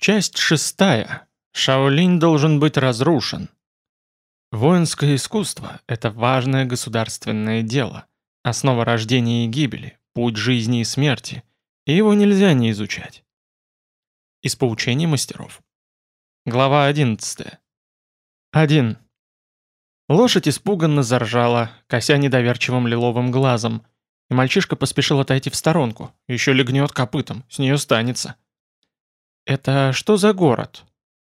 Часть шестая. Шаолинь должен быть разрушен. Воинское искусство – это важное государственное дело, основа рождения и гибели, путь жизни и смерти, и его нельзя не изучать. Из поучений мастеров. Глава 11. 1. Лошадь испуганно заржала, кося недоверчивым лиловым глазом, и мальчишка поспешил отойти в сторонку, еще легнет копытом, с нее станется. «Это что за город?»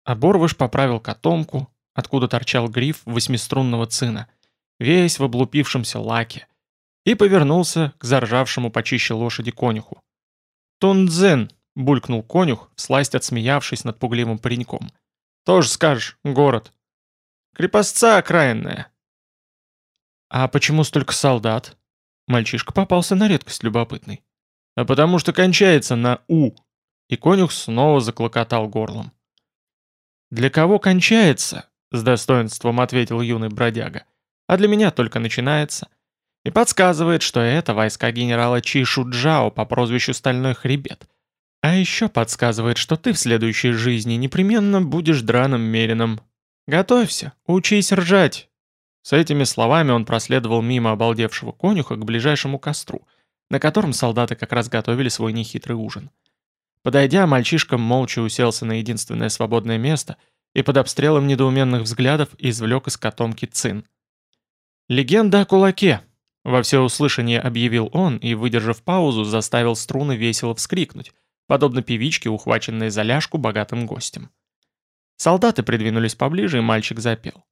Оборвыш поправил котомку, откуда торчал гриф восьмиструнного цина, весь в облупившемся лаке, и повернулся к заржавшему почище лошади конюху. «Тунцзен!» — булькнул конюх, всласть отсмеявшись над пугливым пареньком. «Тоже скажешь, город. Крепостца окраинная». «А почему столько солдат?» Мальчишка попался на редкость любопытный. «А потому что кончается на «у», и конюх снова заклокотал горлом. «Для кого кончается?» — с достоинством ответил юный бродяга. «А для меня только начинается». И подсказывает, что это войска генерала Чи Шуджао по прозвищу Стальной Хребет. А еще подсказывает, что ты в следующей жизни непременно будешь драным мерином. Готовься, учись ржать. С этими словами он проследовал мимо обалдевшего конюха к ближайшему костру, на котором солдаты как раз готовили свой нехитрый ужин. Подойдя, мальчишка молча уселся на единственное свободное место и под обстрелом недоуменных взглядов извлек из котомки цин. «Легенда о кулаке!» — во всеуслышание объявил он и, выдержав паузу, заставил струны весело вскрикнуть, подобно певичке, ухваченной за ляжку богатым гостем. Солдаты придвинулись поближе, и мальчик запел.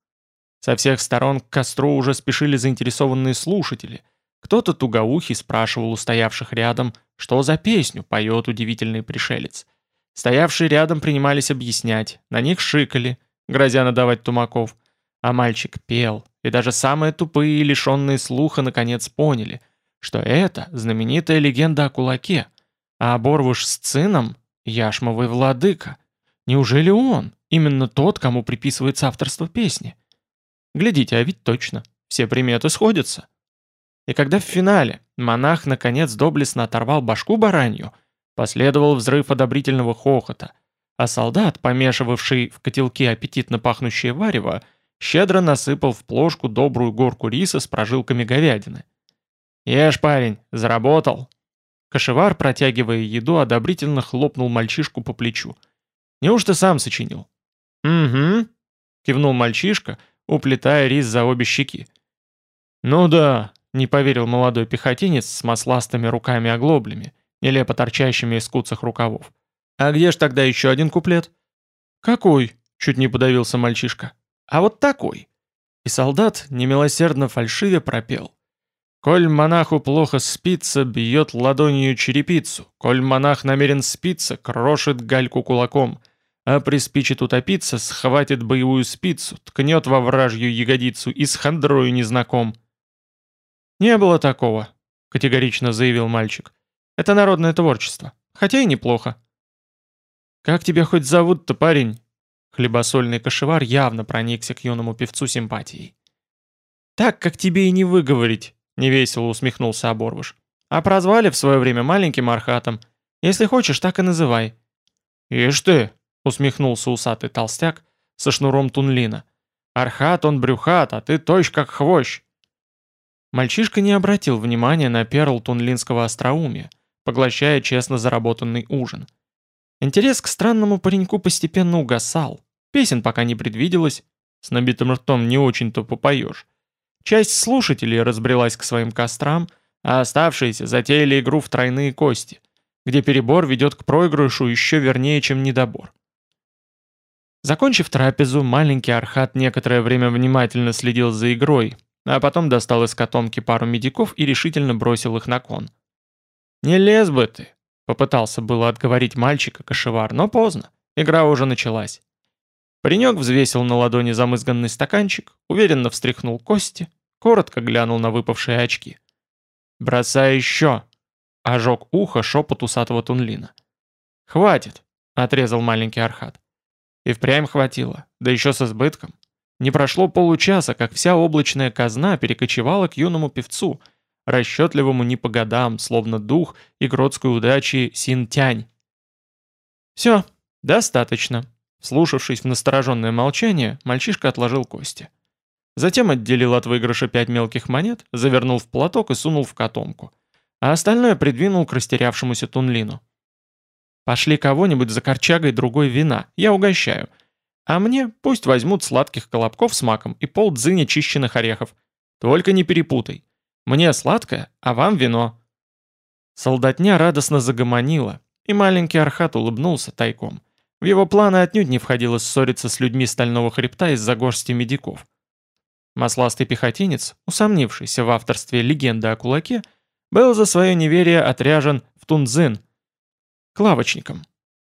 Со всех сторон к костру уже спешили заинтересованные слушатели — кто-то тугоухий спрашивал у стоявших рядом, что за песню поет удивительный пришелец. Стоявшие рядом принимались объяснять, на них шикали, грозя надавать тумаков. А мальчик пел, и даже самые тупые и лишенные слуха наконец поняли, что это знаменитая легенда о кулаке, а Борвуш с сыном — яшмовый владыка. Неужели он, именно тот, кому приписывается авторство песни? Глядите, а ведь точно, все приметы сходятся. И когда в финале монах наконец доблестно оторвал башку баранью, последовал взрыв одобрительного хохота, а солдат, помешивавший в котелке аппетитно пахнущее варево, щедро насыпал в плошку добрую горку риса с прожилками говядины. «Ешь, парень, заработал!» Кошевар, протягивая еду, одобрительно хлопнул мальчишку по плечу. «Неужто сам сочинил?» «Угу», — кивнул мальчишка, уплетая рис за обе щеки. «Ну да, не поверил молодой пехотинец с масластыми руками-оглоблями, нелепо торчащими из куцах рукавов. «А где ж тогда еще один куплет?» «Какой?» — чуть не подавился мальчишка. «А вот такой!» И солдат немилосердно фальшиве пропел. «Коль монаху плохо спится, бьет ладонью черепицу. Коль монах намерен спиться, крошит гальку кулаком. А приспичит утопиться, схватит боевую спицу, ткнет во вражью ягодицу и с хандрою незнаком». «Не было такого», — категорично заявил мальчик. «Это народное творчество. Хотя и неплохо». «Как тебя хоть зовут-то, парень?» Хлебосольный кошевар явно проникся к юному певцу симпатией. «Так, как тебе и не выговорить», — невесело усмехнулся Оборвыш. «А прозвали в свое время маленьким Архатом. Если хочешь, так и называй». «Ишь ты», — усмехнулся усатый толстяк со шнуром тунлина. «Архат он брюхат, а ты точь как хвощ. Мальчишка не обратил внимания на перл тунлинского остроумия, поглощая честно заработанный ужин. Интерес к странному пареньку постепенно угасал, песен пока не предвиделось, с набитым ртом не очень-то попоешь. Часть слушателей разбрелась к своим кострам, а оставшиеся затеяли игру в тройные кости, где перебор ведет к проигрышу еще вернее, чем недобор. Закончив трапезу, маленький Архат некоторое время внимательно следил за игрой, а потом достал из котомки пару медиков и решительно бросил их на кон. «Не лез бы ты!» — попытался было отговорить мальчика кошевар, но поздно, игра уже началась. Паренек взвесил на ладони замызганный стаканчик, уверенно встряхнул кости, коротко глянул на выпавшие очки. «Бросай еще!» — ожег ухо шепот усатого тунлина. «Хватит!» — отрезал маленький Архат. И впрямь хватило, да еще с избытком. Не прошло получаса, как вся облачная казна перекочевала к юному певцу, расчетливому не по годам, словно дух игротской удачи Синтянь. «Все, «Достаточно». Слушавшись в настороженное молчание, мальчишка отложил кости. Затем отделил от выигрыша пять мелких монет, завернул в платок и сунул в котомку. А остальное придвинул к растерявшемуся Тунлину. «Пошли кого-нибудь за корчагой другой вина, я угощаю. А мне пусть возьмут сладких колобков с маком и пол дзыня чищенных орехов. Только не перепутай. Мне сладкое, а вам вино». Солдатня радостно загомонила, и маленький Архат улыбнулся тайком. В его планы отнюдь не входило ссориться с людьми Стального Хребта из-за горсти медиков. Масластый пехотинец, усомнившийся в авторстве легенды о кулаке, был за свое неверие отряжен в Тунцзин, к лавочникам.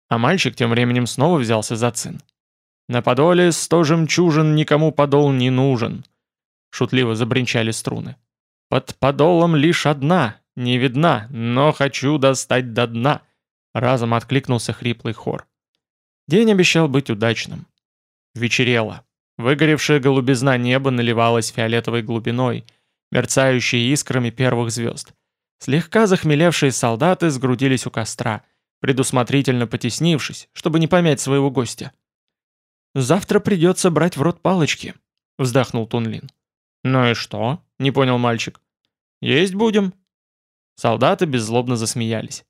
А мальчик тем временем снова взялся за цин. «На подоле сто жемчужин никому подол не нужен», — шутливо забринчали струны. «Под подолом лишь одна, не видна, но хочу достать до дна», — разом откликнулся хриплый хор. День обещал быть удачным. Вечерело. Выгоревшая голубизна неба наливалась фиолетовой глубиной, мерцающей искрами первых звезд. Слегка захмелевшие солдаты сгрудились у костра, предусмотрительно потеснившись, чтобы не помять своего гостя. «Завтра придется брать в рот палочки», — вздохнул Тунлин. «Ну и что?» — не понял мальчик. «Есть будем». Солдаты беззлобно засмеялись.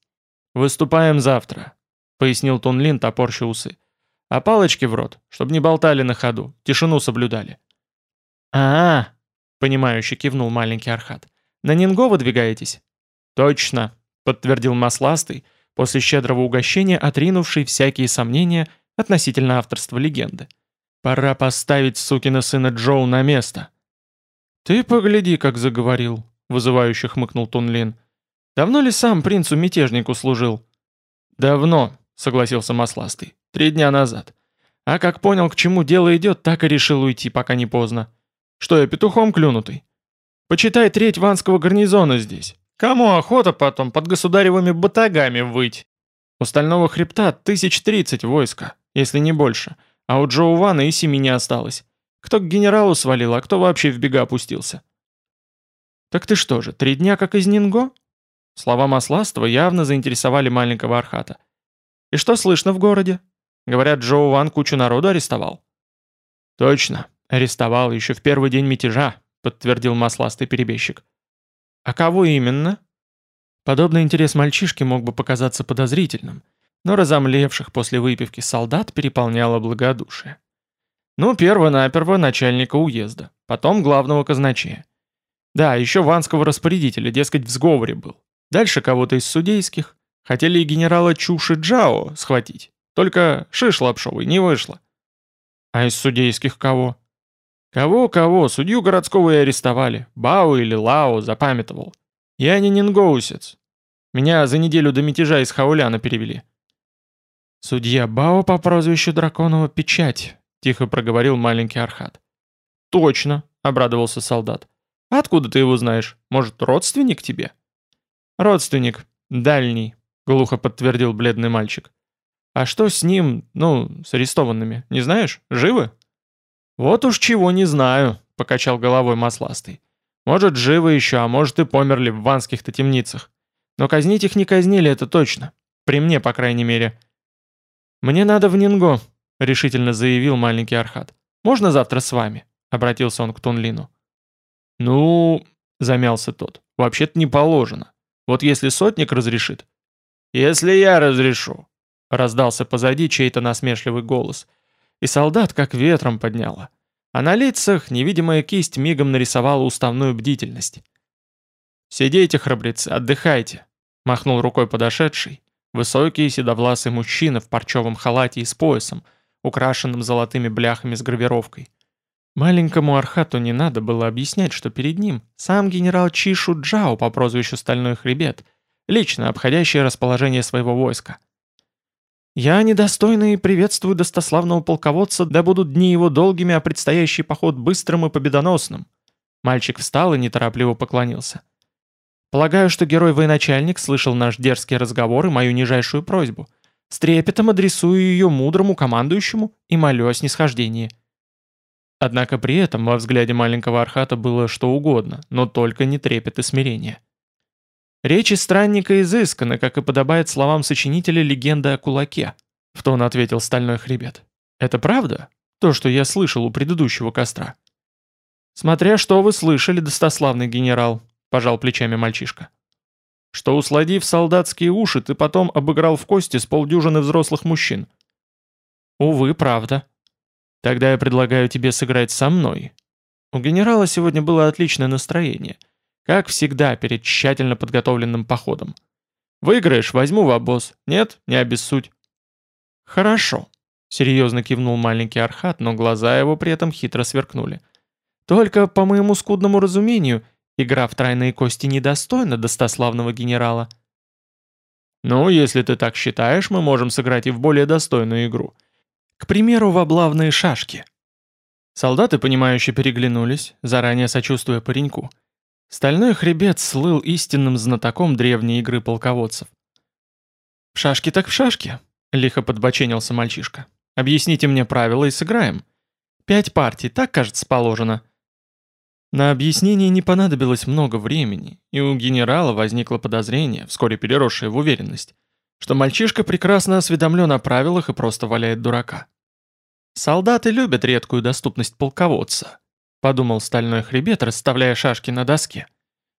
«Выступаем завтра пояснил Тунлин, топорща усы. «А палочки в рот, чтобы не болтали на ходу, тишину соблюдали». «А-а-а!» — понимающе кивнул маленький Архат. «На Нинго выдвигаетесь?» «Точно!» — подтвердил Масластый, после щедрого угощения отринувший всякие сомнения относительно авторства легенды. «Пора поставить сукина сына Джоу на место». «Ты погляди, как заговорил», — вызывающе хмыкнул Тунлин. «Давно ли сам принцу-мятежнику служил?» «Давно», — согласился Масластый. «Три дня назад. А как понял, к чему дело идет, так и решил уйти, пока не поздно. Что я, петухом клюнутый? Почитай треть ванского гарнизона здесь. Кому охота потом под государевыми батагами выть? У Стального Хребта тысяч тридцать войска, если не больше, а у Джоу Вана и семи не осталось. Кто к генералу свалил, а кто вообще в бега опустился?» «Так ты что же, три дня как из Нинго?» Слова Масластова явно заинтересовали маленького Архата. «И что слышно в городе? Говорят, Джоу Ван кучу народу арестовал». «Точно, арестовал еще в первый день мятежа», подтвердил масластый перебежчик. «А кого именно?» Подобный интерес мальчишки мог бы показаться подозрительным, но разомлевших после выпивки солдат переполняло благодушие. Ну, перво-наперво начальника уезда, потом главного казначея. Да, еще ванского распорядителя, дескать, в сговоре был. Дальше кого-то из судейских, Хотели и генерала Чуши Джао схватить, только шиш лапшовый не вышло. А из судейских кого? Кого-кого, судью городского и арестовали. Бао или Лао запамятовал. Я не нингоусец. Меня за неделю до мятежа из Хауляна перевели. Судья Бао по прозвищу Драконова Печать, тихо проговорил маленький Архат. Точно, обрадовался солдат. Откуда ты его знаешь? Может, родственник тебе? Родственник, дальний, — глухо подтвердил бледный мальчик. «А что с ним, ну, с арестованными, не знаешь? Живы?» «Вот уж чего не знаю», — покачал головой масластый. «Может, живы еще, а может и померли в ванских-то темницах. Но казнить их не казнили, это точно. При мне, по крайней мере». «Мне надо в Нинго», — решительно заявил маленький Архат. «Можно завтра с вами?» — обратился он к Тунлину. «Ну...» — замялся тот. «Вообще-то не положено. Вот если сотник разрешит, «Если я разрешу», — раздался позади чей-то насмешливый голос. И солдат как ветром подняло. А на лицах невидимая кисть мигом нарисовала уставную бдительность. «Сидите, храбрецы, отдыхайте», — махнул рукой подошедший. Высокий седовласый мужчина в парчевом халате и с поясом, украшенным золотыми бляхами с гравировкой. Маленькому Архату не надо было объяснять, что перед ним сам генерал Чишу Джао по прозвищу Стальной Хребет, лично обходящий расположение своего войска. «Я недостойный приветствую достославного полководца, да будут дни его долгими, а предстоящий поход быстрым и победоносным». Мальчик встал и неторопливо поклонился. «Полагаю, что герой-военачальник слышал наш дерзкий разговор и мою нижайшую просьбу. С трепетом адресую ее мудрому командующему и молю о снисхождении». Однако при этом во взгляде маленького Архата было что угодно, но только не трепет и смирение. Речи странника изысканы, как и подобает словам сочинителя легенды о кулаке. В тон ответил стальной хребет. Это правда? То, что я слышал у предыдущего костра. Смотря что вы слышали, достославный генерал, пожал плечами мальчишка. Что усладив солдатские уши, ты потом обыграл в кости с полдюжины взрослых мужчин. Увы, правда. Тогда я предлагаю тебе сыграть со мной. У генерала сегодня было отличное настроение. Как всегда перед тщательно подготовленным походом. Выиграешь, возьму в обоз. Нет, не обессудь. Хорошо. Серьезно кивнул маленький Архат, но глаза его при этом хитро сверкнули. Только, по моему скудному разумению, игра в тройные кости недостойна достославного генерала. Ну, если ты так считаешь, мы можем сыграть и в более достойную игру. К примеру, в облавные шашки. Солдаты, понимающе переглянулись, заранее сочувствуя пареньку. Стальной хребет слыл истинным знатоком древней игры полководцев. «В шашки так в шашки», — лихо подбоченился мальчишка. «Объясните мне правила и сыграем. Пять партий, так, кажется, положено». На объяснение не понадобилось много времени, и у генерала возникло подозрение, вскоре переросшее в уверенность, что мальчишка прекрасно осведомлен о правилах и просто валяет дурака. Солдаты любят редкую доступность полководца, подумал стальной хребет, расставляя шашки на доске,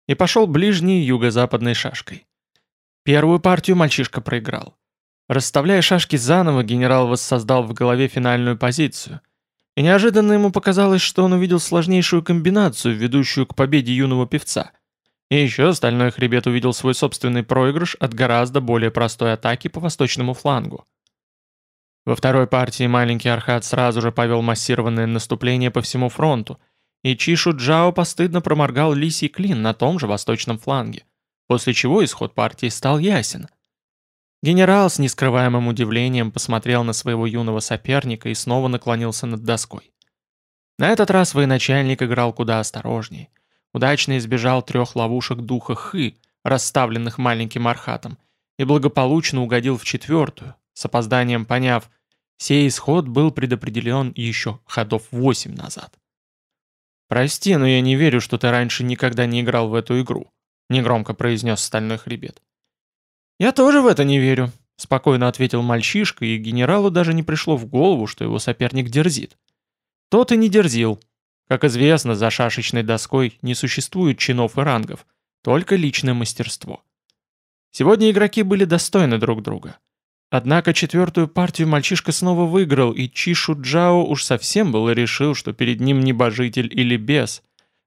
и пошел ближней юго-западной шашкой. Первую партию мальчишка проиграл. Расставляя шашки заново, генерал воссоздал в голове финальную позицию. И неожиданно ему показалось, что он увидел сложнейшую комбинацию, ведущую к победе юного певца. И еще стальной хребет увидел свой собственный проигрыш от гораздо более простой атаки по восточному флангу. Во второй партии маленький Архат сразу же повел массированное наступление по всему фронту, и Чишу Джао постыдно проморгал лисий клин на том же восточном фланге, после чего исход партии стал ясен. Генерал с нескрываемым удивлением посмотрел на своего юного соперника и снова наклонился над доской. На этот раз военачальник играл куда осторожней. Удачно избежал трех ловушек духа Хы, расставленных маленьким Архатом, и благополучно угодил в четвертую, с опозданием поняв, сей исход был предопределен еще ходов восемь назад. «Прости, но я не верю, что ты раньше никогда не играл в эту игру», — негромко произнес стальной хребет. «Я тоже в это не верю», — спокойно ответил мальчишка, и генералу даже не пришло в голову, что его соперник дерзит. Тот и не дерзил. Как известно, за шашечной доской не существует чинов и рангов, только личное мастерство. Сегодня игроки были достойны друг друга. Однако четвертую партию мальчишка снова выиграл, и Чишу Джао уж совсем было решил, что перед ним небожитель или бес,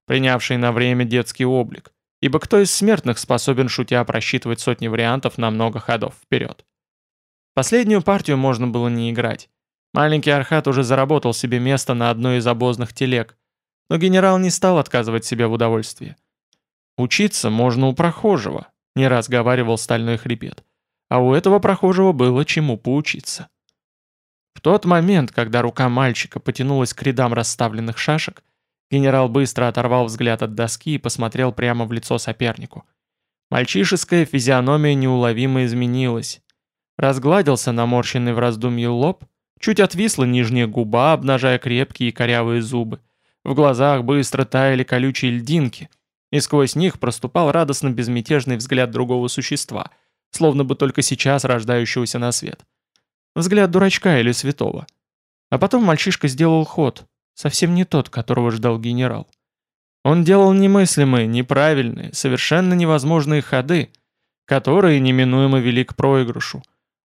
принявший на время детский облик. Ибо кто из смертных способен шутя просчитывать сотни вариантов на много ходов вперед? Последнюю партию можно было не играть. Маленький Архат уже заработал себе место на одной из обозных телег, но генерал не стал отказывать себе в удовольствии. «Учиться можно у прохожего», — не раз говаривал стальной хребет а у этого прохожего было чему поучиться. В тот момент, когда рука мальчика потянулась к рядам расставленных шашек, генерал быстро оторвал взгляд от доски и посмотрел прямо в лицо сопернику. Мальчишеская физиономия неуловимо изменилась. Разгладился наморщенный в раздумье лоб, чуть отвисла нижняя губа, обнажая крепкие и корявые зубы. В глазах быстро таяли колючие льдинки, и сквозь них проступал радостно безмятежный взгляд другого существа — словно бы только сейчас рождающегося на свет. Взгляд дурачка или святого. А потом мальчишка сделал ход, совсем не тот, которого ждал генерал. Он делал немыслимые, неправильные, совершенно невозможные ходы, которые неминуемо вели к проигрышу.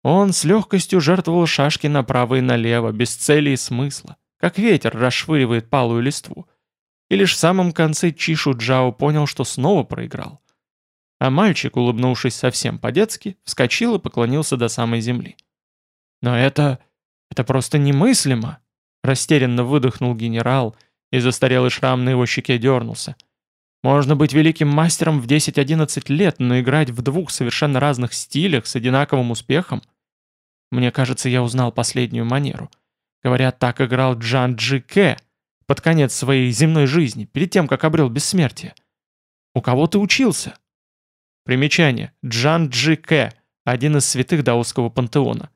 Он с легкостью жертвовал шашки направо и налево, без цели и смысла, как ветер расшвыривает палую листву. И лишь в самом конце Чишу Джао понял, что снова проиграл. А мальчик, улыбнувшись совсем по-детски, вскочил и поклонился до самой земли. «Но это... это просто немыслимо!» Растерянно выдохнул генерал, и застарелый шрам на его щеке дернулся. «Можно быть великим мастером в 10-11 лет, но играть в двух совершенно разных стилях с одинаковым успехом? Мне кажется, я узнал последнюю манеру. Говорят, так играл Джан Джи Кэ под конец своей земной жизни, перед тем, как обрел бессмертие. У кого ты учился?» Примечание. Джан Джи Кэ, один из святых даосского пантеона.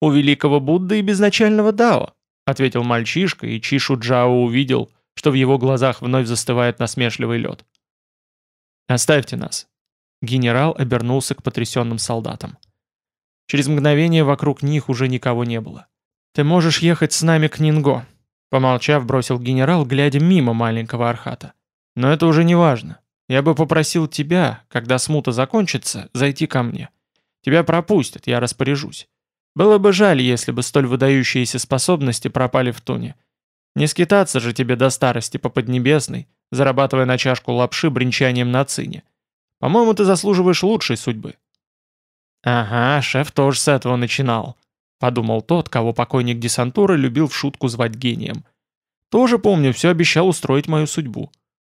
«У великого Будды и безначального Дао», — ответил мальчишка, и Чишу Джао увидел, что в его глазах вновь застывает насмешливый лед. «Оставьте нас». Генерал обернулся к потрясенным солдатам. Через мгновение вокруг них уже никого не было. «Ты можешь ехать с нами к Нинго», — помолчав, бросил генерал, глядя мимо маленького Архата. «Но это уже не важно. Я бы попросил тебя, когда смута закончится, зайти ко мне. Тебя пропустят, я распоряжусь. Было бы жаль, если бы столь выдающиеся способности пропали в туне. Не скитаться же тебе до старости по Поднебесной, зарабатывая на чашку лапши бренчанием на цине. По-моему, ты заслуживаешь лучшей судьбы». «Ага, шеф тоже с этого начинал», — подумал тот, кого покойник десантура любил в шутку звать гением. «Тоже помню, все обещал устроить мою судьбу.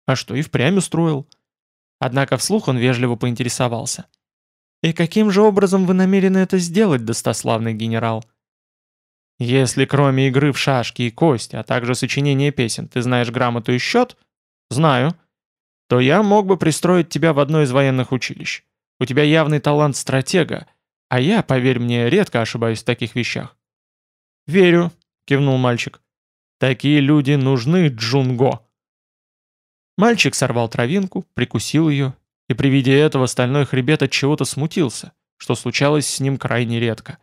А что, и впрямь устроил». Однако вслух он вежливо поинтересовался. «И каким же образом вы намерены это сделать, достославный генерал?» «Если кроме игры в шашки и кости, а также сочинения песен, ты знаешь грамоту и счет?» «Знаю», то я мог бы пристроить тебя в одно из военных училищ. У тебя явный талант стратега, а я, поверь мне, редко ошибаюсь в таких вещах». «Верю», — кивнул мальчик. «Такие люди нужны, Джунго». Мальчик сорвал травинку, прикусил ее, и при виде этого стальной хребет от чего-то смутился, что случалось с ним крайне редко.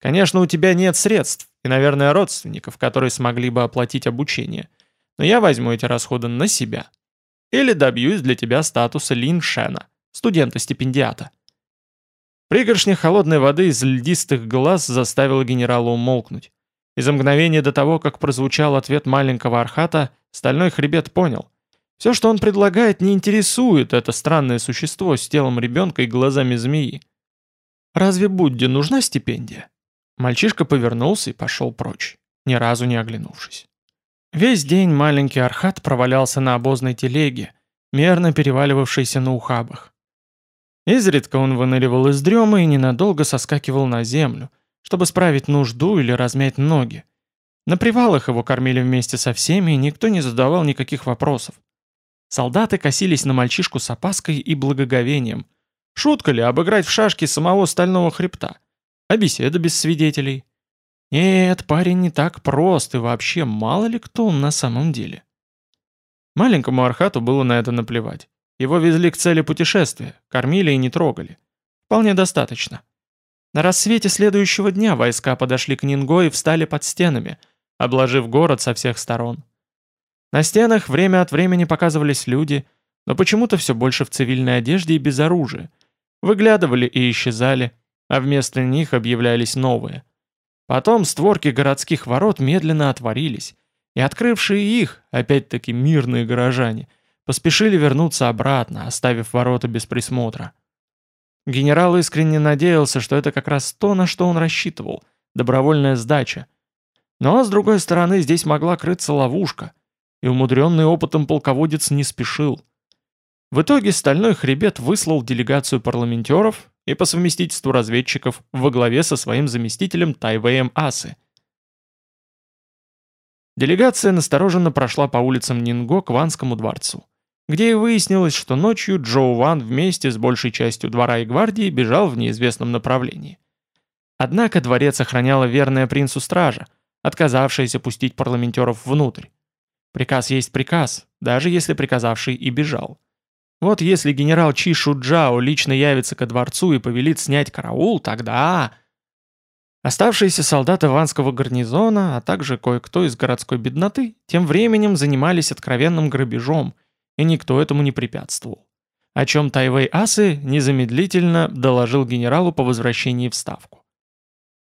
«Конечно, у тебя нет средств и, наверное, родственников, которые смогли бы оплатить обучение, но я возьму эти расходы на себя». Или добьюсь для тебя статуса Лин Шена, студента-стипендиата. Пригоршня холодной воды из льдистых глаз заставила генерала умолкнуть. И за мгновение до того, как прозвучал ответ маленького Архата, стальной хребет понял. Все, что он предлагает, не интересует это странное существо с телом ребенка и глазами змеи. «Разве Будде нужна стипендия?» Мальчишка повернулся и пошел прочь, ни разу не оглянувшись. Весь день маленький Архат провалялся на обозной телеге, мерно переваливавшейся на ухабах. Изредка он выныривал из дремы и ненадолго соскакивал на землю, чтобы справить нужду или размять ноги. На привалах его кормили вместе со всеми, и никто не задавал никаких вопросов. Солдаты косились на мальчишку с опаской и благоговением. Шутка ли обыграть в шашки самого стального хребта? А беседа без свидетелей? Нет, парень не так прост, и вообще мало ли кто он на самом деле. Маленькому Архату было на это наплевать. Его везли к цели путешествия, кормили и не трогали. Вполне достаточно. На рассвете следующего дня войска подошли к Нинго и встали под стенами, обложив город со всех сторон. На стенах время от времени показывались люди, но почему-то все больше в цивильной одежде и без оружия. Выглядывали и исчезали, а вместо них объявлялись новые – Потом створки городских ворот медленно отворились, и открывшие их, опять-таки мирные горожане, поспешили вернуться обратно, оставив ворота без присмотра. Генерал искренне надеялся, что это как раз то, на что он рассчитывал – добровольная сдача. Но, с другой стороны, здесь могла крыться ловушка, и умудренный опытом полководец не спешил – в итоге Стальной Хребет выслал делегацию парламентеров и по совместительству разведчиков во главе со своим заместителем Тайвеем Асы. Делегация настороженно прошла по улицам Нинго к Ванскому дворцу, где и выяснилось, что ночью Джоу Ван вместе с большей частью двора и гвардии бежал в неизвестном направлении. Однако дворец охраняла верная принцу стража, отказавшаяся пустить парламентеров внутрь. Приказ есть приказ, даже если приказавший и бежал. Вот если генерал Чи Шуджао лично явится ко дворцу и повелит снять караул, тогда... Оставшиеся солдаты ванского гарнизона, а также кое-кто из городской бедноты, тем временем занимались откровенным грабежом, и никто этому не препятствовал. О чем Тайвей Асы незамедлительно доложил генералу по возвращении в Ставку.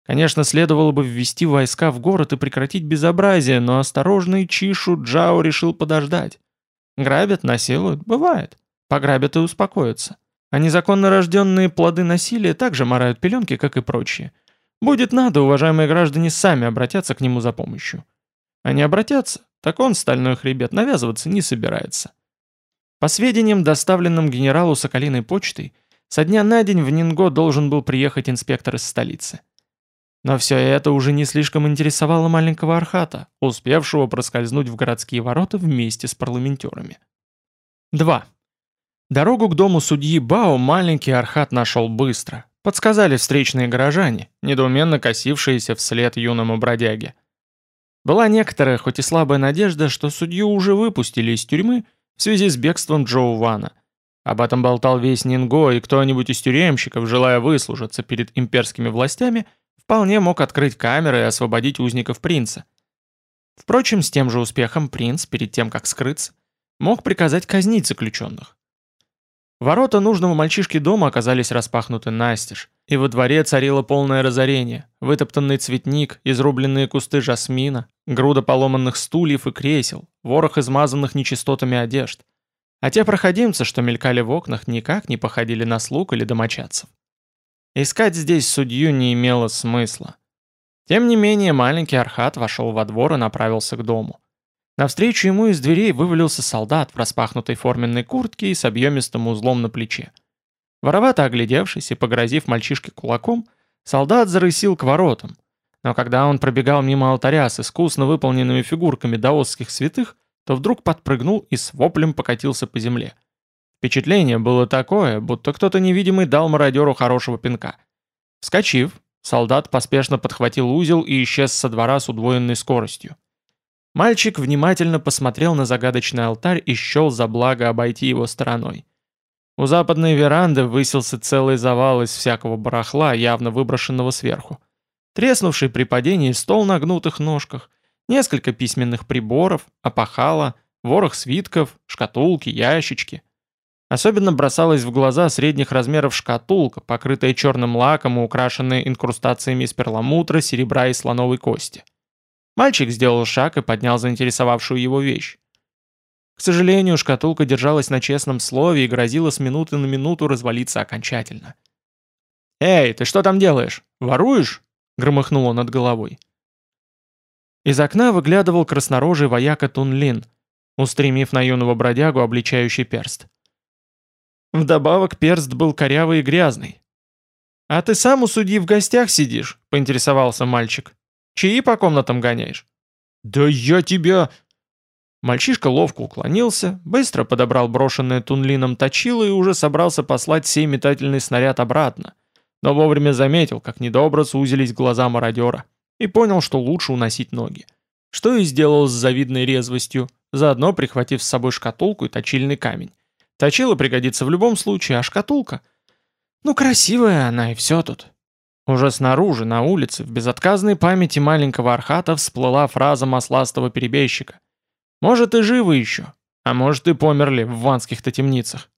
Конечно, следовало бы ввести войска в город и прекратить безобразие, но осторожный Чишу Джао решил подождать. Грабят, насилуют, бывает. Пограбят и успокоятся. А незаконно рожденные плоды насилия также морают пеленки, как и прочие. Будет надо, уважаемые граждане сами обратятся к нему за помощью. А не обратятся, так он, стальной хребет, навязываться не собирается. По сведениям, доставленным генералу Соколиной почтой, со дня на день в Нинго должен был приехать инспектор из столицы. Но все это уже не слишком интересовало маленького Архата, успевшего проскользнуть в городские ворота вместе с парламентерами. 2. Дорогу к дому судьи Бао маленький Архат нашел быстро. Подсказали встречные горожане, недоуменно косившиеся вслед юному бродяге. Была некоторая, хоть и слабая надежда, что судью уже выпустили из тюрьмы в связи с бегством Джоу Вана. Об этом болтал весь Нинго, и кто-нибудь из тюремщиков, желая выслужиться перед имперскими властями, вполне мог открыть камеры и освободить узников принца. Впрочем, с тем же успехом принц, перед тем как скрыться, мог приказать казнить заключенных. Ворота нужного мальчишки дома оказались распахнуты настежь, и во дворе царило полное разорение, вытоптанный цветник, изрубленные кусты жасмина, груда поломанных стульев и кресел, ворох измазанных нечистотами одежд. А те проходимцы, что мелькали в окнах, никак не походили на слуг или домочадцев. Искать здесь судью не имело смысла. Тем не менее, маленький Архат вошел во двор и направился к дому. Навстречу ему из дверей вывалился солдат в распахнутой форменной куртке и с объемистым узлом на плече. Воровато оглядевшись и погрозив мальчишке кулаком, солдат зарысил к воротам. Но когда он пробегал мимо алтаря с искусно выполненными фигурками даосских святых, то вдруг подпрыгнул и с воплем покатился по земле. Впечатление было такое, будто кто-то невидимый дал мародеру хорошего пинка. Вскочив, солдат поспешно подхватил узел и исчез со двора с удвоенной скоростью. Мальчик внимательно посмотрел на загадочный алтарь и счел за благо обойти его стороной. У западной веранды высился целый завал из всякого барахла, явно выброшенного сверху. Треснувший при падении стол на гнутых ножках, несколько письменных приборов, опахала, ворох свитков, шкатулки, ящички. Особенно бросалась в глаза средних размеров шкатулка, покрытая черным лаком и украшенная инкрустациями из перламутра, серебра и слоновой кости. Мальчик сделал шаг и поднял заинтересовавшую его вещь. К сожалению, шкатулка держалась на честном слове и грозила с минуты на минуту развалиться окончательно. «Эй, ты что там делаешь? Воруешь?» — громыхнул он над головой. Из окна выглядывал краснорожий вояка Тунлин, устремив на юного бродягу обличающий перст. Вдобавок перст был корявый и грязный. «А ты сам у судьи в гостях сидишь?» — поинтересовался мальчик. Чаи по комнатам гоняешь?» «Да я тебя...» Мальчишка ловко уклонился, быстро подобрал брошенное тунлином точило и уже собрался послать сей метательный снаряд обратно, но вовремя заметил, как недобро сузились глаза мародера, и понял, что лучше уносить ноги. Что и сделал с завидной резвостью, заодно прихватив с собой шкатулку и точильный камень. Точило пригодится в любом случае, а шкатулка... Ну, красивая она, и все тут. Уже снаружи, на улице, в безотказной памяти маленького Архата всплыла фраза масластого перебежчика. «Может, и живы еще, а может, и померли в ванских-то темницах».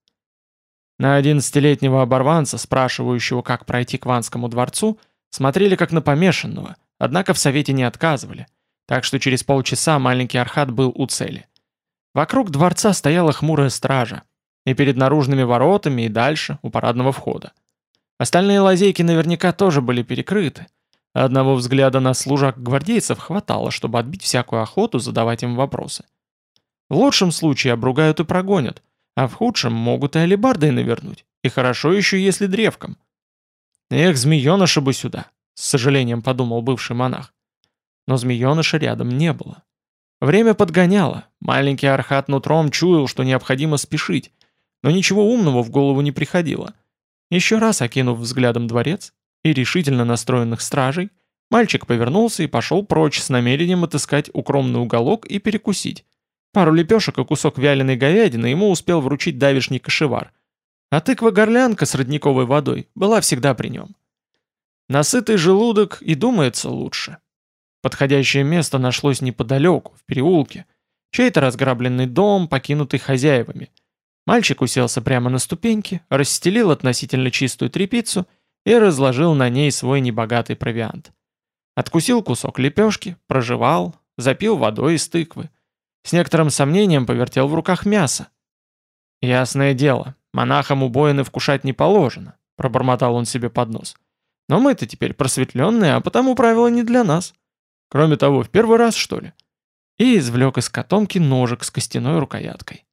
На одиннадцатилетнего оборванца, спрашивающего, как пройти к Ванскому дворцу, смотрели как на помешанного, однако в совете не отказывали, так что через полчаса маленький Архат был у цели. Вокруг дворца стояла хмурая стража, и перед наружными воротами, и дальше, у парадного входа. Остальные лазейки наверняка тоже были перекрыты. Одного взгляда на служак гвардейцев хватало, чтобы отбить всякую охоту задавать им вопросы. В лучшем случае обругают и прогонят, а в худшем могут и алебардой навернуть, и хорошо еще если древком. Эх, змееныша бы сюда, с сожалением подумал бывший монах. Но змееныша рядом не было. Время подгоняло, маленький архат нутром чуял, что необходимо спешить, но ничего умного в голову не приходило – еще раз окинув взглядом дворец и решительно настроенных стражей, мальчик повернулся и пошел прочь с намерением отыскать укромный уголок и перекусить. Пару лепешек и кусок вяленой говядины ему успел вручить давишний кошевар. А тыква-горлянка с родниковой водой была всегда при нем. Насытый желудок и думается лучше. Подходящее место нашлось неподалеку, в переулке. Чей-то разграбленный дом, покинутый хозяевами – Мальчик уселся прямо на ступеньки, расстелил относительно чистую тряпицу и разложил на ней свой небогатый провиант. Откусил кусок лепешки, прожевал, запил водой из тыквы. С некоторым сомнением повертел в руках мясо. «Ясное дело, монахам убоины вкушать не положено», — пробормотал он себе под нос. «Но мы-то теперь просветленные, а потому правило не для нас. Кроме того, в первый раз, что ли?» И извлек из котомки ножик с костяной рукояткой.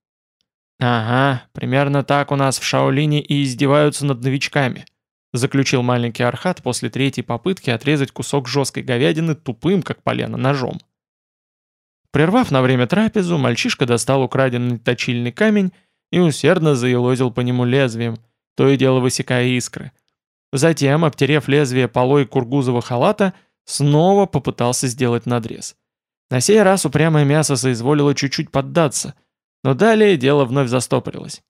«Ага, примерно так у нас в Шаолине и издеваются над новичками», заключил маленький Архат после третьей попытки отрезать кусок жесткой говядины тупым, как полено, ножом. Прервав на время трапезу, мальчишка достал украденный точильный камень и усердно заелозил по нему лезвием, то и дело высекая искры. Затем, обтерев лезвие полой кургузового халата, снова попытался сделать надрез. На сей раз упрямое мясо соизволило чуть-чуть поддаться — но далее дело вновь застопорилось.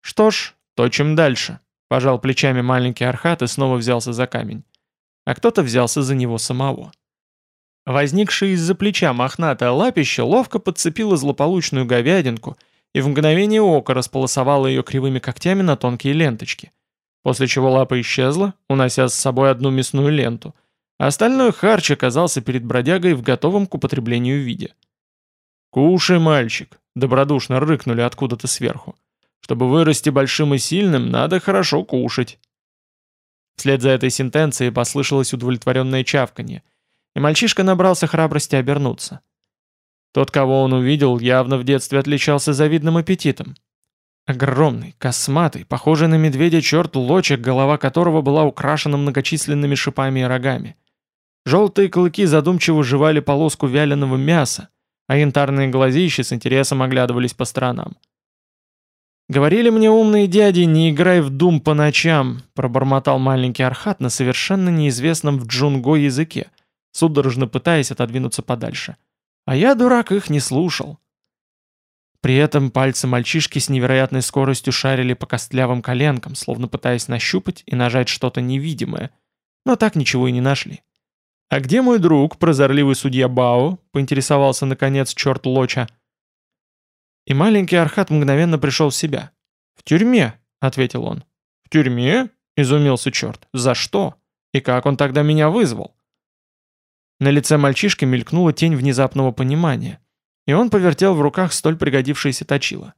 Что ж, точим дальше. Пожал плечами маленький Архат и снова взялся за камень. А кто-то взялся за него самого. Возникшая из-за плеча мохнатая лапища ловко подцепила злополучную говядинку и в мгновение ока располосовала ее кривыми когтями на тонкие ленточки. После чего лапа исчезла, унося с собой одну мясную ленту, а остальной харч оказался перед бродягой в готовом к употреблению виде. «Кушай, мальчик!» — добродушно рыкнули откуда-то сверху. «Чтобы вырасти большим и сильным, надо хорошо кушать». Вслед за этой сентенцией послышалось удовлетворенное чавканье, и мальчишка набрался храбрости обернуться. Тот, кого он увидел, явно в детстве отличался завидным аппетитом. Огромный, косматый, похожий на медведя черт лочек, голова которого была украшена многочисленными шипами и рогами. Желтые клыки задумчиво жевали полоску вяленого мяса, а янтарные глазищи с интересом оглядывались по сторонам. «Говорили мне умные дяди, не играй в дум по ночам», пробормотал маленький Архат на совершенно неизвестном в джунго языке, судорожно пытаясь отодвинуться подальше. А я, дурак, их не слушал. При этом пальцы мальчишки с невероятной скоростью шарили по костлявым коленкам, словно пытаясь нащупать и нажать что-то невидимое, но так ничего и не нашли. «А где мой друг, прозорливый судья Бао?» — поинтересовался, наконец, черт Лоча. И маленький Архат мгновенно пришел в себя. «В тюрьме», — ответил он. «В тюрьме?» — изумился черт. «За что? И как он тогда меня вызвал?» На лице мальчишки мелькнула тень внезапного понимания, и он повертел в руках столь пригодившееся точило.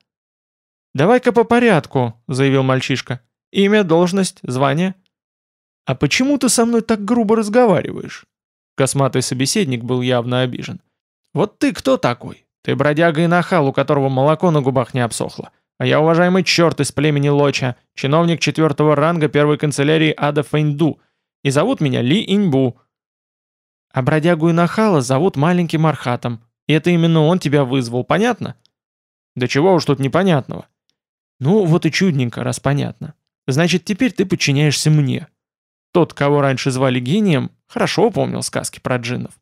«Давай-ка по порядку», — заявил мальчишка. «Имя, должность, звание». «А почему ты со мной так грубо разговариваешь?» Косматый собеседник был явно обижен. «Вот ты кто такой? Ты бродяга и нахал, у которого молоко на губах не обсохло. А я уважаемый черт из племени Лоча, чиновник четвертого ранга первой канцелярии Ада Фэньду, и зовут меня Ли Иньбу. А бродягу и нахала зовут маленьким Архатом, и это именно он тебя вызвал, понятно? Да чего уж тут непонятного. Ну, вот и чудненько, раз понятно. Значит, теперь ты подчиняешься мне. Тот, кого раньше звали гением, хорошо помнил сказки про джиннов.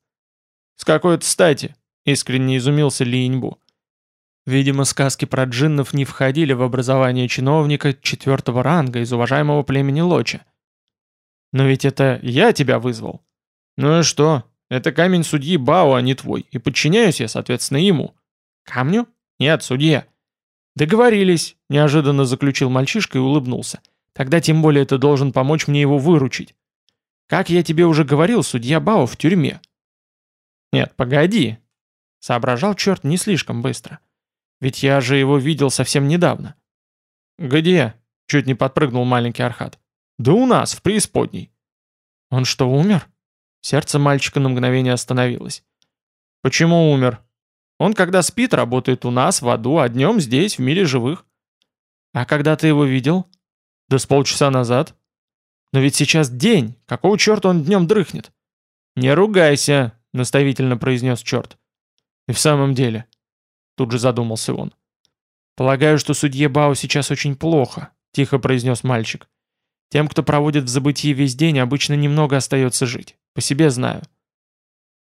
С какой-то стати, искренне изумился Линьбу. Видимо, сказки про джиннов не входили в образование чиновника четвертого ранга из уважаемого племени Лоча. Но ведь это я тебя вызвал. «Ну и что? Это камень судьи Бао, а не твой, и подчиняюсь я, соответственно, ему». «Камню? Нет, судья». «Договорились», — неожиданно заключил мальчишка и улыбнулся. «Тогда тем более ты должен помочь мне его выручить. Как я тебе уже говорил, судья Бао в тюрьме». «Нет, погоди», — соображал черт не слишком быстро. «Ведь я же его видел совсем недавно». «Где?» — чуть не подпрыгнул маленький Архат. «Да у нас, в преисподней». «Он что, умер?» Сердце мальчика на мгновение остановилось. «Почему умер? Он, когда спит, работает у нас, в аду, а днем здесь, в мире живых». «А когда ты его видел?» «Да с полчаса назад». «Но ведь сейчас день. Какого черта он днем дрыхнет?» «Не ругайся», — наставительно произнес черт. «И в самом деле...» Тут же задумался он. «Полагаю, что судье Бао сейчас очень плохо», — тихо произнес мальчик. «Тем, кто проводит в забытии весь день, обычно немного остается жить. По себе знаю.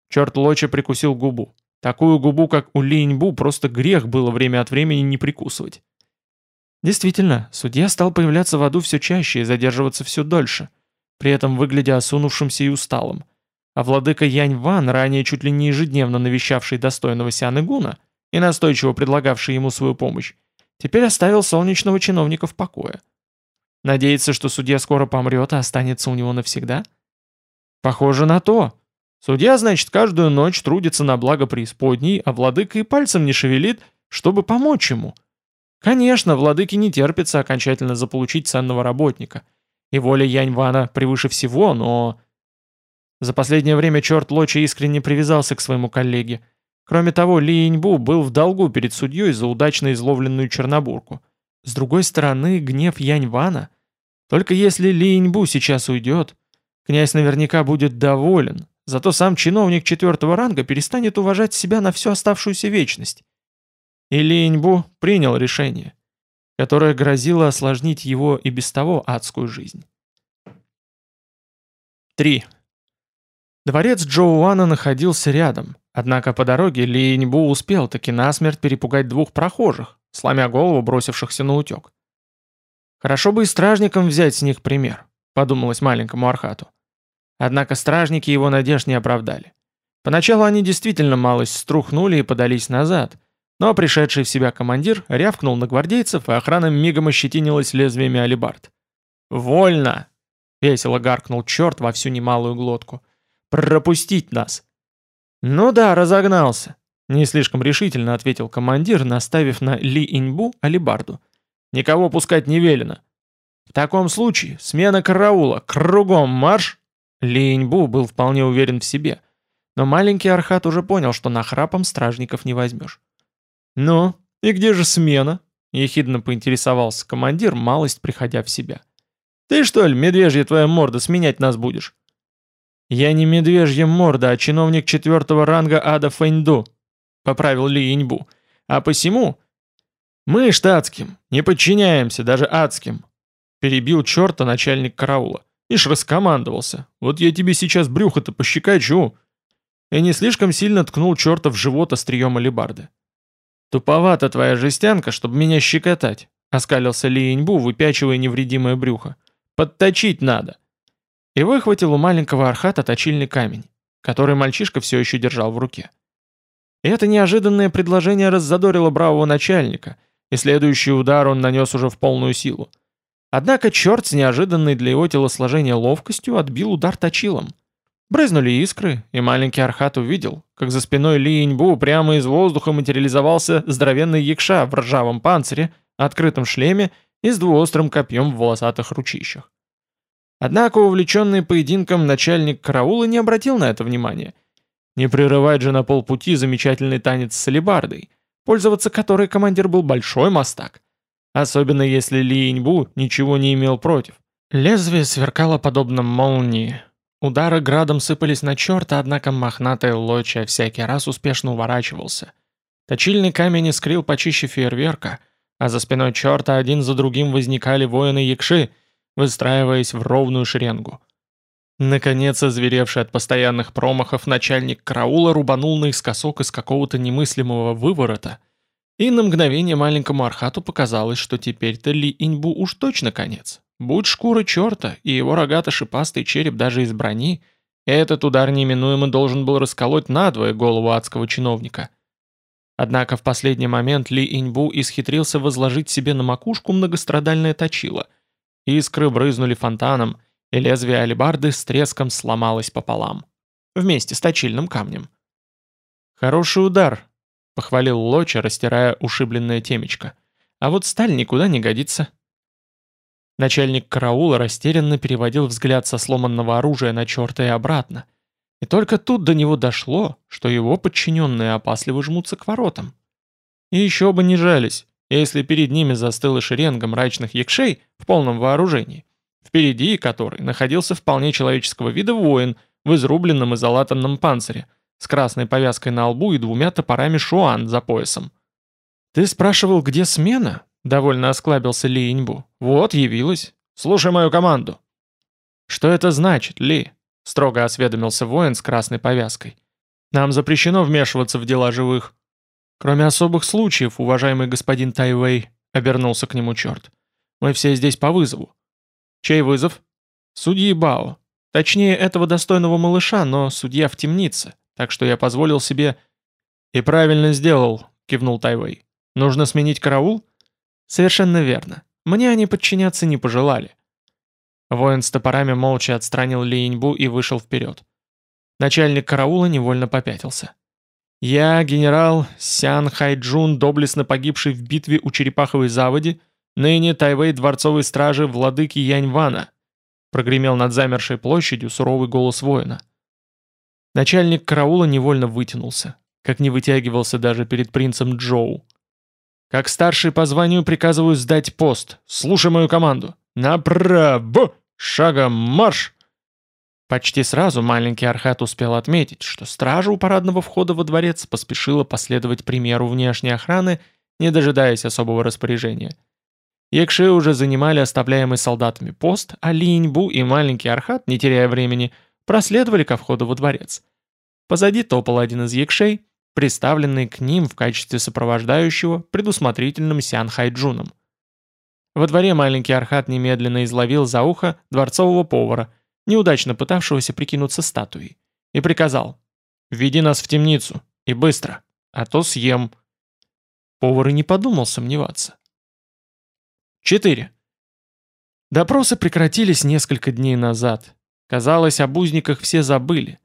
Черт Лоча прикусил губу. Такую губу, как у Линьбу, просто грех было время от времени не прикусывать. Действительно, судья стал появляться в аду все чаще и задерживаться все дольше, при этом выглядя осунувшимся и усталым. А владыка Янь Ван, ранее чуть ли не ежедневно навещавший достойного Сян Игуна и настойчиво предлагавший ему свою помощь, теперь оставил солнечного чиновника в покое. Надеется, что судья скоро помрет и останется у него навсегда? Похоже на то. Судья, значит, каждую ночь трудится на благо преисподней, а владыка и пальцем не шевелит, чтобы помочь ему. Конечно, владыке не терпится окончательно заполучить ценного работника. И воля Яньвана превыше всего, но... За последнее время черт Лочи искренне привязался к своему коллеге. Кроме того, Ли Яньбу был в долгу перед судьей за удачно изловленную чернобурку. С другой стороны, гнев Яньвана... Только если Ли Яньбу сейчас уйдет, Князь наверняка будет доволен, зато сам чиновник четвертого ранга перестанет уважать себя на всю оставшуюся вечность. И Линьбу принял решение, которое грозило осложнить его и без того адскую жизнь. 3. Дворец Джоуана находился рядом, однако по дороге Линьбу успел таки насмерть перепугать двух прохожих, сломя голову бросившихся на утек. Хорошо бы и стражникам взять с них пример, подумалось маленькому Архату. Однако стражники его надежд не оправдали. Поначалу они действительно малость струхнули и подались назад, но пришедший в себя командир рявкнул на гвардейцев, и охрана мигом ощетинилась лезвиями алибард. «Вольно!» — весело гаркнул черт во всю немалую глотку. «Пропустить нас!» «Ну да, разогнался», — не слишком решительно ответил командир, наставив на Ли Иньбу алибарду. «Никого пускать не велено». «В таком случае смена караула, кругом марш!» Ли Иньбу был вполне уверен в себе, но маленький Архат уже понял, что нахрапом стражников не возьмешь. «Ну, и где же смена?» — ехидно поинтересовался командир, малость приходя в себя. «Ты что ли, медвежья твоя морда, сменять нас будешь?» «Я не медвежья морда, а чиновник четвертого ранга Ада Фэньду», — поправил Ли Иньбу. «А посему...» «Мы штатским, не подчиняемся, даже адским», — перебил черта начальник караула. Ишь раскомандовался. Вот я тебе сейчас брюхо-то пощекочу. И не слишком сильно ткнул черта в живот острием алебарды. «Туповата твоя жестянка, чтобы меня щекотать», — оскалился Ли Иньбу, выпячивая невредимое брюхо. «Подточить надо». И выхватил у маленького архата точильный камень, который мальчишка все еще держал в руке. И это неожиданное предложение раззадорило бравого начальника, и следующий удар он нанес уже в полную силу. Однако черт с неожиданной для его телосложения ловкостью отбил удар точилом. Брызнули искры, и маленький Архат увидел, как за спиной Ли Иньбу прямо из воздуха материализовался здоровенный якша в ржавом панцире, открытом шлеме и с двуострым копьем в волосатых ручищах. Однако увлеченный поединком начальник караула не обратил на это внимания. Не прерывать же на полпути замечательный танец с алебардой, пользоваться которой командир был большой мастак. Особенно если Ли Иньбу ничего не имел против. Лезвие сверкало подобно молнии. Удары градом сыпались на черта, однако мохнатый лоча всякий раз успешно уворачивался. Точильный камень искрил почище фейерверка, а за спиной черта один за другим возникали воины-якши, выстраиваясь в ровную шеренгу. Наконец, озверевший от постоянных промахов, начальник караула рубанул наискосок из какого-то немыслимого выворота — и на мгновение маленькому Архату показалось, что теперь-то Ли Иньбу уж точно конец. Будь шкура черта и его рогато-шипастый череп даже из брони, этот удар неминуемо должен был расколоть надвое голову адского чиновника. Однако в последний момент Ли Иньбу исхитрился возложить себе на макушку многострадальное точило. Искры брызнули фонтаном, и лезвие алебарды с треском сломалось пополам. Вместе с точильным камнем. «Хороший удар», — похвалил Лоча, растирая ушибленное темечко. «А вот сталь никуда не годится». Начальник караула растерянно переводил взгляд со сломанного оружия на черта и обратно. И только тут до него дошло, что его подчиненные опасливо жмутся к воротам. И еще бы не жались, если перед ними застыла шеренга мрачных якшей в полном вооружении, впереди которой находился вполне человеческого вида воин в изрубленном и залатанном панцире, с красной повязкой на лбу и двумя топорами шуан за поясом. «Ты спрашивал, где смена?» — довольно осклабился Ли Иньбу. «Вот, явилась. Слушай мою команду». «Что это значит, Ли?» — строго осведомился воин с красной повязкой. «Нам запрещено вмешиваться в дела живых». «Кроме особых случаев, уважаемый господин Тайвей», — обернулся к нему черт. «Мы все здесь по вызову». «Чей вызов?» «Судьи Бао. Точнее, этого достойного малыша, но судья в темнице так что я позволил себе...» «И правильно сделал», — кивнул Тайвей. «Нужно сменить караул?» «Совершенно верно. Мне они подчиняться не пожелали». Воин с топорами молча отстранил Линьбу и вышел вперед. Начальник караула невольно попятился. «Я, генерал Сян Хайджун, доблестно погибший в битве у Черепаховой заводи, ныне Тайвей дворцовой стражи владыки Яньвана», прогремел над замершей площадью суровый голос воина. Начальник караула невольно вытянулся, как не вытягивался даже перед принцем Джоу. «Как старший по званию приказываю сдать пост. Слушай мою команду. Направо! Шагом марш!» Почти сразу маленький Архат успел отметить, что стража у парадного входа во дворец поспешила последовать примеру внешней охраны, не дожидаясь особого распоряжения. Якши уже занимали оставляемый солдатами пост, а Линьбу и маленький Архат, не теряя времени, проследовали ко входу во дворец. Позади топал один из якшей, приставленный к ним в качестве сопровождающего предусмотрительным Сян Хайджуном. Во дворе маленький Архат немедленно изловил за ухо дворцового повара, неудачно пытавшегося прикинуться статуей, и приказал «Веди нас в темницу, и быстро, а то съем». Повар и не подумал сомневаться. 4. Допросы прекратились несколько дней назад. Казалось, об узниках все забыли.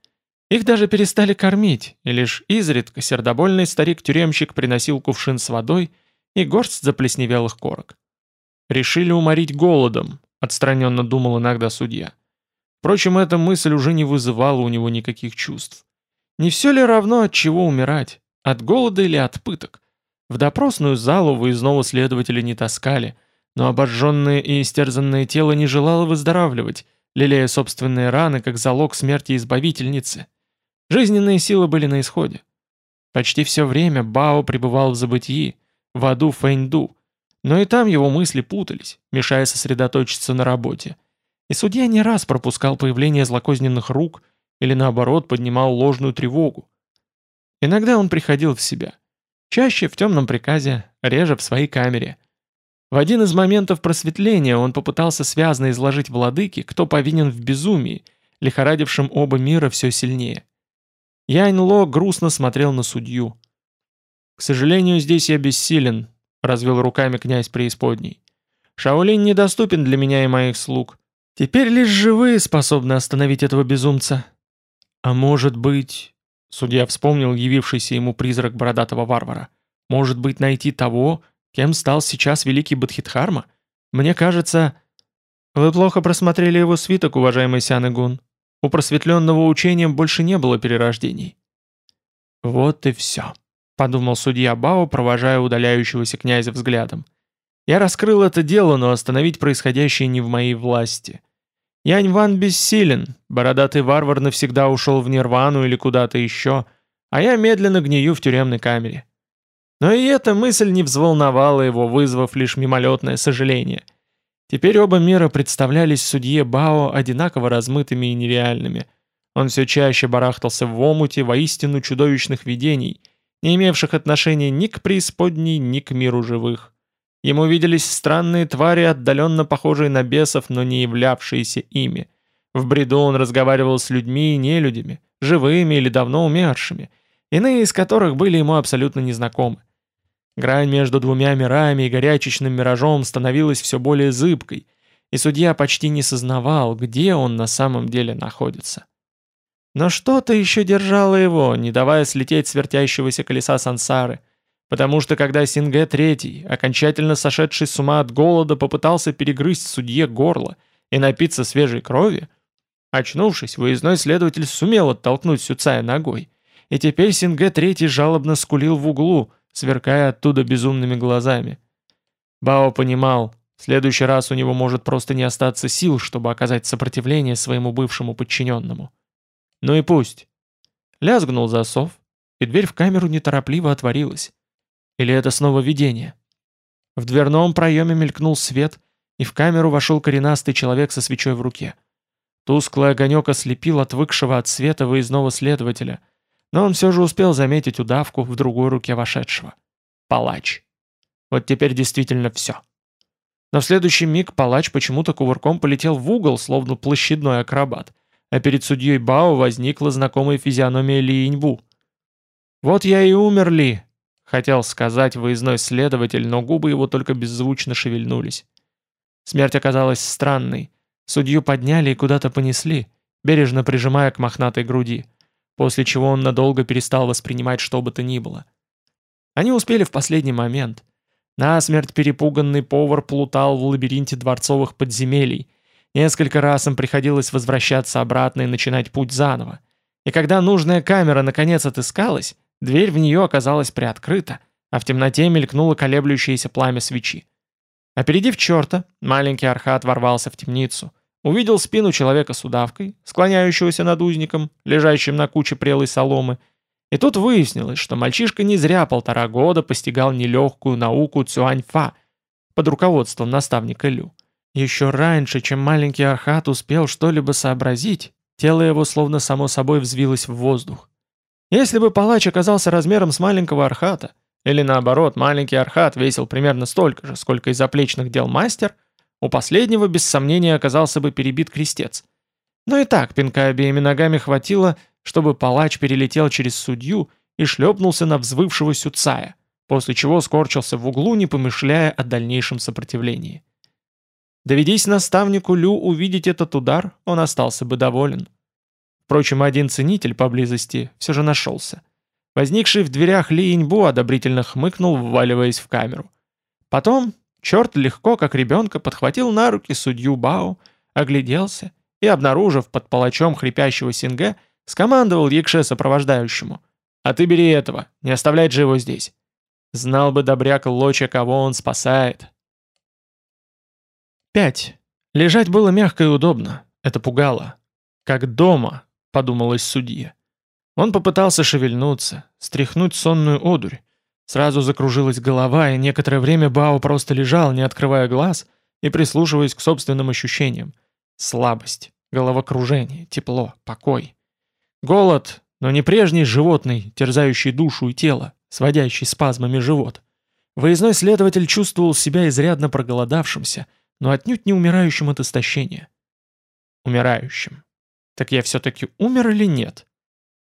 Их даже перестали кормить, и лишь изредка сердобольный старик-тюремщик приносил кувшин с водой и горсть заплесневелых корок. Решили уморить голодом, отстраненно думал иногда судья. Впрочем, эта мысль уже не вызывала у него никаких чувств. Не все ли равно, от чего умирать? От голода или от пыток? В допросную залу выездного следователя не таскали, но обожженное и истерзанное тело не желало выздоравливать, лелея собственные раны как залог смерти избавительницы. Жизненные силы были на исходе. Почти все время Бао пребывал в забытии, в аду Фэньду, но и там его мысли путались, мешая сосредоточиться на работе. И судья не раз пропускал появление злокозненных рук или наоборот поднимал ложную тревогу. Иногда он приходил в себя. Чаще в темном приказе, реже в своей камере. В один из моментов просветления он попытался связно изложить владыке, кто повинен в безумии, лихорадившем оба мира все сильнее. Янь Ло грустно смотрел на судью. «К сожалению, здесь я бессилен», — развел руками князь преисподней. «Шаолинь недоступен для меня и моих слуг. Теперь лишь живые способны остановить этого безумца». «А может быть...» — судья вспомнил явившийся ему призрак бородатого варвара. «Может быть, найти того, кем стал сейчас великий Бодхитхарма? Мне кажется...» «Вы плохо просмотрели его свиток, уважаемый Сянэгун. У просветленного учения больше не было перерождений». «Вот и все», подумал судья Бао, провожая удаляющегося князя взглядом. Я раскрыл это дело, но остановить происходящее не в моей власти. Янь Ван бессилен, бородатый варвар навсегда ушел в нирвану или куда-то еще, а я медленно гнию в тюремной камере. Но и эта мысль не взволновала его, вызвав лишь мимолетное сожаление. Теперь оба мира представлялись судье Бао одинаково размытыми и нереальными. Он все чаще барахтался в омуте воистину чудовищных видений, не имевших отношения ни к преисподней, ни к миру живых. Ему виделись странные твари, отдаленно похожие на бесов, но не являвшиеся ими. В бреду он разговаривал с людьми и нелюдями, живыми или давно умершими, иные из которых были ему абсолютно незнакомы. Грань между двумя мирами и горячечным миражом становилась все более зыбкой, и судья почти не сознавал, где он на самом деле находится. Но что-то еще держало его, не давая слететь с вертящегося колеса сансары, потому что когда Синге Третий, окончательно сошедший с ума от голода, попытался перегрызть судье горло и напиться свежей крови, очнувшись, выездной следователь сумел оттолкнуть Сюцая ногой, и теперь Синге Третий жалобно скулил в углу, сверкая оттуда безумными глазами. Бао понимал, в следующий раз у него может просто не остаться сил, чтобы оказать сопротивление своему бывшему подчиненному. Ну и пусть. Лязгнул засов, и дверь в камеру неторопливо отворилась. Или это снова видение? В дверном проеме мелькнул свет, и в камеру вошел коренастый человек со свечой в руке. Тусклый огонек ослепил отвыкшего от света выездного следователя, но он все же успел заметить удавку в другой руке вошедшего. Палач. Вот теперь действительно все. Но в следующий миг палач почему-то кувырком полетел в угол, словно площадной акробат, а перед судьей Бао возникла знакомая физиономия Ли Иньбу. «Вот я и умер, Ли», — хотел сказать выездной следователь, но губы его только беззвучно шевельнулись. Смерть оказалась странной. Судью подняли и куда-то понесли, бережно прижимая к мохнатой груди, после чего он надолго перестал воспринимать что бы то ни было. Они успели в последний момент. Насмерть перепуганный повар плутал в лабиринте дворцовых подземелий — Несколько раз им приходилось возвращаться обратно и начинать путь заново. И когда нужная камера наконец отыскалась, дверь в нее оказалась приоткрыта, а в темноте мелькнуло колеблющееся пламя свечи. Опередив черта, маленький архат ворвался в темницу, увидел спину человека с удавкой, склоняющегося над узником, лежащим на куче прелой соломы, и тут выяснилось, что мальчишка не зря полтора года постигал нелегкую науку Цюаньфа под руководством наставника Лю. Еще раньше, чем маленький Архат успел что-либо сообразить, тело его словно само собой взвилось в воздух. Если бы палач оказался размером с маленького Архата, Или наоборот, маленький Архат весил примерно столько же, сколько и заплечных дел мастер, у последнего без сомнения оказался бы перебит крестец. Но и так пинка обеими ногами хватило, чтобы палач перелетел через судью и шлепнулся на взвывшего Сюцая, после чего скорчился в углу, не помышляя о дальнейшем сопротивлении. Доведись наставнику Лю увидеть этот удар, он остался бы доволен. Впрочем, один ценитель поблизости все же нашелся. Возникший в дверях Ли Иньбу одобрительно хмыкнул, вваливаясь в камеру. Потом черт легко, как ребенка, подхватил на руки судью Бао, огляделся и, обнаружив под палачом хрипящего Синге, скомандовал Якше сопровождающему. «А ты бери этого, не оставлять же его здесь». Знал бы добряк Лоча, кого он спасает. 5. Лежать было мягко и удобно. Это пугало. «Как дома», — подумалось судье. Он попытался шевельнуться, стряхнуть сонную одурь. Сразу закружилась голова, и некоторое время Бао просто лежал, не открывая глаз и прислушиваясь к собственным ощущениям. Слабость, головокружение, тепло, покой. Голод, но не прежний животный, терзающий душу и тело, сводящий спазмами живот. Выездной следователь чувствовал себя изрядно проголодавшимся, но отнюдь не умирающим от истощения. Умирающим. Так я все-таки умер или нет?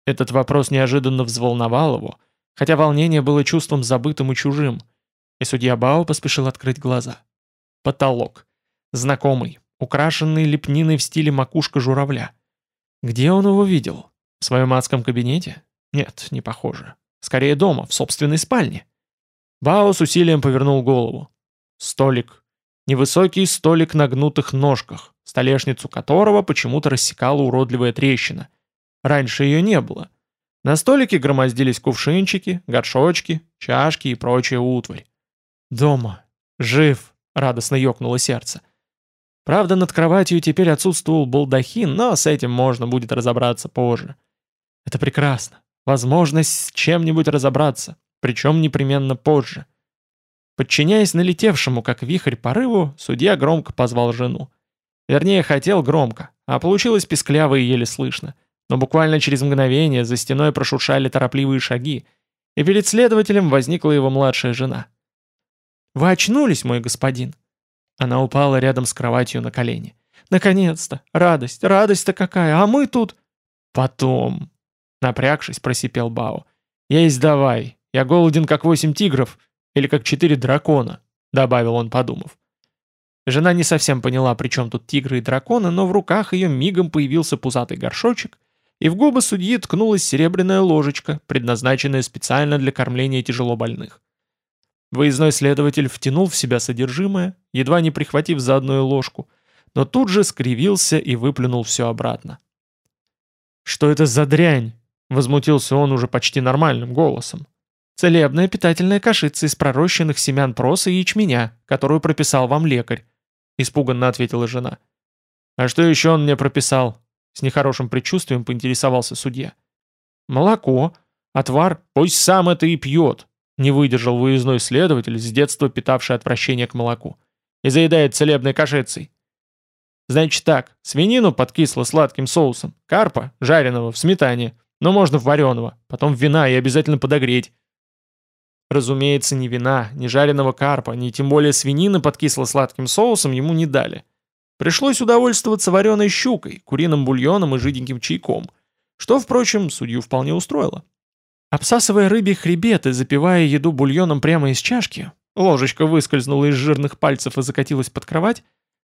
Этот вопрос неожиданно взволновал его, хотя волнение было чувством забытым и чужим, и судья Бао поспешил открыть глаза. Потолок. Знакомый, украшенный лепниной в стиле макушка журавля. Где он его видел? В своем адском кабинете? Нет, не похоже. Скорее дома, в собственной спальне. Бао с усилием повернул голову. Столик. Невысокий столик на гнутых ножках, столешницу которого почему-то рассекала уродливая трещина. Раньше ее не было. На столике громоздились кувшинчики, горшочки, чашки и прочая утварь. «Дома. Жив!» — радостно ёкнуло сердце. Правда, над кроватью теперь отсутствовал балдахин, но с этим можно будет разобраться позже. Это прекрасно. Возможность с чем-нибудь разобраться, причем непременно позже. Подчиняясь налетевшему, как вихрь порыву, судья громко позвал жену. Вернее, хотел громко, а получилось пискляво и еле слышно. Но буквально через мгновение за стеной прошуршали торопливые шаги, и перед следователем возникла его младшая жена. «Вы очнулись, мой господин?» Она упала рядом с кроватью на колени. «Наконец-то! Радость! Радость-то какая! А мы тут...» «Потом...» Напрягшись, просипел Бао. «Есть давай! Я голоден, как восемь тигров, или как четыре дракона», добавил он, подумав. Жена не совсем поняла, при чем тут тигры и драконы, но в руках ее мигом появился пузатый горшочек, и в губы судьи ткнулась серебряная ложечка, предназначенная специально для кормления тяжело больных. Выездной следователь втянул в себя содержимое, едва не прихватив заодно и ложку, но тут же скривился и выплюнул все обратно. «Что это за дрянь?» — возмутился он уже почти нормальным голосом. «Целебная питательная кашица из пророщенных семян проса и ячменя, которую прописал вам лекарь», — испуганно ответила жена. «А что еще он мне прописал?» С нехорошим предчувствием поинтересовался судья. «Молоко, отвар, пусть сам это и пьет», не выдержал выездной следователь, с детства питавший отвращение к молоку. «И заедает целебной кашицей». «Значит так, свинину подкисло сладким соусом, карпа, жареного, в сметане, но можно в вареного, потом вина и обязательно подогреть». Разумеется, ни вина, ни жареного карпа, ни тем более свинины под кисло-сладким соусом ему не дали. Пришлось удовольствоваться вареной щукой, куриным бульоном и жиденьким чайком, что, впрочем, судью вполне устроило. Обсасывая рыбий хребет и запивая еду бульоном прямо из чашки, ложечка выскользнула из жирных пальцев и закатилась под кровать,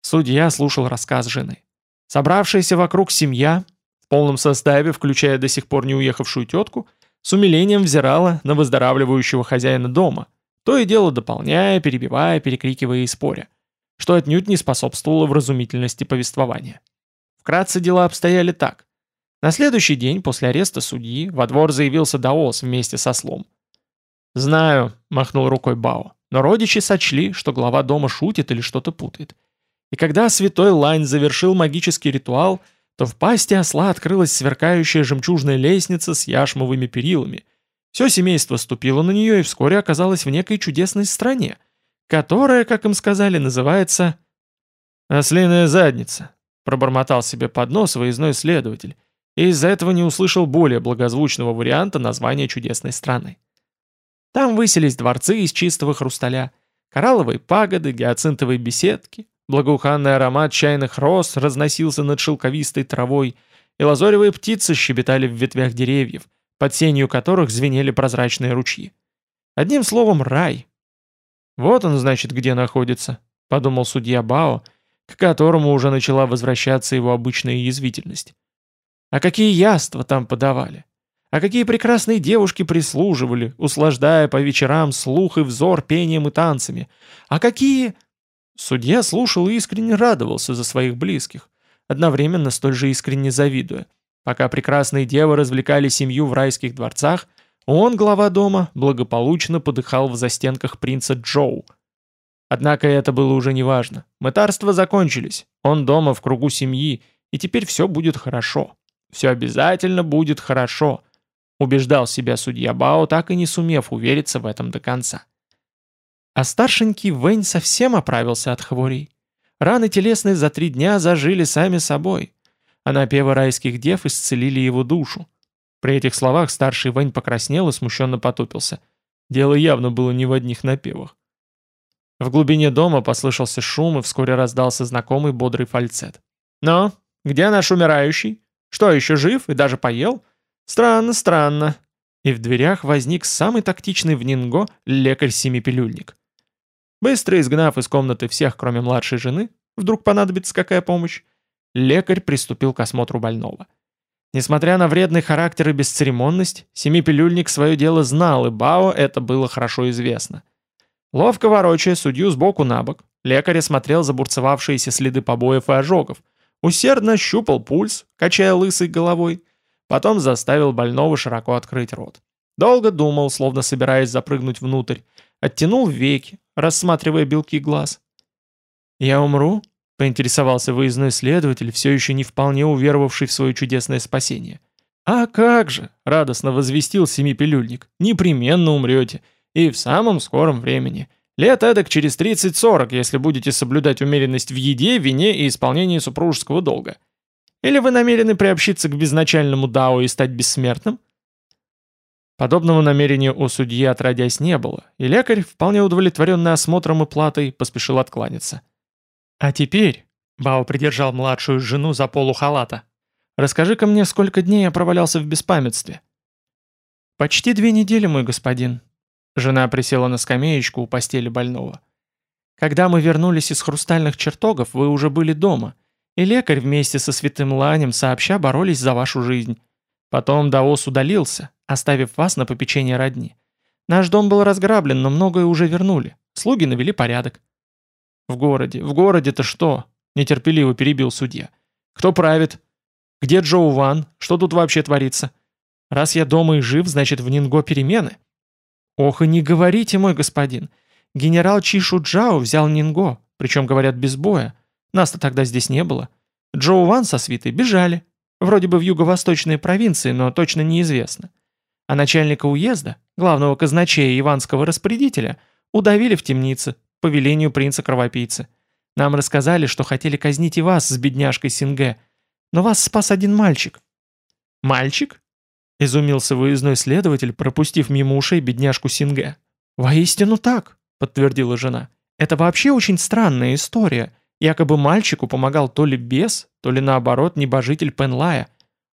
судья слушал рассказ жены. Собравшаяся вокруг семья, в полном составе, включая до сих пор не уехавшую тетку, с умилением взирала на выздоравливающего хозяина дома, то и дело дополняя, перебивая, перекрикивая и споря что отнюдь не способствовало вразумительности повествования. Вкратце дела обстояли так. На следующий день после ареста судьи во двор заявился Даос вместе со слом. «Знаю», — махнул рукой Бао, но родичи сочли, что глава дома шутит или что-то путает. И когда святой Лань завершил магический ритуал, то в пасти осла открылась сверкающая жемчужная лестница с яшмовыми перилами. Все семейство ступило на нее и вскоре оказалось в некой чудесной стране — которая, как им сказали, называется «Ослиная задница», пробормотал себе под нос выездной следователь, и из-за этого не услышал более благозвучного варианта названия чудесной страны. Там высились дворцы из чистого хрусталя, коралловые пагоды, гиацинтовые беседки, благоуханный аромат чайных роз разносился над шелковистой травой, и лазоревые птицы щебетали в ветвях деревьев, под сенью которых звенели прозрачные ручьи. Одним словом, рай. Вот он, значит, где находится, подумал судья Бао, к которому уже начала возвращаться его обычная язвительность. А какие яства там подавали? А какие прекрасные девушки прислуживали, услаждая по вечерам слух и взор пением и танцами. А какие... Судья слушал и искренне радовался за своих близких, одновременно столь же искренне завидуя. Пока прекрасные девы развлекали семью в райских дворцах, он, глава дома, благополучно подыхал в застенках принца Джоу. Однако это было уже неважно. Мытарства закончились, он дома в кругу семьи, и теперь все будет хорошо. Все обязательно будет хорошо убеждал себя судья Бао, так и не сумев увериться в этом до конца. А старшенький Вэнь совсем оправился от хворей. Раны телесные за три дня зажили сами собой, а напевы райских дев исцелили его душу. При этих словах старший Вэнь покраснел и смущенно потупился. Дело явно было не в одних напевах. В глубине дома послышался шум, и вскоре раздался знакомый бодрый фальцет. «Но, где наш умирающий? Что, еще жив и даже поел?» «Странно, странно». И в дверях возник самый тактичный в Нинго лекарь-семипилюльник. Быстро изгнав из комнаты всех, кроме младшей жены, вдруг понадобится какая помощь, лекарь приступил к осмотру больного. Несмотря на вредный характер и бесцеремонность, семипилюльник свое дело знал, и Бао это было хорошо известно. Ловко ворочая судью сбоку на бок, лекарь осмотрел забурцевавшиеся следы побоев и ожогов, усердно щупал пульс, качая лысой головой, Потом заставил больного широко открыть рот. Долго думал, словно собираясь запрыгнуть внутрь. Оттянул веки, рассматривая белки глаз. «Я умру?» — поинтересовался выездной следователь, все еще не вполне уверовавший в свое чудесное спасение. «А как же!» — радостно возвестил семипилюльник. «Непременно умрете. И в самом скором времени. Лет эдак через 30-40, если будете соблюдать умеренность в еде, вине и исполнении супружеского долга. Или вы намерены приобщиться к безначальному Дао и стать бессмертным? Подобного намерения у судьи отродясь не было, и лекарь, вполне удовлетворенный осмотром и платой, поспешил откланяться. «А теперь», — Бао придержал младшую жену за полу халата, «расскажи-ка мне, сколько дней я провалялся в беспамятстве». «Почти две недели, мой господин». Жена присела на скамеечку у постели больного. «Когда мы вернулись из хрустальных чертогов, вы уже были дома, и лекарь вместе со святым Ланем сообща боролись за вашу жизнь. Потом Даос удалился, оставив вас на попечение родни. Наш дом был разграблен, но многое уже вернули. Слуги навели порядок. В городе, в городе-то что? Нетерпеливо перебил судья. Кто правит? Где Джоу Ван? Что тут вообще творится? Раз я дома и жив, значит в Нинго перемены. Ох и не говорите, мой господин. Генерал Чишу Джао взял Нинго, причем, говорят, без боя. Нас-то тогда здесь не было. Джоу Ван со свитой бежали. Вроде бы в юго-восточные провинции, но точно неизвестно. А начальника уезда, главного казначея иванского распорядителя, удавили в темнице по велению принца-кровопийцы. Нам рассказали, что хотели казнить и вас с бедняжкой Синге, но вас спас один мальчик». «Мальчик?» — изумился выездной следователь, пропустив мимо ушей бедняжку Синге. «Воистину так», — подтвердила жена. «Это вообще очень странная история. Якобы мальчику помогал то ли бес, то ли наоборот небожитель Пенлая.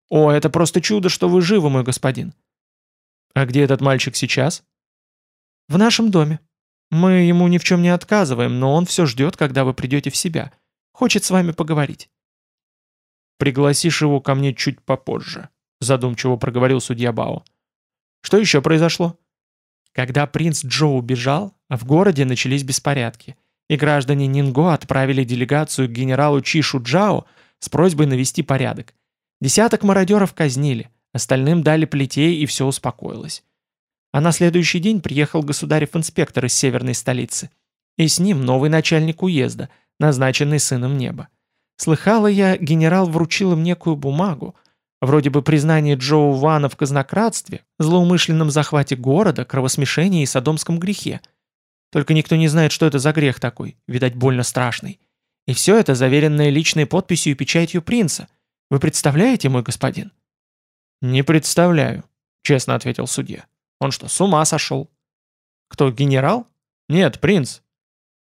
О, это просто чудо, что вы живы, мой господин. А где этот мальчик сейчас? В нашем доме. Мы ему ни в чем не отказываем, но он все ждет, когда вы придете в себя. Хочет с вами поговорить. Пригласишь его ко мне чуть попозже, задумчиво проговорил судья Бао. Что еще произошло? Когда принц Джо убежал, в городе начались беспорядки – и граждане Нинго отправили делегацию к генералу Чишу Джао с просьбой навести порядок. Десяток мародеров казнили, остальным дали плетей и все успокоилось. А на следующий день приехал государев инспектор из северной столицы. И с ним новый начальник уезда, назначенный сыном неба. Слыхала я, генерал вручил им некую бумагу, вроде бы признание Джоу Вана в казнократстве, злоумышленном захвате города, кровосмешении и садомском грехе – только никто не знает, что это за грех такой, видать, больно страшный. И все это заверенное личной подписью и печатью принца. Вы представляете, мой господин?» «Не представляю», — честно ответил судья. «Он что, с ума сошел?» «Кто, генерал?» «Нет, принц».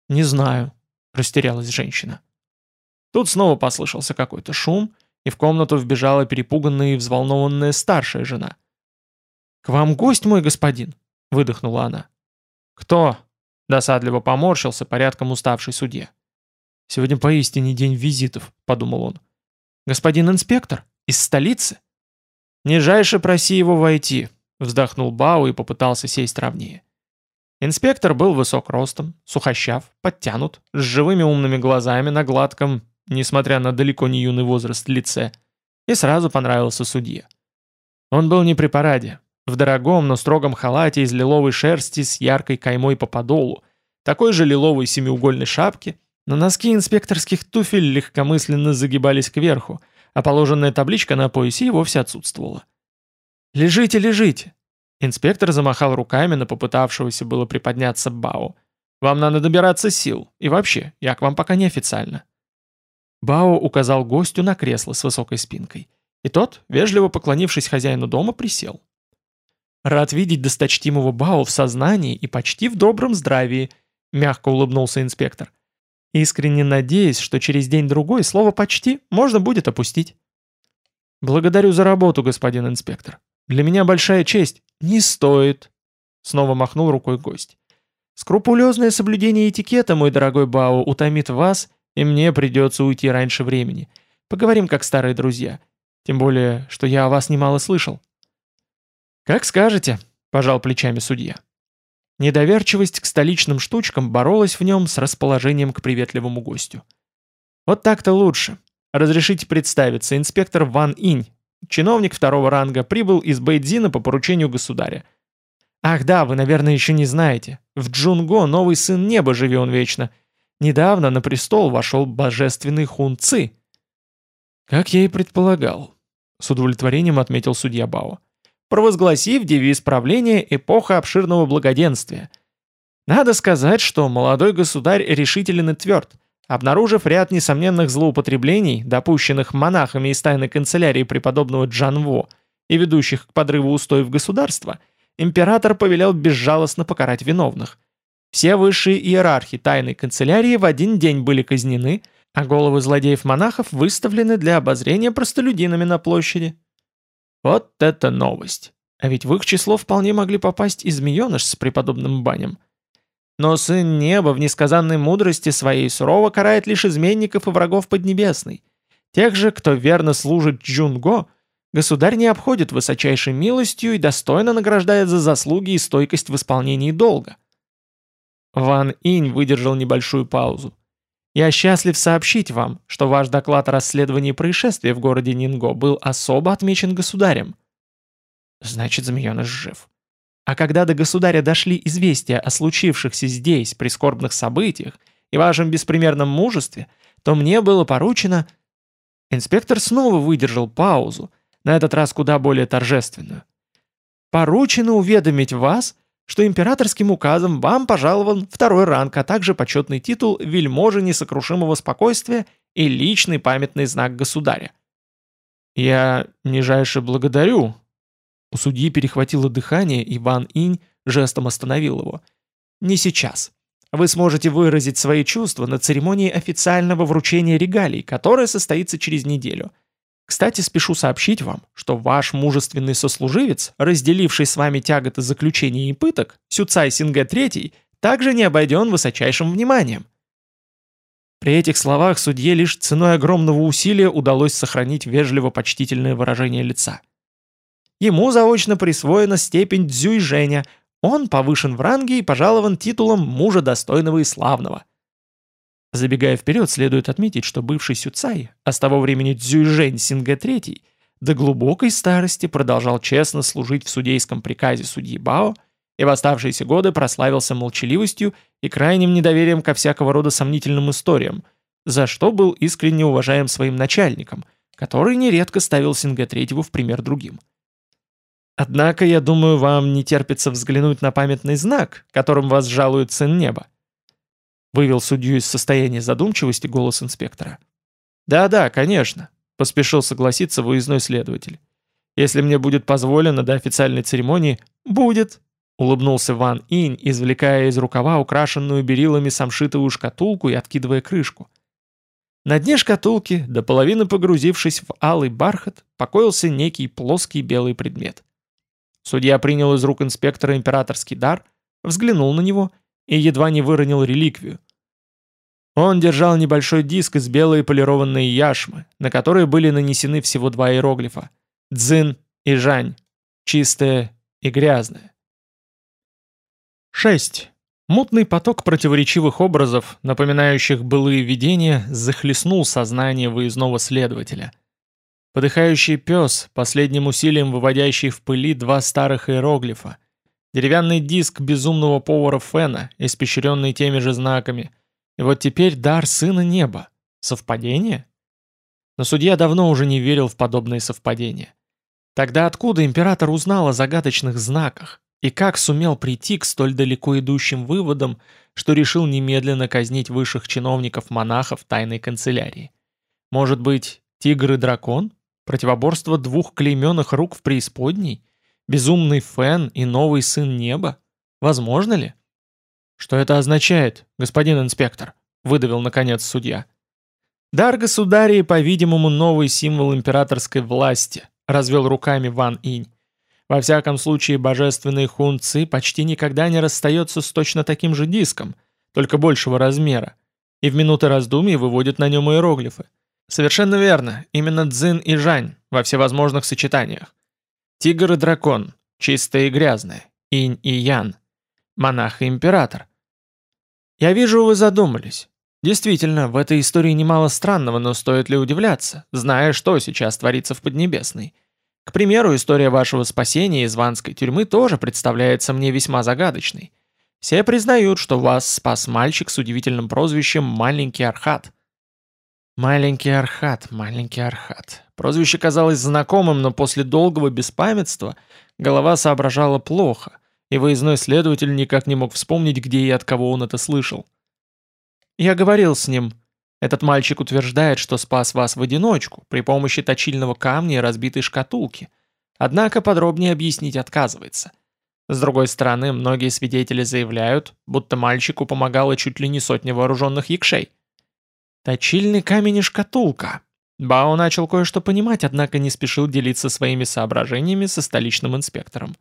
«Не знаю», — растерялась женщина. Тут снова послышался какой-то шум, и в комнату вбежала перепуганная и взволнованная старшая жена. «К вам гость, мой господин!» — выдохнула она. «Кто?» — досадливо поморщился порядком уставший судья. «Сегодня поистине день визитов», — подумал он. «Господин инспектор? Из столицы?» «Нижайше проси его войти», — вздохнул Бау и попытался сесть ровнее. Инспектор был высок ростом, сухощав, подтянут, с живыми умными глазами на гладком, несмотря на далеко не юный возраст, лице, и сразу понравился судье. Он был не при параде, в дорогом, но строгом халате из лиловой шерсти с яркой каймой по подолу, такой же лиловой семиугольной шапке, но носки инспекторских туфель легкомысленно загибались кверху, а положенная табличка на поясе и вовсе отсутствовала. «Лежите, лежите!» Инспектор замахал руками на попытавшегося было приподняться Бао. «Вам надо добираться сил, и вообще, я к вам пока неофициально». Бао указал гостю на кресло с высокой спинкой, и тот, вежливо поклонившись хозяину дома, присел. «Рад видеть досточтимого Бао в сознании и почти в добром здравии», — мягко улыбнулся инспектор. «Искренне надеюсь, что через день-другой слово «почти» можно будет опустить». «Благодарю за работу, господин инспектор. Для меня большая честь». «Не стоит», — снова махнул рукой гость. «Скрупулезное соблюдение этикета, мой дорогой Бао, утомит вас и мне придется уйти раньше времени. Поговорим как старые друзья. Тем более, что я о вас немало слышал». «Как скажете», — пожал плечами судья. Недоверчивость к столичным штучкам боролась в нем с расположением к приветливому гостю. «Вот так-то лучше. Разрешите представиться, инспектор Ван Инь, чиновник второго ранга, прибыл из Бейдзина по поручению государя. Ах да, вы, наверное, еще не знаете. В Джунго новый сын неба живет вечно — Недавно на престол вошел божественный Хун Ци. Как я и предполагал, с удовлетворением отметил судья Бао, провозгласив девиз правления эпоха обширного благоденствия. Надо сказать, что молодой государь решителен и тверд, обнаружив ряд несомненных злоупотреблений, допущенных монахами из тайной канцелярии преподобного Джанво и ведущих к подрыву устоев государства, император повелел безжалостно покарать виновных. Все высшие иерархи тайной канцелярии в один день были казнены, а головы злодеев-монахов выставлены для обозрения простолюдинами на площади. Вот это новость! А ведь в их число вполне могли попасть и змееныш с преподобным банем. Но сын неба в несказанной мудрости своей сурово карает лишь изменников и врагов Поднебесной. Тех же, кто верно служит Джунго, государь не обходит высочайшей милостью и достойно награждает за заслуги и стойкость в исполнении долга. Ван Инь выдержал небольшую паузу. «Я счастлив сообщить вам, что ваш доклад о расследовании происшествия в городе Нинго был особо отмечен государем». «Значит, змееныш жив». А когда до государя дошли известия о случившихся здесь прискорбных событиях и вашем беспримерном мужестве, то мне было поручено...» Инспектор снова выдержал паузу, на этот раз куда более торжественную. «Поручено уведомить вас что императорским указом вам пожалован второй ранг, а также почетный титул вельможи несокрушимого спокойствия и личный памятный знак государя. «Я нижайше благодарю». У судьи перехватило дыхание, и Ван Инь жестом остановил его. «Не сейчас. Вы сможете выразить свои чувства на церемонии официального вручения регалий, которая состоится через неделю». Кстати, спешу сообщить вам, что ваш мужественный сослуживец, разделивший с вами тяготы заключения и пыток, Сюцай Синге III, также не обойден высочайшим вниманием. При этих словах судье лишь ценой огромного усилия удалось сохранить вежливо-почтительное выражение лица. Ему заочно присвоена степень Дзюйжэня, он повышен в ранге и пожалован титулом мужа достойного и славного – Забегая вперед, следует отметить, что бывший Сюцай, а с того времени Цзюйжэнь Сингэ III, до глубокой старости продолжал честно служить в судейском приказе судьи Бао и в оставшиеся годы прославился молчаливостью и крайним недоверием ко всякого рода сомнительным историям, за что был искренне уважаем своим начальником, который нередко ставил Сингэ III в пример другим. Однако, я думаю, вам не терпится взглянуть на памятный знак, которым вас жалует сын неба. Вывел судью из состояния задумчивости голос инспектора. «Да-да, конечно», — поспешил согласиться выездной следователь. «Если мне будет позволено до официальной церемонии...» «Будет», — улыбнулся Ван Инь, извлекая из рукава украшенную берилами самшитовую шкатулку и откидывая крышку. На дне шкатулки, до половины погрузившись в алый бархат, покоился некий плоский белый предмет. Судья принял из рук инспектора императорский дар, взглянул на него и едва не выронил реликвию. Он держал небольшой диск из белой полированной яшмы, на которой были нанесены всего два иероглифа – «Дзин» и «Жань», чистое и грязное. 6. Мутный поток противоречивых образов, напоминающих былые видения, захлестнул сознание выездного следователя. Подыхающий пес, последним усилием выводящий в пыли два старых иероглифа, деревянный диск безумного повара Фена, испещренный теми же знаками, и вот теперь дар сына неба. Совпадение? Но судья давно уже не верил в подобные совпадения. Тогда откуда император узнал о загадочных знаках? И как сумел прийти к столь далеко идущим выводам, что решил немедленно казнить высших чиновников-монахов тайной канцелярии? Может быть, тигр и дракон? Противоборство двух клейменных рук в преисподней? Безумный Фен и новый сын неба? Возможно ли? Что это означает, господин инспектор? Выдавил наконец судья. Дар государии, по-видимому, новый символ императорской власти, развел руками Ван Инь. Во всяком случае, божественный хун Ци почти никогда не расстается с точно таким же диском, только большего размера, и в минуты раздумий выводит на нем иероглифы. Совершенно верно, именно Цзин и Жань во всевозможных сочетаниях. Тигр и дракон, чистое и грязное, инь и ян, монах и император. Я вижу, вы задумались. Действительно, в этой истории немало странного, но стоит ли удивляться, зная, что сейчас творится в Поднебесной. К примеру, история вашего спасения из ванской тюрьмы тоже представляется мне весьма загадочной. Все признают, что вас спас мальчик с удивительным прозвищем «Маленький Архат». «Маленький Архат, маленький Архат». Прозвище казалось знакомым, но после долгого беспамятства голова соображала плохо, и выездной следователь никак не мог вспомнить, где и от кого он это слышал. «Я говорил с ним», этот мальчик утверждает, что спас вас в одиночку, при помощи точильного камня и разбитой шкатулки. Однако подробнее объяснить отказывается. С другой стороны, многие свидетели заявляют, будто мальчику помогала чуть ли не сотня вооруженных якшей. Точильный камень и шкатулка. Бао начал кое-что понимать, однако не спешил делиться своими соображениями со столичным инспектором.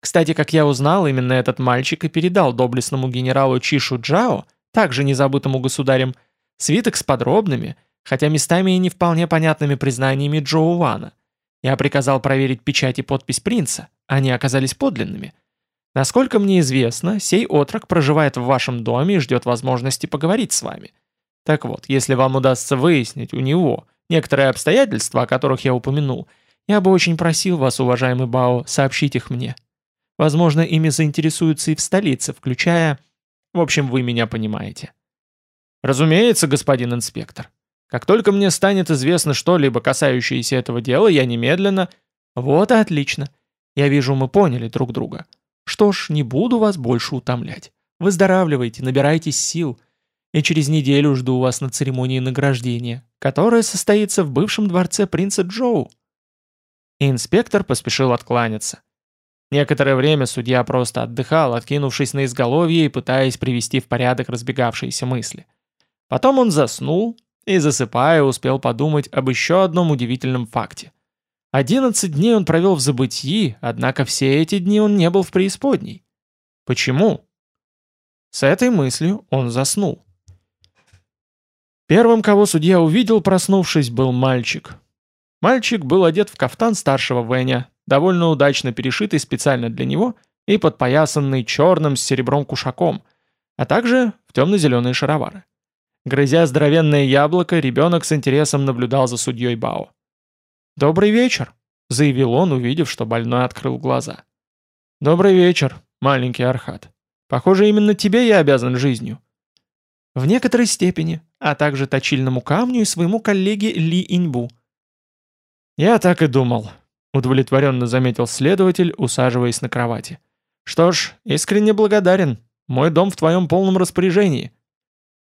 Кстати, как я узнал, именно этот мальчик и передал доблестному генералу Чишу Джао, также незабытому государем, Свиток с подробными, хотя местами и не вполне понятными признаниями Джоу Вана. Я приказал проверить печать и подпись принца, они оказались подлинными. Насколько мне известно, сей отрок проживает в вашем доме и ждет возможности поговорить с вами. Так вот, если вам удастся выяснить у него некоторые обстоятельства, о которых я упомянул, я бы очень просил вас, уважаемый Бао, сообщить их мне. Возможно, ими заинтересуются и в столице, включая... В общем, вы меня понимаете. «Разумеется, господин инспектор. Как только мне станет известно что-либо, касающееся этого дела, я немедленно...» «Вот и отлично. Я вижу, мы поняли друг друга. Что ж, не буду вас больше утомлять. Выздоравливайте, набирайтесь сил. И через неделю жду вас на церемонии награждения, которая состоится в бывшем дворце принца Джоу». инспектор поспешил откланяться. Некоторое время судья просто отдыхал, откинувшись на изголовье и пытаясь привести в порядок разбегавшиеся мысли. Потом он заснул и, засыпая, успел подумать об еще одном удивительном факте. Одиннадцать дней он провел в забытии, однако все эти дни он не был в преисподней. Почему? С этой мыслью он заснул. Первым, кого судья увидел, проснувшись, был мальчик. Мальчик был одет в кафтан старшего Веня, довольно удачно перешитый специально для него и подпоясанный черным с серебром кушаком, а также в темно-зеленые шаровары. Грызя здоровенное яблоко, ребенок с интересом наблюдал за судьей Бао. «Добрый вечер», — заявил он, увидев, что больной открыл глаза. «Добрый вечер, маленький Архат. Похоже, именно тебе я обязан жизнью». «В некоторой степени, а также точильному камню и своему коллеге Ли Иньбу». «Я так и думал», — удовлетворенно заметил следователь, усаживаясь на кровати. «Что ж, искренне благодарен. Мой дом в твоем полном распоряжении.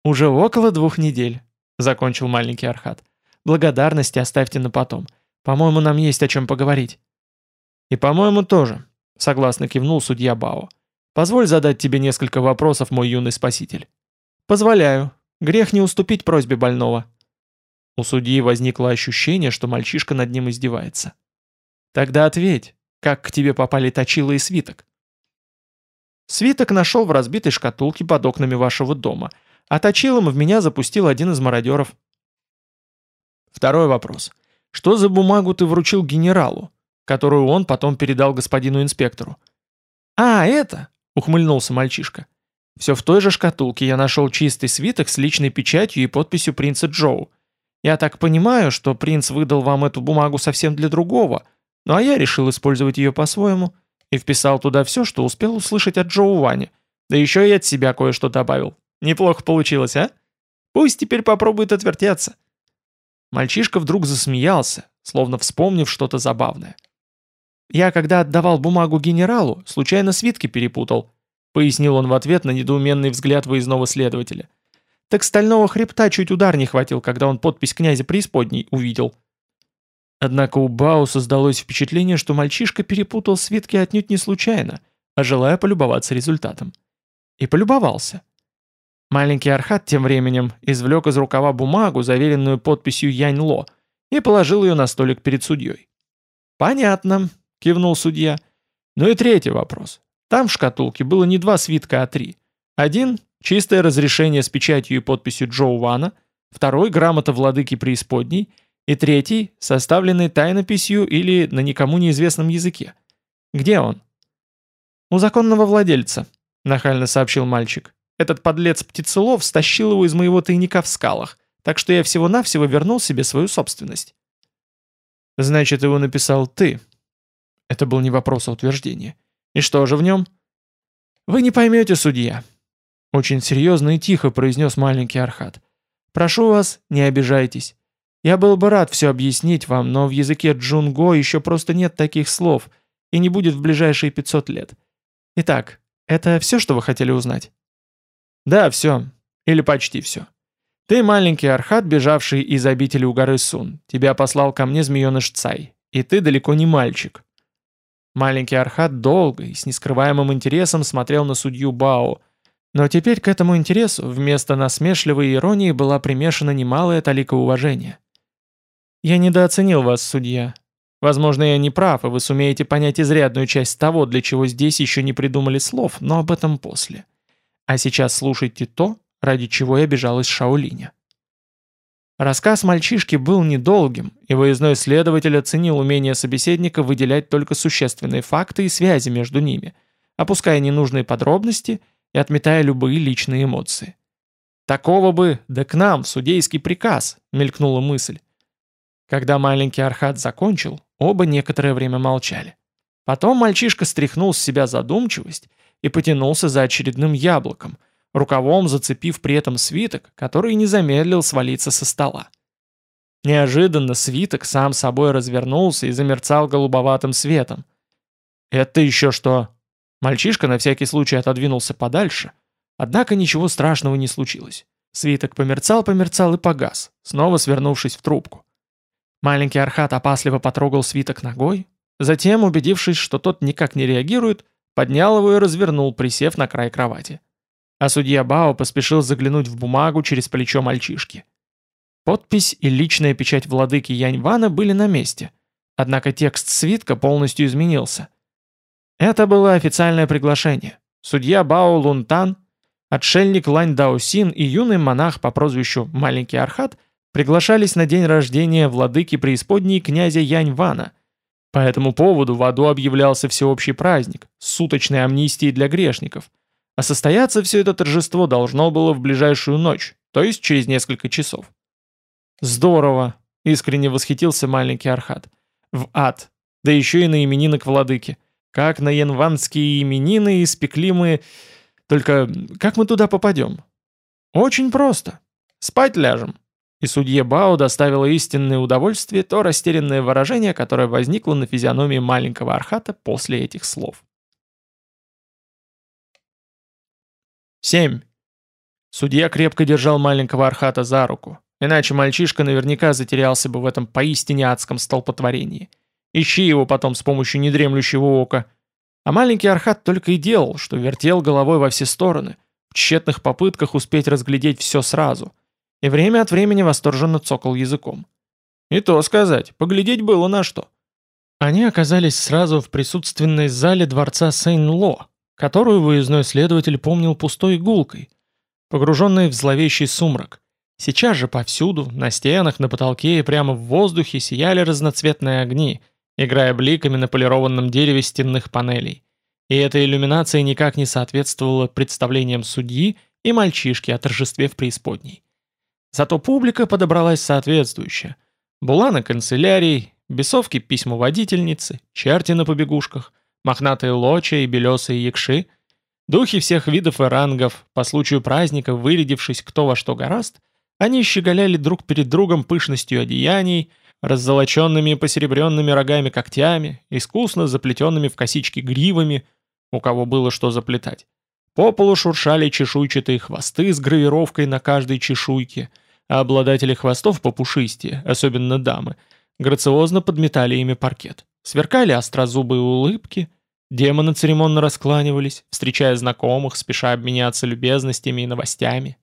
«Уже около двух недель», — закончил маленький Архат. «Благодарности оставьте на потом. По-моему, нам есть о чем поговорить». «И по-моему тоже», — согласно кивнул судья Бао. Позволь задать тебе несколько вопросов, мой юный спаситель. Позволяю. Грех не уступить просьбе больного. У судьи возникло ощущение, что мальчишка над ним издевается. Тогда ответь, как к тебе попали точила и свиток? Свиток нашел в разбитой шкатулке под окнами вашего дома, а точилом в меня запустил один из мародеров. Второй вопрос. Что за бумагу ты вручил генералу, которую он потом передал господину инспектору? А, это, ухмыльнулся мальчишка. Все в той же шкатулке я нашел чистый свиток с личной печатью и подписью принца Джоу. Я так понимаю, что принц выдал вам эту бумагу совсем для другого, ну а я решил использовать ее по-своему и вписал туда все, что успел услышать от Джоу Вани, да еще и от себя кое-что добавил. Неплохо получилось, а? Пусть теперь попробует отвертеться. Мальчишка вдруг засмеялся, словно вспомнив что-то забавное. «Я, когда отдавал бумагу генералу, случайно свитки перепутал», пояснил он в ответ на недоуменный взгляд выездного следователя. «Так стального хребта чуть удар не хватил, когда он подпись князя преисподней увидел». Однако у Бау создалось впечатление, что мальчишка перепутал свитки отнюдь не случайно, а желая полюбоваться результатом. И полюбовался. Маленький Архат тем временем извлек из рукава бумагу, заверенную подписью Янь Ло, и положил ее на столик перед судьей. «Понятно», — кивнул судья. «Ну и третий вопрос. Там в шкатулке было не два свитка, а три. Один — чистое разрешение с печатью и подписью Джоу Вана, второй — грамота владыки преисподней, и третий — составленный тайнописью или на никому неизвестном языке. Где он?» «У законного владельца», — нахально сообщил мальчик. Этот подлец Птицелов стащил его из моего тайника в скалах, так что я всего-навсего вернул себе свою собственность. Значит, его написал ты. Это был не вопрос, а утверждение. И что же в нем? Вы не поймете, судья. Очень серьезно и тихо произнес маленький Архат. Прошу вас, не обижайтесь. Я был бы рад все объяснить вам, но в языке джунго еще просто нет таких слов и не будет в ближайшие 500 лет. Итак, это все, что вы хотели узнать? Да, все. Или почти все. Ты маленький архат, бежавший из обители у горы Сун. Тебя послал ко мне змееныш Цай. И ты далеко не мальчик. Маленький архат долго и с нескрываемым интересом смотрел на судью Бао. Но теперь к этому интересу вместо насмешливой иронии была примешана немалая талика уважения. «Я недооценил вас, судья. Возможно, я не прав, и вы сумеете понять изрядную часть того, для чего здесь еще не придумали слов, но об этом после. А сейчас слушайте то, ради чего я бежал из Шаолиня. Рассказ мальчишки был недолгим, и выездной следователь оценил умение собеседника выделять только существенные факты и связи между ними, опуская ненужные подробности и отметая любые личные эмоции. «Такого бы, да к нам, в судейский приказ», — мелькнула мысль. Когда маленький Архат закончил, оба некоторое время молчали. Потом мальчишка стряхнул с себя задумчивость и потянулся за очередным яблоком, рукавом зацепив при этом свиток, который не замедлил свалиться со стола. Неожиданно свиток сам собой развернулся и замерцал голубоватым светом. «Это еще что?» Мальчишка на всякий случай отодвинулся подальше, однако ничего страшного не случилось. Свиток померцал-померцал и погас, снова свернувшись в трубку. Маленький Архат опасливо потрогал свиток ногой, затем, убедившись, что тот никак не реагирует, Поднял его и развернул, присев на край кровати. А судья Бао поспешил заглянуть в бумагу через плечо мальчишки. Подпись и личная печать владыки Яньвана были на месте, однако текст свитка полностью изменился. Это было официальное приглашение. Судья Бао Лунтан, отшельник Лань Даосин и юный монах по прозвищу Маленький Архат приглашались на день рождения владыки преисподней князя Яньвана – по этому поводу в аду объявлялся всеобщий праздник с суточной амнистией для грешников, а состояться все это торжество должно было в ближайшую ночь, то есть через несколько часов. «Здорово!» — искренне восхитился маленький Архат. «В ад! Да еще и на именинок владыки! Как на янванские именины испекли мы... Только как мы туда попадем?» «Очень просто. Спать ляжем и судье Бао доставило истинное удовольствие то растерянное выражение, которое возникло на физиономии маленького Архата после этих слов. 7. Судья крепко держал маленького Архата за руку, иначе мальчишка наверняка затерялся бы в этом поистине адском столпотворении. Ищи его потом с помощью недремлющего ока. А маленький Архат только и делал, что вертел головой во все стороны, в тщетных попытках успеть разглядеть все сразу, и время от времени восторженно цокал языком. И то сказать, поглядеть было на что. Они оказались сразу в присутственной зале дворца Сейн-Ло, которую выездной следователь помнил пустой гулкой, погруженной в зловещий сумрак. Сейчас же повсюду, на стенах, на потолке и прямо в воздухе сияли разноцветные огни, играя бликами на полированном дереве стенных панелей. И эта иллюминация никак не соответствовала представлениям судьи и мальчишки о торжестве в преисподней. Зато публика подобралась соответствующая. Буланы канцелярий, бесовки письмоводительницы, черти на побегушках, мохнатые лоча и белесые якши, духи всех видов и рангов, по случаю праздника, вырядившись кто во что гораст, они щеголяли друг перед другом пышностью одеяний, раззолоченными и посеребренными рогами когтями, искусно заплетенными в косички гривами, у кого было что заплетать. По полу шуршали чешуйчатые хвосты с гравировкой на каждой чешуйке, а обладатели хвостов попушистее, особенно дамы, грациозно подметали ими паркет. Сверкали острозубые улыбки, демоны церемонно раскланивались, встречая знакомых, спеша обменяться любезностями и новостями.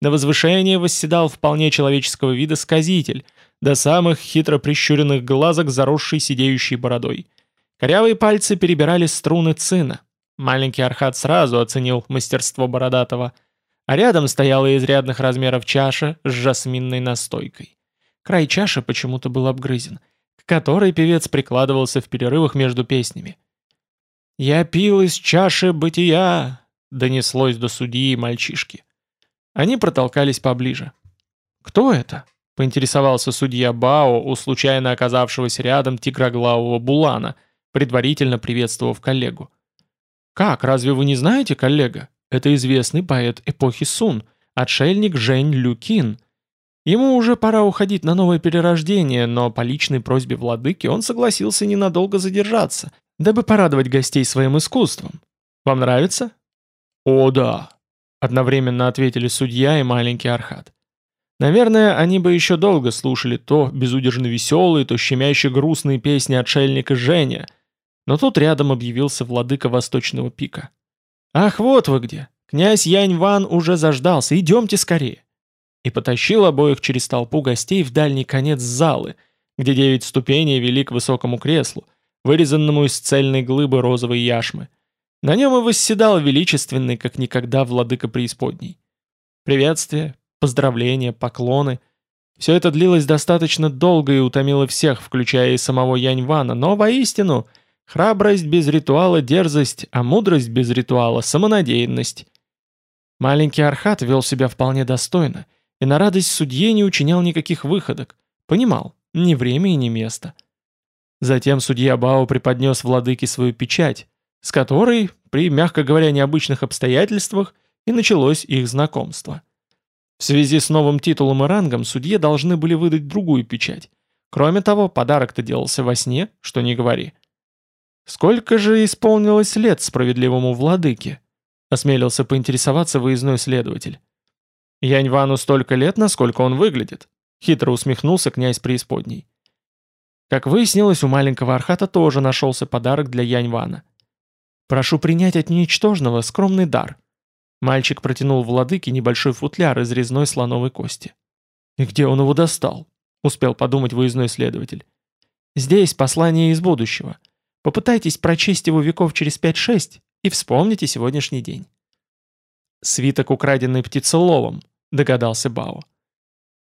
На возвышении восседал вполне человеческого вида сказитель, до самых хитро прищуренных глазок, заросший сидеющей бородой – Корявые пальцы перебирали струны цина. Маленький Архат сразу оценил мастерство Бородатого. А рядом стояла изрядных размеров чаша с жасминной настойкой. Край чаши почему-то был обгрызен, к которой певец прикладывался в перерывах между песнями. «Я пил из чаши бытия», — донеслось до судьи и мальчишки. Они протолкались поближе. «Кто это?» — поинтересовался судья Бао у случайно оказавшегося рядом тигроглавого булана — предварительно приветствовав коллегу. «Как, разве вы не знаете, коллега? Это известный поэт эпохи Сун, отшельник Жень Люкин. Ему уже пора уходить на новое перерождение, но по личной просьбе владыки он согласился ненадолго задержаться, дабы порадовать гостей своим искусством. Вам нравится?» «О, да!» — одновременно ответили судья и маленький Архат. Наверное, они бы еще долго слушали то безудержно веселые, то щемяще грустные песни отшельника Женя — но тут рядом объявился владыка Восточного пика. «Ах, вот вы где! Князь Янь-Ван уже заждался, идемте скорее!» И потащил обоих через толпу гостей в дальний конец залы, где девять ступеней вели к высокому креслу, вырезанному из цельной глыбы розовой яшмы. На нем и восседал величественный, как никогда, владыка преисподней. Приветствия, поздравления, поклоны — все это длилось достаточно долго и утомило всех, включая и самого Янь-Вана, но воистину — Храбрость без ритуала – дерзость, а мудрость без ритуала – самонадеянность. Маленький Архат вел себя вполне достойно и на радость судье не учинял никаких выходок. Понимал, ни время и ни место. Затем судья Бао преподнес владыке свою печать, с которой, при, мягко говоря, необычных обстоятельствах, и началось их знакомство. В связи с новым титулом и рангом судье должны были выдать другую печать. Кроме того, подарок-то делался во сне, что не говори. «Сколько же исполнилось лет справедливому владыке?» — осмелился поинтересоваться выездной следователь. «Янь Вану столько лет, насколько он выглядит», — хитро усмехнулся князь преисподней. Как выяснилось, у маленького Архата тоже нашелся подарок для Янь Вана. «Прошу принять от ничтожного скромный дар». Мальчик протянул владыке небольшой футляр из резной слоновой кости. «И где он его достал?» — успел подумать выездной следователь. «Здесь послание из будущего». Попытайтесь прочесть его веков через 5-6 и вспомните сегодняшний день. «Свиток, украденный птицеловом», — догадался Бао.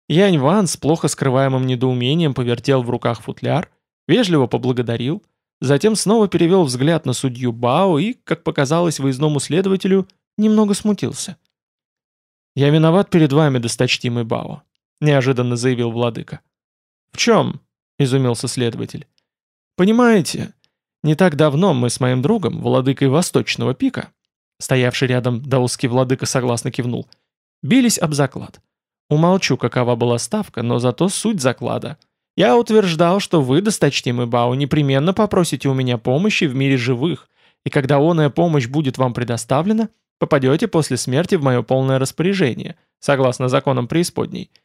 Янь Ван с плохо скрываемым недоумением повертел в руках футляр, вежливо поблагодарил, затем снова перевел взгляд на судью Бао и, как показалось выездному следователю, немного смутился. «Я виноват перед вами, досточтимый Бао», — неожиданно заявил владыка. «В чем?» — изумился следователь. «Понимаете, не так давно мы с моим другом, владыкой Восточного пика, стоявший рядом даосский владыка согласно кивнул, бились об заклад. Умолчу, какова была ставка, но зато суть заклада. Я утверждал, что вы, досточтимый Бао, непременно попросите у меня помощи в мире живых, и когда оная помощь будет вам предоставлена, попадете после смерти в мое полное распоряжение, согласно законам преисподней –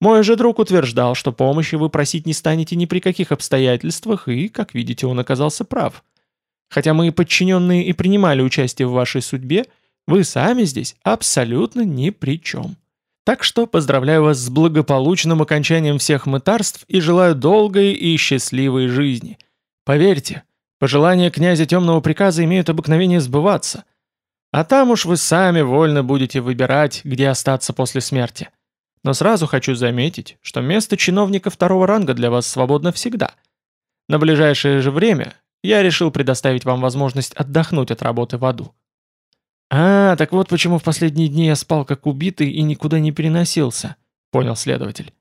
мой же друг утверждал, что помощи вы просить не станете ни при каких обстоятельствах, и, как видите, он оказался прав. Хотя мы и подчиненные и принимали участие в вашей судьбе, вы сами здесь абсолютно ни при чем. Так что поздравляю вас с благополучным окончанием всех мытарств и желаю долгой и счастливой жизни. Поверьте, пожелания князя темного приказа имеют обыкновение сбываться. А там уж вы сами вольно будете выбирать, где остаться после смерти. Но сразу хочу заметить, что место чиновника второго ранга для вас свободно всегда. На ближайшее же время я решил предоставить вам возможность отдохнуть от работы в аду. «А, так вот почему в последние дни я спал как убитый и никуда не переносился», — понял следователь.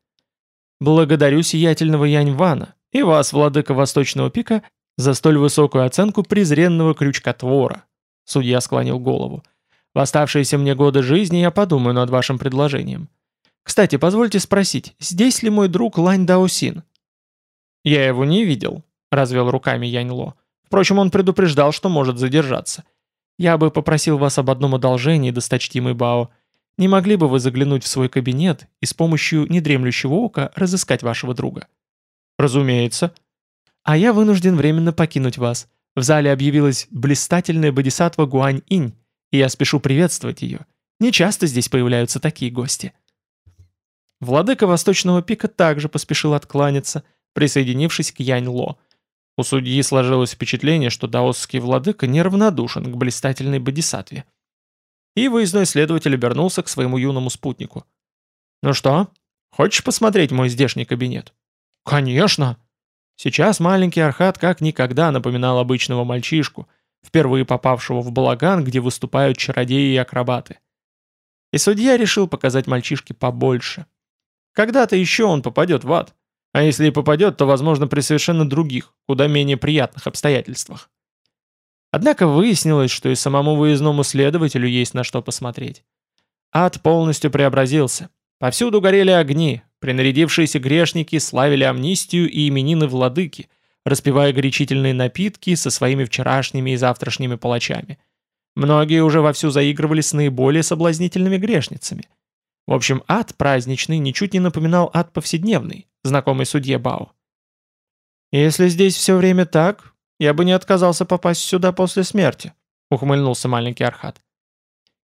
«Благодарю сиятельного Янь Вана и вас, владыка Восточного пика, за столь высокую оценку презренного крючкотвора», — судья склонил голову. «В оставшиеся мне годы жизни я подумаю над вашим предложением. Кстати, позвольте спросить, здесь ли мой друг Лань Даосин?» «Я его не видел», — развел руками Янь Ло. «Впрочем, он предупреждал, что может задержаться. Я бы попросил вас об одном одолжении, досточтимый Бао. Не могли бы вы заглянуть в свой кабинет и с помощью недремлющего ока разыскать вашего друга? Разумеется. А я вынужден временно покинуть вас. В зале объявилась блистательная бодисатва Гуань-инь, и я спешу приветствовать ее. Не часто здесь появляются такие гости. Владыка Восточного пика также поспешил откланяться, присоединившись к Янь-Ло – у судьи сложилось впечатление, что даосский владыка неравнодушен к блистательной бодисатве. И выездной следователь обернулся к своему юному спутнику. «Ну что, хочешь посмотреть мой здешний кабинет?» «Конечно!» Сейчас маленький Архат как никогда напоминал обычного мальчишку, впервые попавшего в балаган, где выступают чародеи и акробаты. И судья решил показать мальчишке побольше. Когда-то еще он попадет в ад, а если и попадет, то, возможно, при совершенно других, куда менее приятных обстоятельствах. Однако выяснилось, что и самому выездному следователю есть на что посмотреть. Ад полностью преобразился. Повсюду горели огни, принарядившиеся грешники славили амнистию и именины владыки, распивая горячительные напитки со своими вчерашними и завтрашними палачами. Многие уже вовсю заигрывали с наиболее соблазнительными грешницами. В общем, ад праздничный ничуть не напоминал ад повседневный, знакомый судье Бао. «Если здесь все время так, я бы не отказался попасть сюда после смерти», — ухмыльнулся маленький Архат.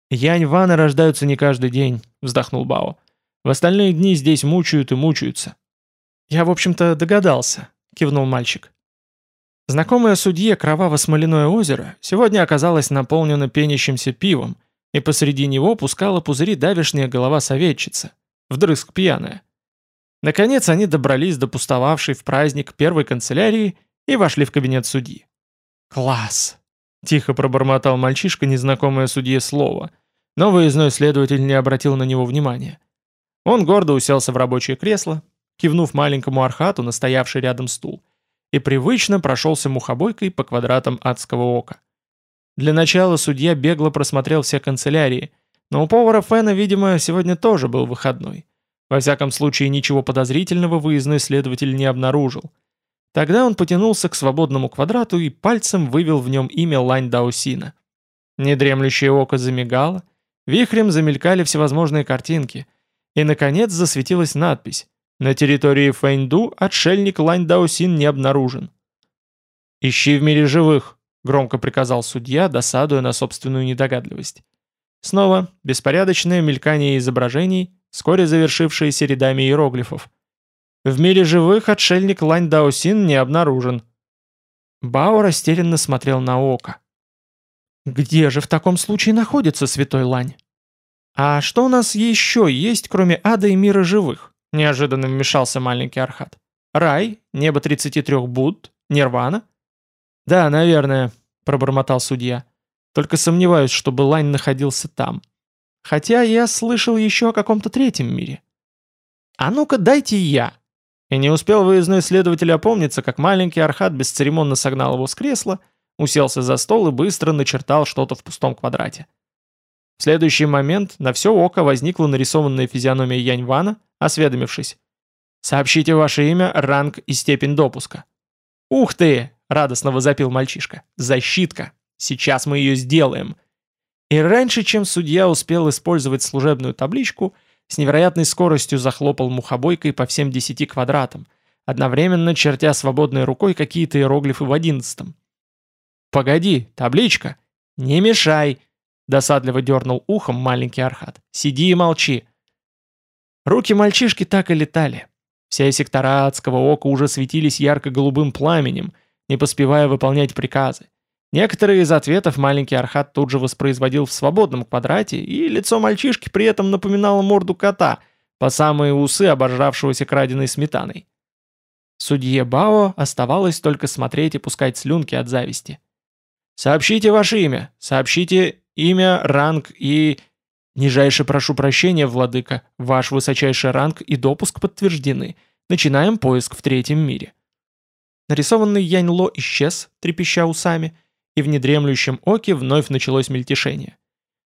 «Янь-ваны рождаются не каждый день», — вздохнул Бао. «В остальные дни здесь мучают и мучаются». «Я, в общем-то, догадался», — кивнул мальчик. Знакомое судье кроваво-смоляное озеро сегодня оказалось наполнено пенящимся пивом, и посреди него пускала пузыри давешняя голова советчица, вдрызг пьяная. Наконец они добрались до пустовавшей в праздник первой канцелярии и вошли в кабинет судьи. «Класс!» – тихо пробормотал мальчишка незнакомое судье слово, но выездной следователь не обратил на него внимания. Он гордо уселся в рабочее кресло, кивнув маленькому архату на стоявший рядом стул, и привычно прошелся мухобойкой по квадратам адского ока. Для начала судья бегло просмотрел все канцелярии, но у повара Фэна, видимо, сегодня тоже был выходной. Во всяком случае, ничего подозрительного выездной следователь не обнаружил. Тогда он потянулся к свободному квадрату и пальцем вывел в нем имя Лань Даосина. Недремлющее око замигало, вихрем замелькали всевозможные картинки, и, наконец, засветилась надпись «На территории Фэйнду отшельник Лань Даосин не обнаружен». «Ищи в мире живых», — громко приказал судья, досадуя на собственную недогадливость. Снова беспорядочное мелькание изображений, вскоре завершившиеся рядами иероглифов. В мире живых отшельник Лань Даосин не обнаружен. Бао растерянно смотрел на око. «Где же в таком случае находится святой Лань?» «А что у нас еще есть, кроме ада и мира живых?» Неожиданно вмешался маленький Архат. «Рай? Небо 33 Будд? Нирвана?» «Да, наверное», — пробормотал судья. «Только сомневаюсь, чтобы Лань находился там. Хотя я слышал еще о каком-то третьем мире. А ну-ка дайте я. И не успел выездной следователь опомниться, как маленький Архат бесцеремонно согнал его с кресла, уселся за стол и быстро начертал что-то в пустом квадрате. В следующий момент на все око возникла нарисованная физиономия Яньвана, осведомившись. «Сообщите ваше имя, ранг и степень допуска». «Ух ты!» — радостно возопил мальчишка. «Защитка! Сейчас мы ее сделаем!» И раньше, чем судья успел использовать служебную табличку, с невероятной скоростью захлопал мухобойкой по всем десяти квадратам, одновременно чертя свободной рукой какие-то иероглифы в одиннадцатом. «Погоди, табличка!» «Не мешай!» — досадливо дернул ухом маленький Архат. «Сиди и молчи!» Руки мальчишки так и летали. Все сектора адского ока уже светились ярко-голубым пламенем, не поспевая выполнять приказы. Некоторые из ответов маленький Архат тут же воспроизводил в свободном квадрате, и лицо мальчишки при этом напоминало морду кота, по самые усы обожравшегося краденой сметаной. Судье Бао оставалось только смотреть и пускать слюнки от зависти. «Сообщите ваше имя, сообщите имя, ранг и...» «Нижайше прошу прощения, владыка, ваш высочайший ранг и допуск подтверждены. Начинаем поиск в третьем мире». Нарисованный Янь Ло исчез, трепеща усами, и в недремлющем оке вновь началось мельтешение.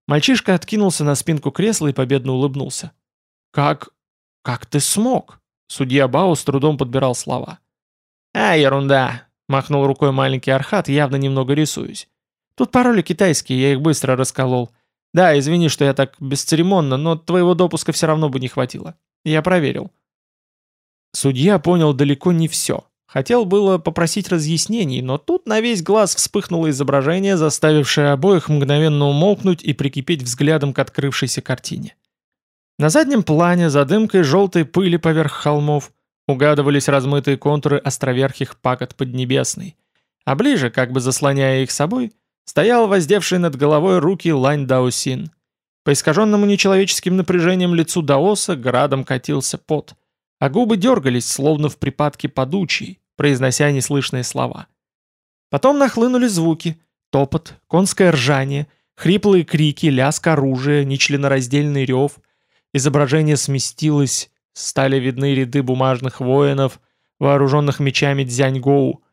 Мальчишка откинулся на спинку кресла и победно улыбнулся. «Как... как ты смог?» Судья Бао с трудом подбирал слова. «А, ерунда!» — махнул рукой маленький Архат, явно немного рисуюсь. «Тут пароли китайские, я их быстро расколол. Да, извини, что я так бесцеремонно, но твоего допуска все равно бы не хватило. Я проверил». Судья понял далеко не все. Хотел было попросить разъяснений, но тут на весь глаз вспыхнуло изображение, заставившее обоих мгновенно умолкнуть и прикипеть взглядом к открывшейся картине. На заднем плане, за дымкой желтой пыли поверх холмов, угадывались размытые контуры островерхих пагод Поднебесной, а ближе, как бы заслоняя их собой, стоял воздевший над головой руки Лань Даосин. По искаженному нечеловеческим напряжением лицу Даоса градом катился пот – а губы дергались, словно в припадке подучий, произнося неслышные слова. Потом нахлынули звуки, топот, конское ржание, хриплые крики, лязг оружия, нечленораздельный рев. Изображение сместилось, стали видны ряды бумажных воинов, вооруженных мечами Дзяньгоу,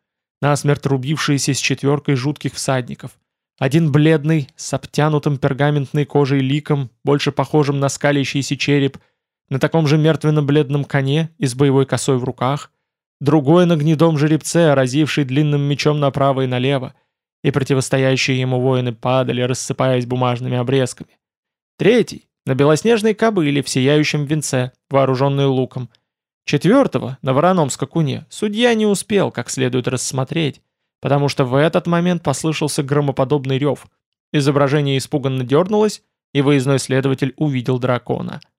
насмерть рубившиеся с четверкой жутких всадников. Один бледный, с обтянутым пергаментной кожей ликом, больше похожим на скалящийся череп – на таком же мертвенно-бледном коне и с боевой косой в руках, другой на гнедом жеребце, разивший длинным мечом направо и налево, и противостоящие ему воины падали, рассыпаясь бумажными обрезками. Третий — на белоснежной кобыле в сияющем венце, вооруженный луком. Четвертого, на вороном скакуне, судья не успел как следует рассмотреть, потому что в этот момент послышался громоподобный рев. Изображение испуганно дернулось, и выездной следователь увидел дракона —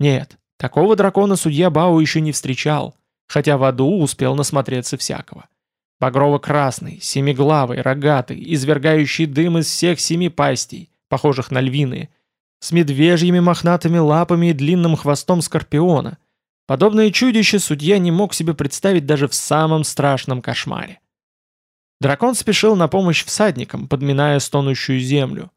нет, такого дракона судья Бао еще не встречал, хотя в аду успел насмотреться всякого. Багрово-красный, семиглавый, рогатый, извергающий дым из всех семи пастей, похожих на львиные, с медвежьими мохнатыми лапами и длинным хвостом скорпиона. Подобное чудище судья не мог себе представить даже в самом страшном кошмаре. Дракон спешил на помощь всадникам, подминая стонущую землю.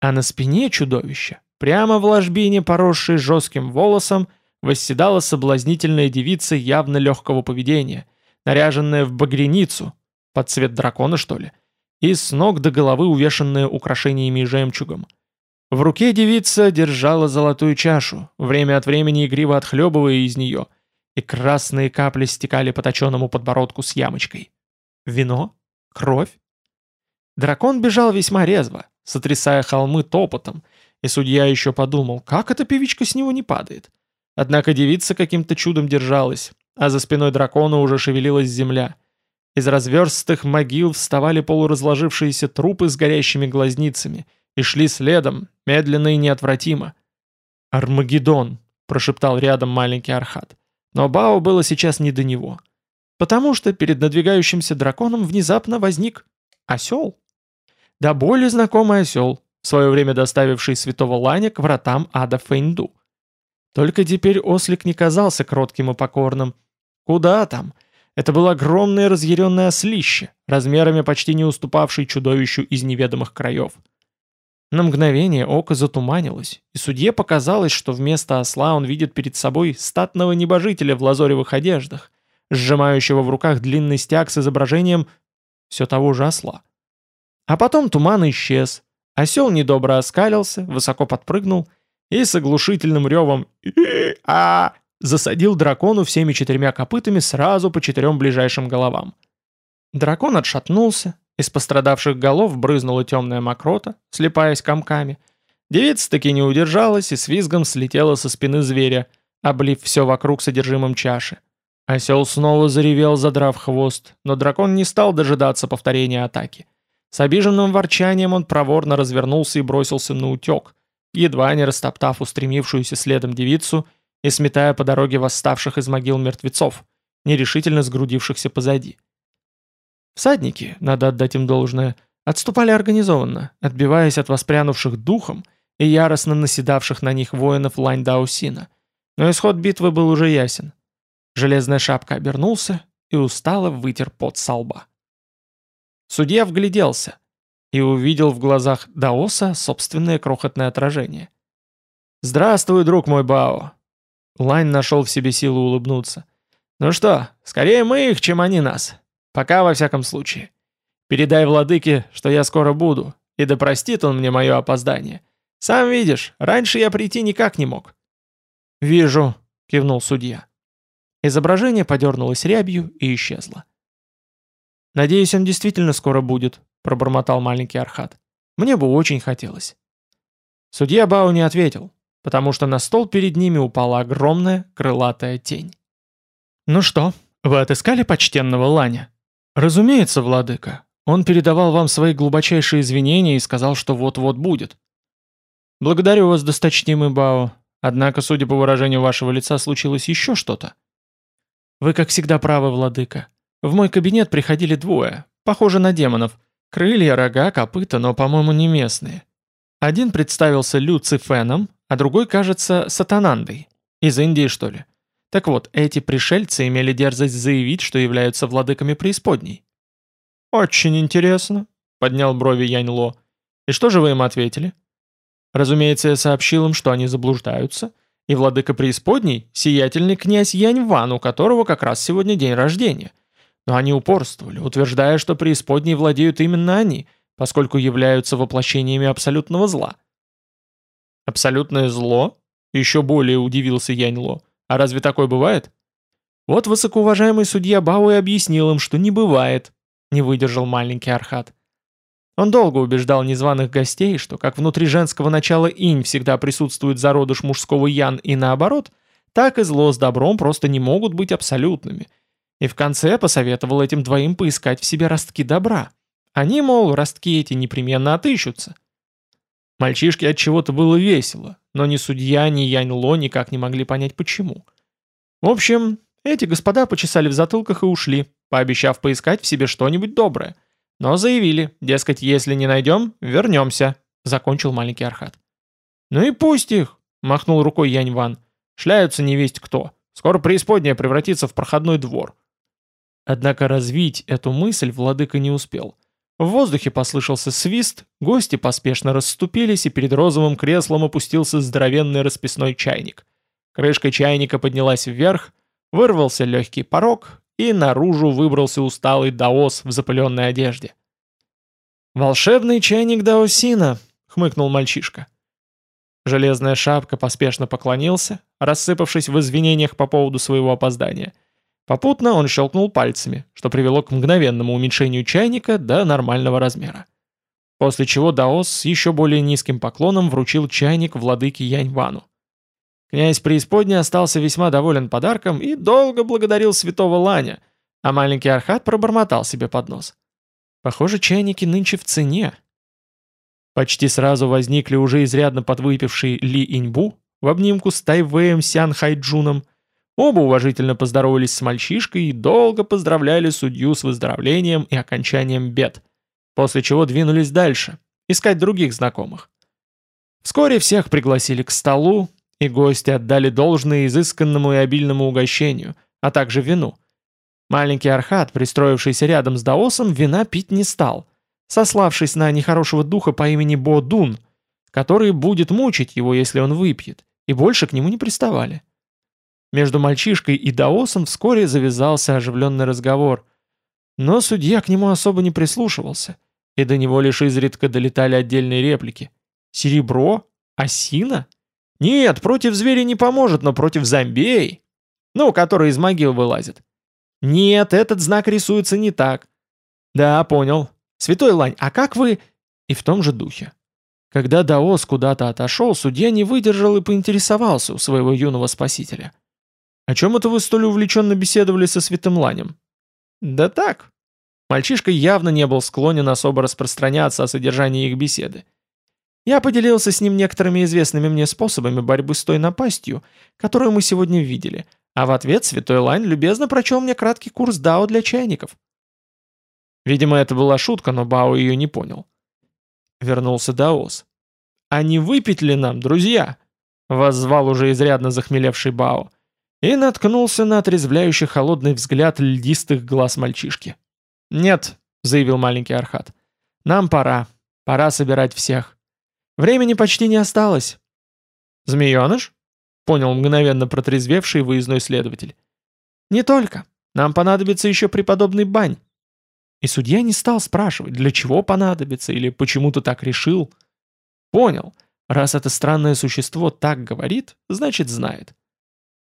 А на спине чудовища Прямо в ложбине, поросшей жестким волосом, восседала соблазнительная девица явно легкого поведения, наряженная в багряницу, под цвет дракона, что ли, и с ног до головы увешанная украшениями и жемчугом. В руке девица держала золотую чашу, время от времени игриво отхлебывая из нее, и красные капли стекали по точенному подбородку с ямочкой. Вино? Кровь? Дракон бежал весьма резво, сотрясая холмы топотом, и судья еще подумал, как эта певичка с него не падает. Однако девица каким-то чудом держалась, а за спиной дракона уже шевелилась земля. Из разверстых могил вставали полуразложившиеся трупы с горящими глазницами и шли следом, медленно и неотвратимо. «Армагеддон», — прошептал рядом маленький Архат. Но Бао было сейчас не до него. Потому что перед надвигающимся драконом внезапно возник осел. Да более знакомый осел, в свое время доставивший святого Ланя к вратам ада Фэнду. Только теперь ослик не казался кротким и покорным. Куда там? Это было огромное разъяренное ослище, размерами почти не уступавшее чудовищу из неведомых краев. На мгновение око затуманилось, и судье показалось, что вместо осла он видит перед собой статного небожителя в лазоревых одеждах, сжимающего в руках длинный стяг с изображением все того же осла. А потом туман исчез, Осел недобро оскалился, высоко подпрыгнул и с оглушительным ревом а засадил дракону всеми четырьмя копытами сразу по четырем ближайшим головам. Дракон отшатнулся, из пострадавших голов брызнула темная мокрота, слепаясь комками. Девица таки не удержалась и с визгом слетела со спины зверя, облив все вокруг содержимым чаши. Осел снова заревел, задрав хвост, но дракон не стал дожидаться повторения атаки. С обиженным ворчанием он проворно развернулся и бросился на утек, едва не растоптав устремившуюся следом девицу и сметая по дороге восставших из могил мертвецов, нерешительно сгрудившихся позади. Всадники, надо отдать им должное, отступали организованно, отбиваясь от воспрянувших духом и яростно наседавших на них воинов Лань Даусина. Но исход битвы был уже ясен. Железная шапка обернулся и устало вытер пот со лба. Судья вгляделся и увидел в глазах Даоса собственное крохотное отражение. «Здравствуй, друг мой Бао!» Лань нашел в себе силу улыбнуться. «Ну что, скорее мы их, чем они нас. Пока, во всяком случае. Передай владыке, что я скоро буду, и да простит он мне мое опоздание. Сам видишь, раньше я прийти никак не мог». «Вижу», — кивнул судья. Изображение подернулось рябью и исчезло. «Надеюсь, он действительно скоро будет», — пробормотал маленький Архат. «Мне бы очень хотелось». Судья Бау не ответил, потому что на стол перед ними упала огромная крылатая тень. «Ну что, вы отыскали почтенного Ланя?» «Разумеется, владыка. Он передавал вам свои глубочайшие извинения и сказал, что вот-вот будет». «Благодарю вас, досточтимый Бао. Однако, судя по выражению вашего лица, случилось еще что-то». «Вы, как всегда, правы, владыка. В мой кабинет приходили двое, похожи на демонов. Крылья, рога, копыта, но, по-моему, не местные. Один представился Люцифеном, а другой, кажется, Сатанандой. Из Индии, что ли. Так вот, эти пришельцы имели дерзость заявить, что являются владыками преисподней. «Очень интересно», — поднял брови Янь-Ло. «И что же вы им ответили?» Разумеется, я сообщил им, что они заблуждаются, и владыка преисподней — сиятельный князь Янь-Ван, у которого как раз сегодня день рождения. Но они упорствовали, утверждая, что преисподней владеют именно они, поскольку являются воплощениями абсолютного зла. «Абсолютное зло?» — еще более удивился Янь-Ло. «А разве такое бывает?» Вот высокоуважаемый судья Бао и объяснил им, что не бывает, не выдержал маленький Архат. Он долго убеждал незваных гостей, что как внутри женского начала инь всегда присутствует зародыш мужского ян и наоборот, так и зло с добром просто не могут быть абсолютными. И в конце посоветовал этим двоим поискать в себе ростки добра. Они, мол, ростки эти непременно отыщутся. Мальчишке от чего-то было весело, но ни судья, ни Янь Ло никак не могли понять почему. В общем, эти господа почесали в затылках и ушли, пообещав поискать в себе что-нибудь доброе. Но заявили, дескать, если не найдем, вернемся», — закончил маленький Архат. «Ну и пусть их», — махнул рукой Янь Ван. «Шляются невесть кто. Скоро преисподняя превратится в проходной двор». Однако развить эту мысль владыка не успел. В воздухе послышался свист, гости поспешно расступились, и перед розовым креслом опустился здоровенный расписной чайник. Крышка чайника поднялась вверх, вырвался легкий порог, и наружу выбрался усталый даос в запыленной одежде. «Волшебный чайник даосина», — хмыкнул мальчишка. Железная шапка поспешно поклонился, рассыпавшись в извинениях по поводу своего опоздания. Попутно он щелкнул пальцами, что привело к мгновенному уменьшению чайника до нормального размера. После чего Даос с еще более низким поклоном вручил чайник владыке Яньвану. Князь преисподней остался весьма доволен подарком и долго благодарил святого Ланя, а маленький Архат пробормотал себе под нос. Похоже, чайники нынче в цене. Почти сразу возникли уже изрядно подвыпивший Ли Иньбу в обнимку с Тайвеем Сян Хайджуном. Оба уважительно поздоровались с мальчишкой и долго поздравляли судью с выздоровлением и окончанием бед, после чего двинулись дальше, искать других знакомых. Вскоре всех пригласили к столу, и гости отдали должное изысканному и обильному угощению, а также вину. Маленький Архат, пристроившийся рядом с Даосом, вина пить не стал, сославшись на нехорошего духа по имени Бодун, который будет мучить его, если он выпьет, и больше к нему не приставали. Между мальчишкой и Даосом вскоре завязался оживленный разговор, но судья к нему особо не прислушивался, и до него лишь изредка долетали отдельные реплики. «Серебро? Осина?» Нет, против зверя не поможет, но против зомбей. Ну, который из могил вылазит. Нет, этот знак рисуется не так. Да, понял. Святой Лань, а как вы... И в том же духе. Когда Даос куда-то отошел, судья не выдержал и поинтересовался у своего юного спасителя. «О чем это вы столь увлеченно беседовали со святым Ланем?» «Да так». Мальчишка явно не был склонен особо распространяться о содержании их беседы. Я поделился с ним некоторыми известными мне способами борьбы с той напастью, которую мы сегодня видели, а в ответ святой Лань любезно прочел мне краткий курс Дао для чайников. Видимо, это была шутка, но Бао ее не понял. Вернулся Даос. «А не выпить ли нам, друзья?» Воззвал уже изрядно захмелевший Бао. И наткнулся на отрезвляющий холодный взгляд льдистых глаз мальчишки. «Нет», — заявил маленький Архат. «Нам пора. Пора собирать всех. Времени почти не осталось». «Змееныш?» — понял мгновенно протрезвевший выездной следователь. «Не только. Нам понадобится еще преподобный Бань». И судья не стал спрашивать, для чего понадобится или почему то так решил. Понял, раз это странное существо так говорит, значит знает.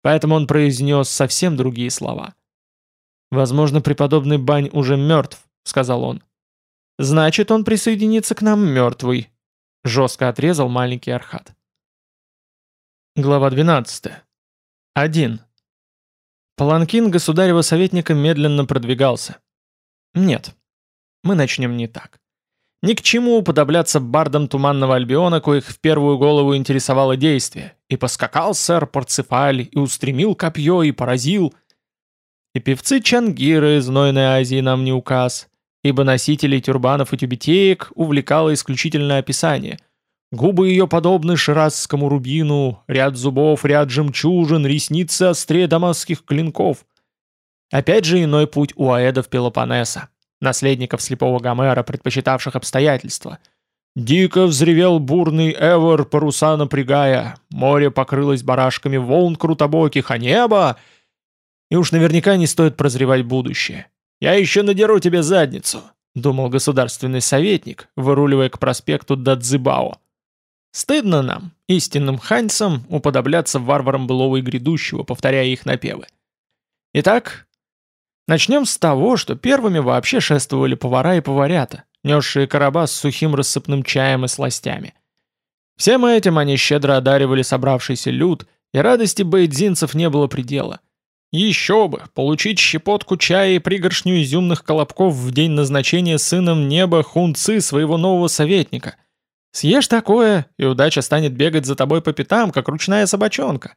Поэтому он произнес совсем другие слова. «Возможно, преподобный Бань уже мертв», — сказал он. «Значит, он присоединится к нам мертвый», — жестко отрезал маленький Архат. Глава 12. 1. Паланкин государева советника медленно продвигался. Нет, мы начнем не так. Ни к чему уподобляться бардам Туманного Альбиона, коих в первую голову интересовало действие. И поскакал сэр Порцефаль, и устремил копье, и поразил. И певцы Чангиры из Знойной Азии нам не указ, ибо носителей тюрбанов и тюбетеек увлекало исключительное описание. Губы ее подобны ширазскому рубину, ряд зубов, ряд жемчужин, ресницы острее дамасских клинков — Опять же иной путь у аэдов Пелопоннеса, наследников слепого Гомера, предпочитавших обстоятельства. Дико взревел бурный Эвер, паруса напрягая, море покрылось барашками волн крутобоких, а небо... И уж наверняка не стоит прозревать будущее. «Я еще надеру тебе задницу», — думал государственный советник, выруливая к проспекту Дадзибао. Стыдно нам, истинным ханьцам, уподобляться варварам былого и грядущего, повторяя их напевы. Итак, Начнем с того, что первыми вообще шествовали повара и поварята, несшие короба с сухим рассыпным чаем и сластями. Всем этим они щедро одаривали собравшийся люд, и радости бейдзинцев не было предела. Еще бы, получить щепотку чая и пригоршню изюмных колобков в день назначения сыном неба хунцы своего нового советника. Съешь такое, и удача станет бегать за тобой по пятам, как ручная собачонка.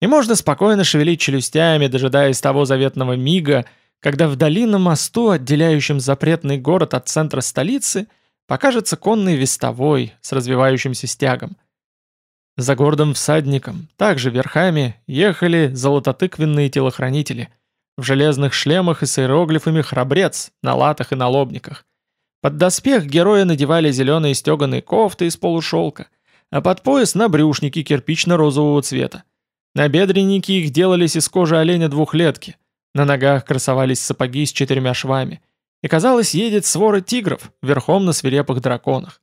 И можно спокойно шевелить челюстями, дожидаясь того заветного мига, когда вдали на мосту, отделяющем запретный город от центра столицы, покажется конный вестовой с развивающимся стягом. За гордым всадником, также верхами, ехали золототыквенные телохранители, в железных шлемах и с иероглифами храбрец, на латах и налобниках. Под доспех героя надевали зеленые стеганые кофты из полушелка, а под пояс набрюшники кирпично-розового цвета. Набедренники их делались из кожи оленя двухлетки, на ногах красовались сапоги с четырьмя швами, и казалось, едет свора тигров, верхом на свирепых драконах.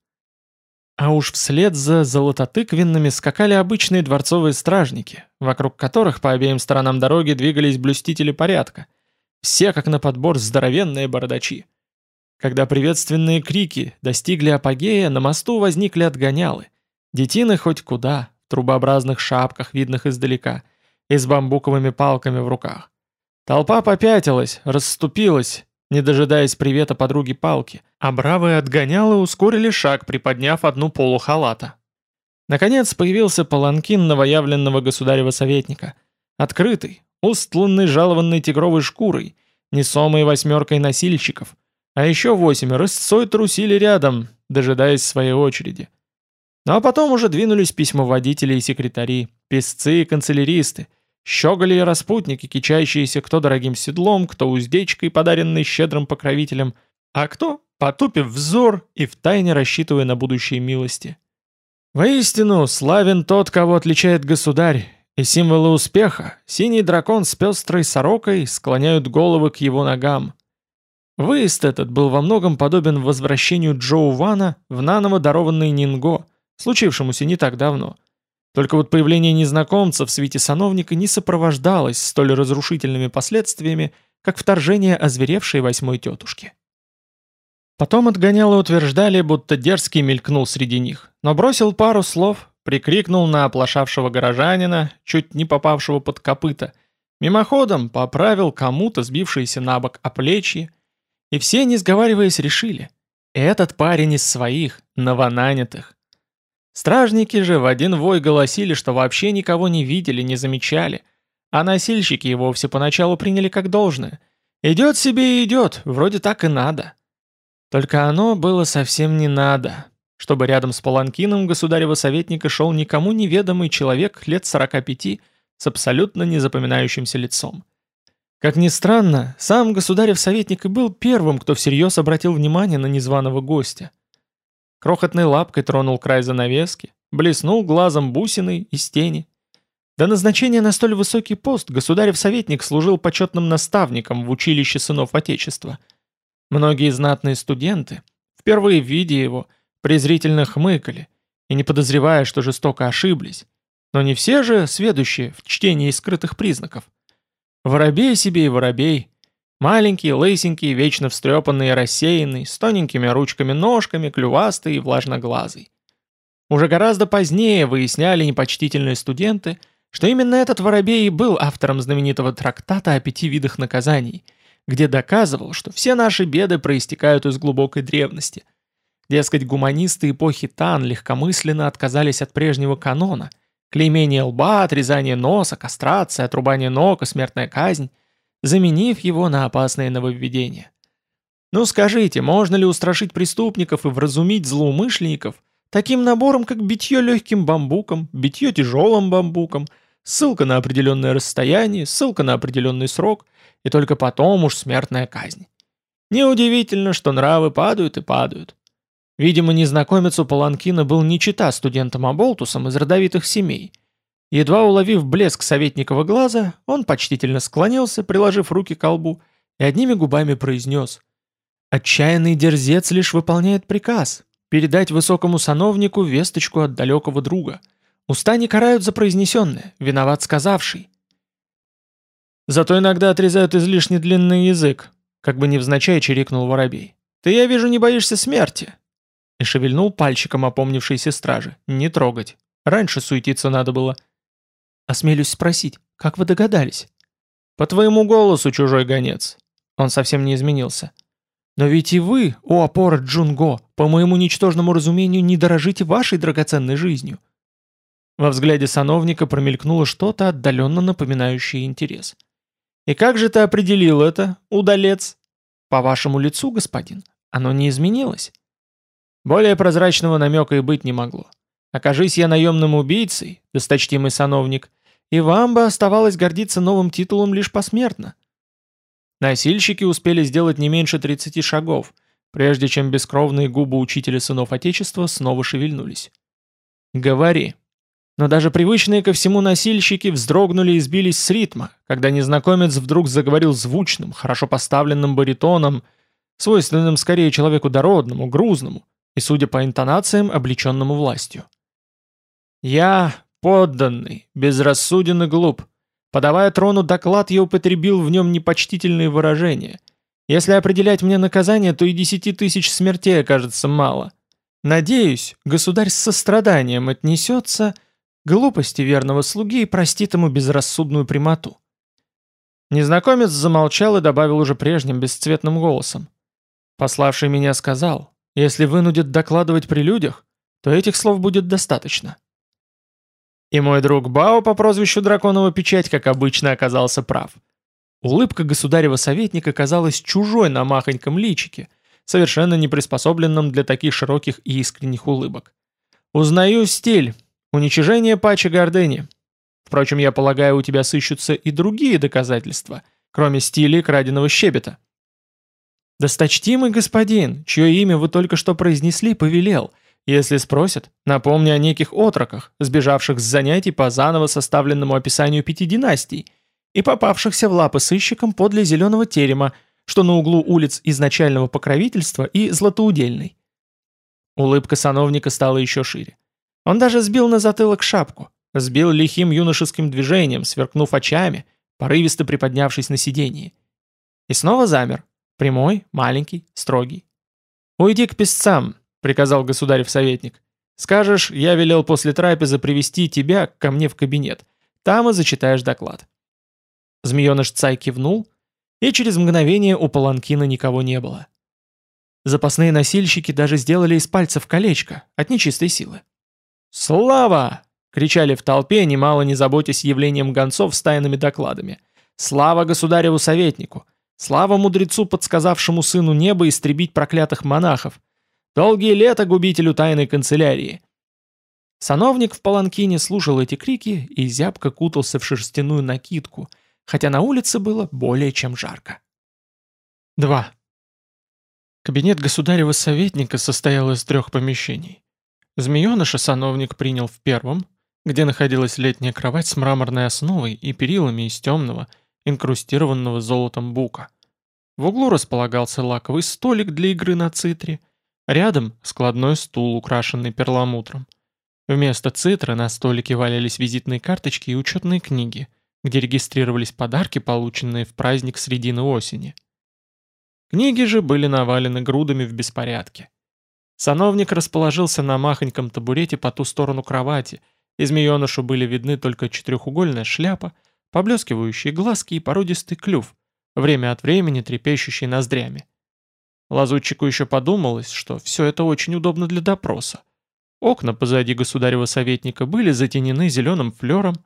А уж вслед за золототыквенными скакали обычные дворцовые стражники, вокруг которых по обеим сторонам дороги двигались блюстители порядка, все как на подбор здоровенные бородачи. Когда приветственные крики достигли апогея, на мосту возникли отгонялы. Детины хоть куда, трубообразных шапках, видных издалека, и с бамбуковыми палками в руках. Толпа попятилась, расступилась, не дожидаясь привета подруги палки, а бравые отгонялы ускорили шаг, приподняв одну полу халата. Наконец появился паланкин новоявленного государева советника, открытый, устланный жалованной тигровой шкурой, несомой восьмеркой носильщиков, а еще восемь рысцой трусили рядом, дожидаясь своей очереди. Ну а потом уже двинулись письмоводители и секретари, писцы и канцеляристы, щеголи и распутники, кичащиеся кто дорогим седлом, кто уздечкой, подаренной щедрым покровителем, а кто, потупив взор и втайне рассчитывая на будущие милости. Воистину, славен тот, кого отличает государь, и символы успеха, синий дракон с пестрой сорокой, склоняют головы к его ногам. Выезд этот был во многом подобен возвращению Джоу Вана в наново дарованный Нинго, случившемуся не так давно. Только вот появление незнакомца в свете сановника не сопровождалось столь разрушительными последствиями, как вторжение озверевшей восьмой тетушки. Потом отгоняло утверждали, будто дерзкий мелькнул среди них, но бросил пару слов, прикрикнул на оплошавшего горожанина, чуть не попавшего под копыта, мимоходом поправил кому-то сбившиеся на бок оплечье, и все, не сговариваясь, решили, этот парень из своих, новонанятых. Стражники же в один вой голосили, что вообще никого не видели, не замечали, а носильщики и вовсе поначалу приняли как должное. Идет себе и идет, вроде так и надо. Только оно было совсем не надо, чтобы рядом с паланкином государева советника шел никому неведомый человек лет 45 с абсолютно незапоминающимся лицом. Как ни странно, сам государев советник и был первым, кто всерьез обратил внимание на незваного гостя. Крохотной лапкой тронул край занавески, блеснул глазом бусиной из тени. До назначения на столь высокий пост государев советник служил почетным наставником в училище сынов Отечества. Многие знатные студенты, впервые видя его, презрительно хмыкали и не подозревая, что жестоко ошиблись. Но не все же сведущие в чтении скрытых признаков. Воробей себе и воробей. Маленький, лысенький, вечно встрепанный и рассеянный, с тоненькими ручками-ножками, клювастый и влажноглазый. Уже гораздо позднее выясняли непочтительные студенты, что именно этот воробей и был автором знаменитого трактата о пяти видах наказаний, где доказывал, что все наши беды проистекают из глубокой древности. Дескать, гуманисты эпохи Тан легкомысленно отказались от прежнего канона – Клеймение лба, отрезание носа, кастрация, отрубание ног и смертная казнь, заменив его на опасные нововведения. Ну скажите, можно ли устрашить преступников и вразумить злоумышленников таким набором, как битье легким бамбуком, битье тяжелым бамбуком, ссылка на определенное расстояние, ссылка на определенный срок, и только потом уж смертная казнь? Неудивительно, что нравы падают и падают. Видимо, незнакомец у Паланкина был не чита студентом Аболтусом из родовитых семей. Едва уловив блеск советникова глаза, он почтительно склонился, приложив руки к колбу, и одними губами произнес «Отчаянный дерзец лишь выполняет приказ передать высокому сановнику весточку от далекого друга. Уста не карают за произнесенное, виноват сказавший». «Зато иногда отрезают излишне длинный язык», как бы невзначай чирикнул воробей. «Ты, я вижу, не боишься смерти» и шевельнул пальчиком опомнившейся стражи. «Не трогать. Раньше суетиться надо было». «Осмелюсь спросить, как вы догадались?» «По твоему голосу, чужой гонец». Он совсем не изменился. «Но ведь и вы, о опора Джунго, по моему ничтожному разумению, не дорожите вашей драгоценной жизнью». Во взгляде сановника промелькнуло что-то отдаленно напоминающее интерес. «И как же ты определил это, удалец?» «По вашему лицу, господин, оно не изменилось». Более прозрачного намека и быть не могло. Окажись я наемным убийцей, досточтимый сановник, и вам бы оставалось гордиться новым титулом лишь посмертно. Носильщики успели сделать не меньше 30 шагов, прежде чем бескровные губы учителя сынов Отечества снова шевельнулись. «Говори». Но даже привычные ко всему носильщики вздрогнули и сбились с ритма, когда незнакомец вдруг заговорил звучным, хорошо поставленным баритоном, свойственным скорее человеку дородному, грузному, и, судя по интонациям, облеченному властью. «Я, подданный, безрассуден и глуп. Подавая трону доклад, я употребил в нем непочтительные выражения. Если определять мне наказание, то и десяти тысяч смертей окажется мало. Надеюсь, государь с состраданием отнесется глупости верного слуги и простит ему безрассудную прямоту». Незнакомец замолчал и добавил уже прежним бесцветным голосом. «Пославший меня сказал, если вынудит докладывать при людях, то этих слов будет достаточно. И мой друг Бао по прозвищу Драконова Печать, как обычно, оказался прав. Улыбка государева советника казалась чужой на махоньком личике, совершенно не приспособленном для таких широких и искренних улыбок. «Узнаю стиль. Уничижение пачи гордыни. Впрочем, я полагаю, у тебя сыщутся и другие доказательства, кроме стиля краденого щебета». «Досточтимый господин, чье имя вы только что произнесли, повелел. Если спросят, напомни о неких отроках, сбежавших с занятий по заново составленному описанию пяти династий и попавшихся в лапы сыщикам подле зеленого терема, что на углу улиц изначального покровительства и златоудельной». Улыбка сановника стала еще шире. Он даже сбил на затылок шапку, сбил лихим юношеским движением, сверкнув очами, порывисто приподнявшись на сиденье. И снова замер, Прямой, маленький, строгий. «Уйди к песцам», — приказал государев советник. Скажешь, я велел после трапезы привести тебя ко мне в кабинет. Там и зачитаешь доклад». Змееныш Цай кивнул, и через мгновение у паланкина никого не было. Запасные носильщики даже сделали из пальцев колечко от нечистой силы. «Слава!» — кричали в толпе, немало не заботясь явлением гонцов с тайными докладами. «Слава государеву советнику! Слава мудрецу, подсказавшему сыну неба истребить проклятых монахов! Долгие лета губителю тайной канцелярии!» Сановник в паланкине слушал эти крики и зябко кутался в шерстяную накидку, хотя на улице было более чем жарко. 2. Кабинет государева советника состоял из трех помещений. Змееныша сановник принял в первом, где находилась летняя кровать с мраморной основой и перилами из темного, инкрустированного золотом бука. В углу располагался лаковый столик для игры на цитре, рядом складной стул, украшенный перламутром. Вместо цитры на столике валялись визитные карточки и учетные книги, где регистрировались подарки, полученные в праздник средины осени – Книги же были навалены грудами в беспорядке. Сановник расположился на махоньком табурете по ту сторону кровати, и змеенышу были видны только четырехугольная шляпа, поблескивающие глазки и породистый клюв, время от времени трепещущий ноздрями. Лазутчику еще подумалось, что все это очень удобно для допроса. Окна позади государева советника были затенены зеленым флером,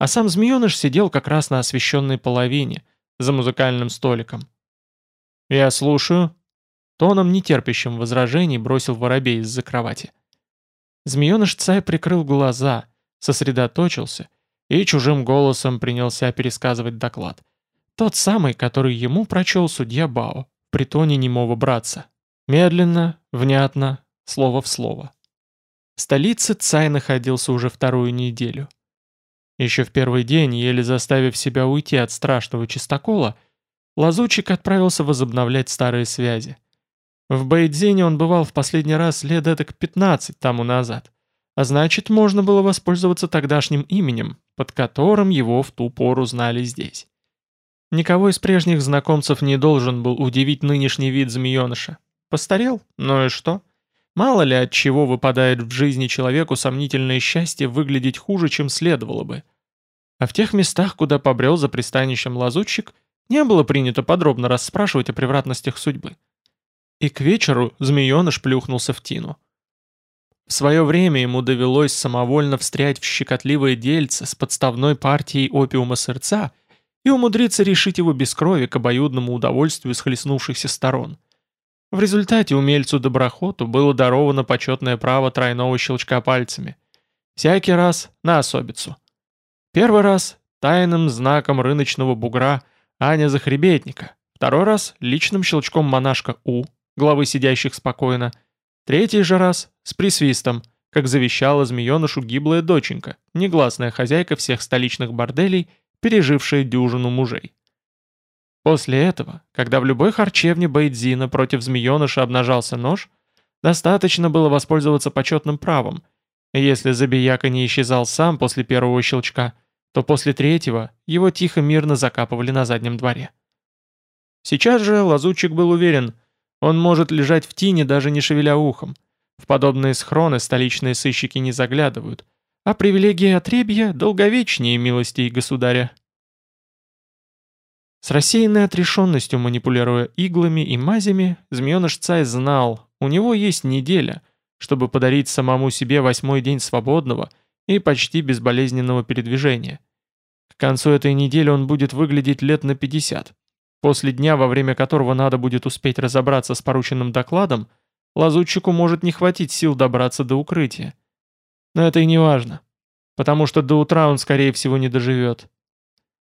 а сам змееныш сидел как раз на освещенной половине, за музыкальным столиком. «Я слушаю». Тоном, нетерпящим возражений, бросил воробей из-за кровати. Змееныш Цай прикрыл глаза, сосредоточился и чужим голосом принялся пересказывать доклад. Тот самый, который ему прочел судья Бао, притоне немого братца. Медленно, внятно, слово в слово. В столице Цай находился уже вторую неделю. Еще в первый день, еле заставив себя уйти от страшного чистокола, Лазучик отправился возобновлять старые связи. В Бейдзине он бывал в последний раз лет этак 15 тому назад, а значит, можно было воспользоваться тогдашним именем, под которым его в ту пору знали здесь. Никого из прежних знакомцев не должен был удивить нынешний вид змееныша. Постарел? Ну и что? Мало ли от чего выпадает в жизни человеку сомнительное счастье выглядеть хуже, чем следовало бы. А в тех местах, куда побрел за пристанищем лазутчик – не было принято подробно расспрашивать о превратностях судьбы. И к вечеру змееныш плюхнулся в тину. В свое время ему довелось самовольно встрять в щекотливое дельце с подставной партией опиума сырца и умудриться решить его без крови к обоюдному удовольствию схлестнувшихся сторон. В результате умельцу Доброхоту было даровано почетное право тройного щелчка пальцами. Всякий раз на особицу. Первый раз тайным знаком рыночного бугра Аня Захребетника. Второй раз личным щелчком монашка У, главы сидящих спокойно. Третий же раз с присвистом, как завещала змеенышу гиблая доченька, негласная хозяйка всех столичных борделей, пережившая дюжину мужей. После этого, когда в любой харчевне Бейдзина против змееныша обнажался нож, достаточно было воспользоваться почетным правом, если забияка не исчезал сам после первого щелчка – то после третьего его тихо-мирно закапывали на заднем дворе. Сейчас же лазутчик был уверен, он может лежать в тени, даже не шевеля ухом. В подобные схроны столичные сыщики не заглядывают, а привилегии отребья долговечнее милостей государя. С рассеянной отрешенностью манипулируя иглами и мазями, змееныш Цай знал, у него есть неделя, чтобы подарить самому себе восьмой день свободного и почти безболезненного передвижения. К концу этой недели он будет выглядеть лет на 50. После дня, во время которого надо будет успеть разобраться с порученным докладом, лазутчику может не хватить сил добраться до укрытия. Но это и не важно, потому что до утра он, скорее всего, не доживет.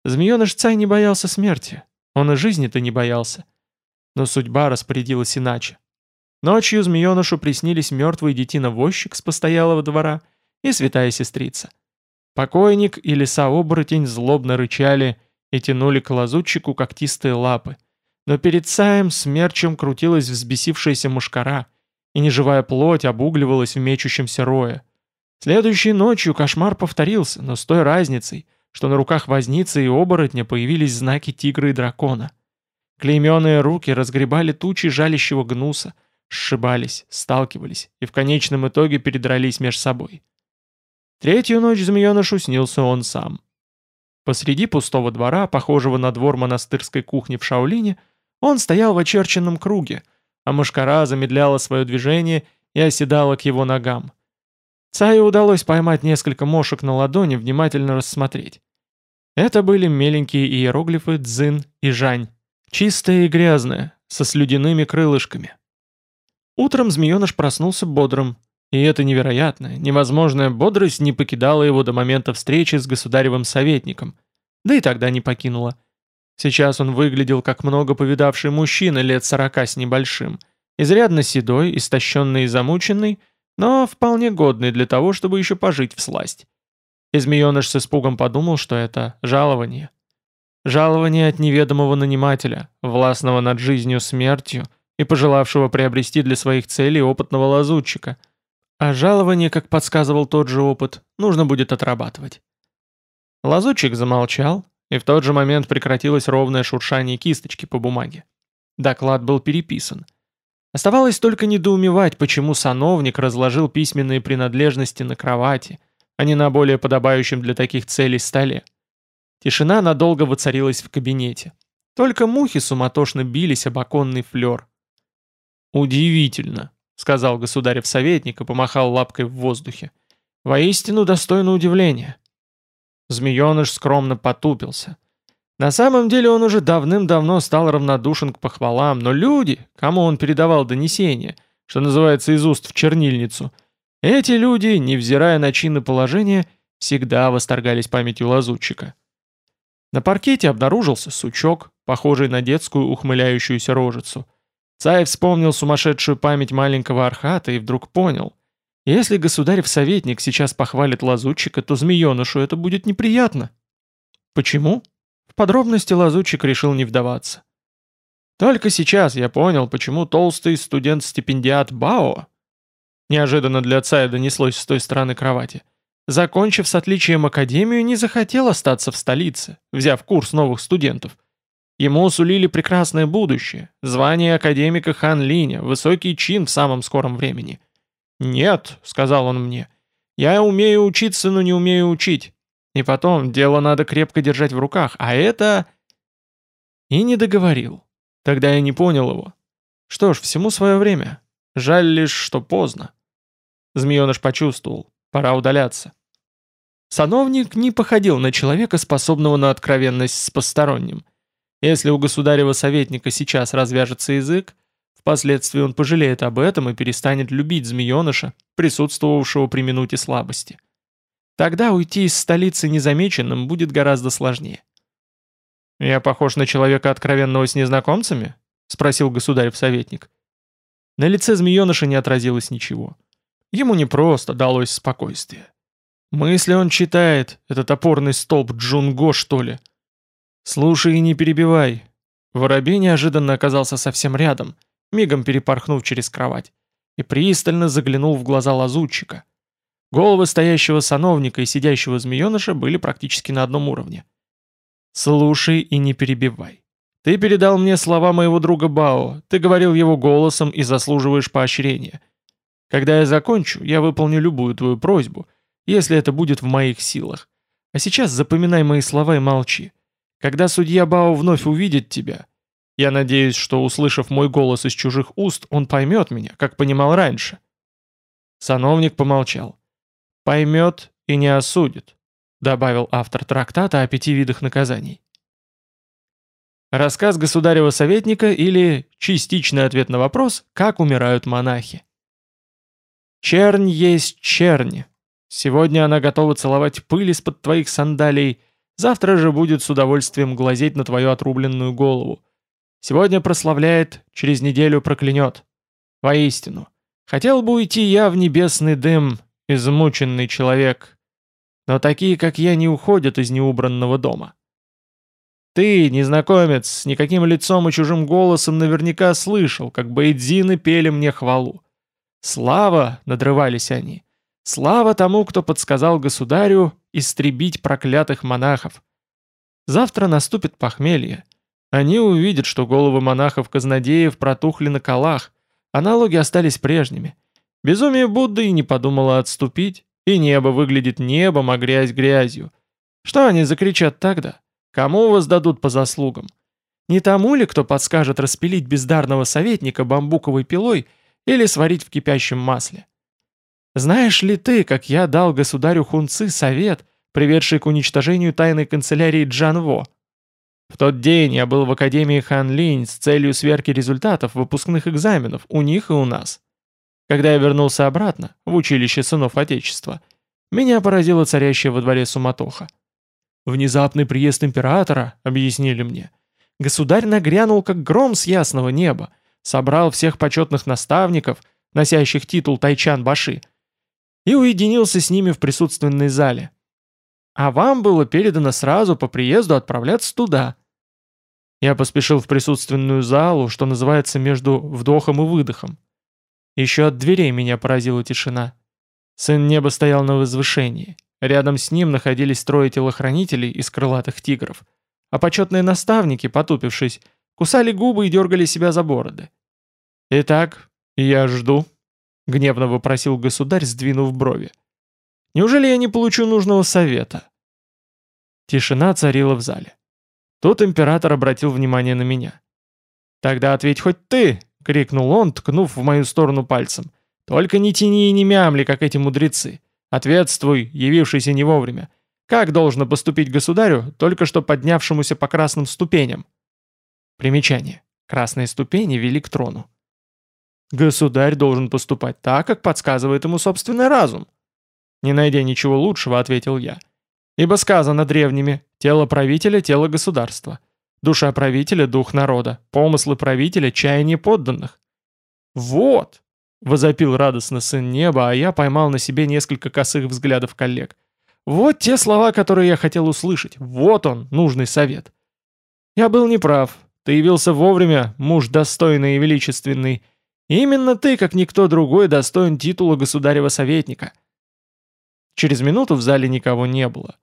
Змееныш Цай не боялся смерти, он и жизни-то не боялся. Но судьба распорядилась иначе. Ночью змеенышу приснились мертвый детина-возчик с постоялого двора и святая сестрица. Покойник и лиса-оборотень злобно рычали и тянули к лазутчику когтистые лапы. Но перед Саем смерчем крутилась взбесившаяся мушкара, и неживая плоть обугливалась в мечущемся рое. Следующей ночью кошмар повторился, но с той разницей, что на руках возницы и оборотня появились знаки тигра и дракона. Клейменные руки разгребали тучи жалящего гнуса, сшибались, сталкивались и в конечном итоге передрались меж собой. Третью ночь змеенышу снился он сам. Посреди пустого двора, похожего на двор монастырской кухни в Шаолине, он стоял в очерченном круге, а мышкара замедляла свое движение и оседала к его ногам. Цаю удалось поймать несколько мошек на ладони, внимательно рассмотреть. Это были меленькие иероглифы «дзин» и «жань», чистые и грязные, со слюдяными крылышками. Утром змееныш проснулся бодрым, и эта невероятная, невозможная бодрость не покидала его до момента встречи с государевым советником, да и тогда не покинула. Сейчас он выглядел как много повидавший мужчина лет сорока с небольшим, изрядно седой, истощенный и замученный, но вполне годный для того, чтобы еще пожить в сласть. И с испугом подумал, что это жалование. Жалование от неведомого нанимателя, властного над жизнью смертью и пожелавшего приобрести для своих целей опытного лазутчика. А жалование, как подсказывал тот же опыт, нужно будет отрабатывать. Лазутчик замолчал, и в тот же момент прекратилось ровное шуршание кисточки по бумаге. Доклад был переписан. Оставалось только недоумевать, почему сановник разложил письменные принадлежности на кровати, а не на более подобающем для таких целей столе. Тишина надолго воцарилась в кабинете. Только мухи суматошно бились об оконный флер. «Удивительно», — сказал государев советник и помахал лапкой в воздухе. «Воистину достойно удивления». Змееныш скромно потупился. На самом деле он уже давным-давно стал равнодушен к похвалам, но люди, кому он передавал донесения, что называется из уст в чернильницу, эти люди, невзирая на чин и положение, всегда восторгались памятью лазутчика. На паркете обнаружился сучок, похожий на детскую ухмыляющуюся рожицу. Цаев вспомнил сумасшедшую память маленького архата и вдруг понял. Если государев советник сейчас похвалит лазутчика, то змеенышу это будет неприятно. Почему? Подробности лазутчик решил не вдаваться. Только сейчас я понял, почему толстый студент-стипендиат Бао, неожиданно для отца донеслось с той стороны кровати, закончив с отличием академию, не захотел остаться в столице, взяв курс новых студентов. Ему усулили прекрасное будущее, звание академика Хан Линя, высокий чин в самом скором времени. «Нет», — сказал он мне, — «я умею учиться, но не умею учить. И потом, дело надо крепко держать в руках, а это... И не договорил. Тогда я не понял его. Что ж, всему свое время. Жаль лишь, что поздно. Змееныш почувствовал. Пора удаляться. Сановник не походил на человека, способного на откровенность с посторонним. Если у государева советника сейчас развяжется язык, впоследствии он пожалеет об этом и перестанет любить змееныша, присутствовавшего при минуте слабости. Тогда уйти из столицы незамеченным будет гораздо сложнее. «Я похож на человека, откровенного с незнакомцами?» — спросил государев советник. На лице змееныша не отразилось ничего. Ему не просто далось спокойствие. Мысли он читает, этот опорный столб Джунго, что ли. «Слушай и не перебивай». Воробей неожиданно оказался совсем рядом, мигом перепорхнув через кровать, и пристально заглянул в глаза лазутчика. Головы стоящего сановника и сидящего змееныша были практически на одном уровне. «Слушай и не перебивай. Ты передал мне слова моего друга Бао, ты говорил его голосом и заслуживаешь поощрения. Когда я закончу, я выполню любую твою просьбу, если это будет в моих силах. А сейчас запоминай мои слова и молчи. Когда судья Бао вновь увидит тебя, я надеюсь, что, услышав мой голос из чужих уст, он поймет меня, как понимал раньше». Сановник помолчал поймет и не осудит», добавил автор трактата о пяти видах наказаний. Рассказ государева советника или частичный ответ на вопрос «Как умирают монахи?». «Чернь есть чернь. Сегодня она готова целовать пыль из-под твоих сандалий, завтра же будет с удовольствием глазеть на твою отрубленную голову. Сегодня прославляет, через неделю проклянет. Воистину, хотел бы уйти я в небесный дым, измученный человек. Но такие, как я, не уходят из неубранного дома. Ты, незнакомец, с никаким лицом и чужим голосом наверняка слышал, как бейдзины пели мне хвалу. Слава, надрывались они, слава тому, кто подсказал государю истребить проклятых монахов. Завтра наступит похмелье. Они увидят, что головы монахов-казнодеев протухли на колах, Аналоги остались прежними. Безумие Будды и не подумало отступить, и небо выглядит небом, а грязь грязью. Что они закричат тогда? Кому воздадут по заслугам? Не тому ли, кто подскажет распилить бездарного советника бамбуковой пилой или сварить в кипящем масле? Знаешь ли ты, как я дал государю Хунцы совет, приведший к уничтожению тайной канцелярии Джанво? В тот день я был в Академии Хан Линь с целью сверки результатов выпускных экзаменов у них и у нас. Когда я вернулся обратно, в училище сынов Отечества, меня поразила царящая во дворе суматоха. «Внезапный приезд императора», — объяснили мне, — Государь нагрянул, как гром с ясного неба, собрал всех почетных наставников, носящих титул Тайчан-Баши, и уединился с ними в присутственной зале. А вам было передано сразу по приезду отправляться туда. Я поспешил в присутственную залу, что называется между вдохом и выдохом. Еще от дверей меня поразила тишина. Сын неба стоял на возвышении. Рядом с ним находились трое телохранителей из крылатых тигров — а почетные наставники, потупившись, кусали губы и дергали себя за бороды. «Итак, я жду», — гневно вопросил государь, сдвинув брови. «Неужели я не получу нужного совета?» Тишина царила в зале. Тут император обратил внимание на меня. «Тогда ответь хоть ты!» — крикнул он, ткнув в мою сторону пальцем. «Только не тяни и не мямли, как эти мудрецы. Ответствуй, явившийся не вовремя. Как должно поступить государю, только что поднявшемуся по красным ступеням? Примечание. Красные ступени вели к трону. Государь должен поступать так, как подсказывает ему собственный разум. Не найдя ничего лучшего, ответил я. Ибо сказано древними «тело правителя – тело государства». Душа правителя – дух народа, помыслы правителя – чаяние подданных. «Вот!» – возопил радостно сын неба, а я поймал на себе несколько косых взглядов коллег. Вот те слова, которые я хотел услышать. Вот он, нужный совет. Я был неправ. Ты явился вовремя, муж достойный и величественный. именно ты, как никто другой, достоин титула государева советника. Через минуту в зале никого не было.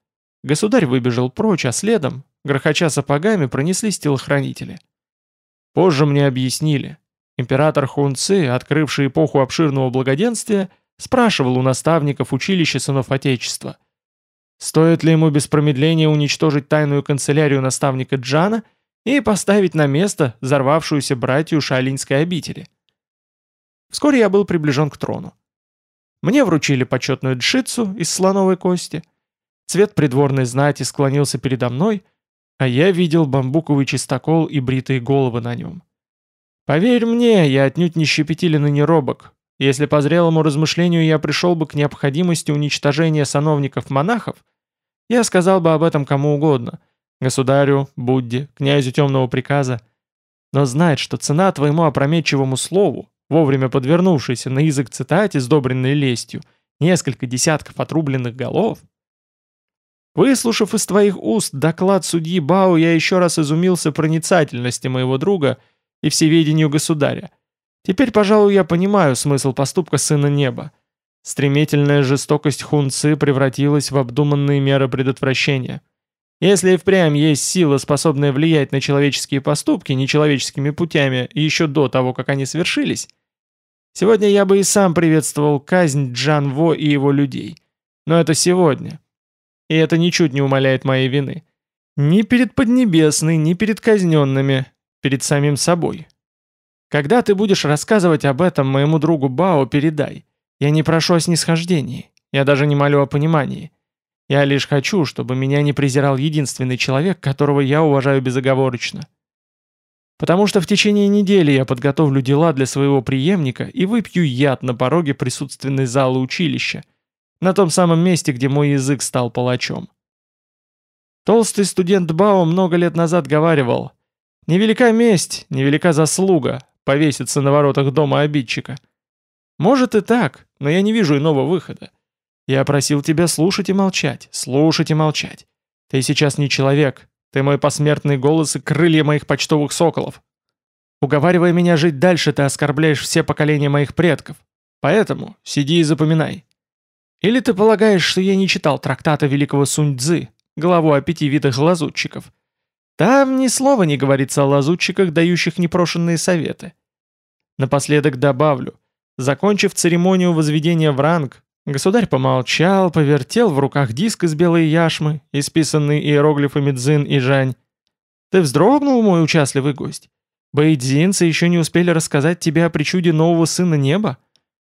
Государь выбежал прочь, а следом, грохоча сапогами, пронеслись телохранители. Позже мне объяснили. Император Хунцы, открывший эпоху обширного благоденствия, спрашивал у наставников училища сынов Отечества – Стоит ли ему без промедления уничтожить тайную канцелярию наставника Джана и поставить на место взорвавшуюся братью Шалинской обители? Вскоре я был приближен к трону. Мне вручили почетную джитсу из слоновой кости. Цвет придворной знати склонился передо мной, а я видел бамбуковый чистокол и бритые головы на нем. Поверь мне, я отнюдь не щепетилен и не робок. Если по зрелому размышлению я пришел бы к необходимости уничтожения сановников-монахов, я сказал бы об этом кому угодно. Государю, Будде, князю темного приказа. Но знать, что цена твоему опрометчивому слову, вовремя подвернувшейся на язык цитате, сдобренной лестью, несколько десятков отрубленных голов. Выслушав из твоих уст доклад судьи Бао, я еще раз изумился проницательности моего друга и всеведению государя. Теперь, пожалуй, я понимаю смысл поступка сына неба. Стремительная жестокость хунцы превратилась в обдуманные меры предотвращения. Если и впрямь есть сила, способная влиять на человеческие поступки нечеловеческими путями еще до того, как они свершились, сегодня я бы и сам приветствовал казнь Джан Во и его людей. Но это сегодня. И это ничуть не умаляет моей вины. Ни перед Поднебесной, ни перед казненными, перед самим собой. Когда ты будешь рассказывать об этом моему другу Бао, передай. Я не прошу о снисхождении. Я даже не молю о понимании. Я лишь хочу, чтобы меня не презирал единственный человек, которого я уважаю безоговорочно. Потому что в течение недели я подготовлю дела для своего преемника и выпью яд на пороге присутственной залы училища, на том самом месте, где мой язык стал палачом. Толстый студент Бао много лет назад говаривал, «Невелика месть, невелика заслуга, повеситься на воротах дома обидчика. Может и так, но я не вижу иного выхода. Я просил тебя слушать и молчать, слушать и молчать. Ты сейчас не человек, ты мой посмертный голос и крылья моих почтовых соколов. Уговаривая меня жить дальше, ты оскорбляешь все поколения моих предков. Поэтому сиди и запоминай. Или ты полагаешь, что я не читал трактата великого Сунь-Дзы, главу о пяти видах лазутчиков, там ни слова не говорится о лазутчиках, дающих непрошенные советы. Напоследок добавлю, закончив церемонию возведения в ранг, государь помолчал, повертел в руках диск из белой яшмы, исписанный иероглифами дзин и жань. «Ты вздрогнул, мой участливый гость? Бейдзинцы еще не успели рассказать тебе о причуде нового сына неба?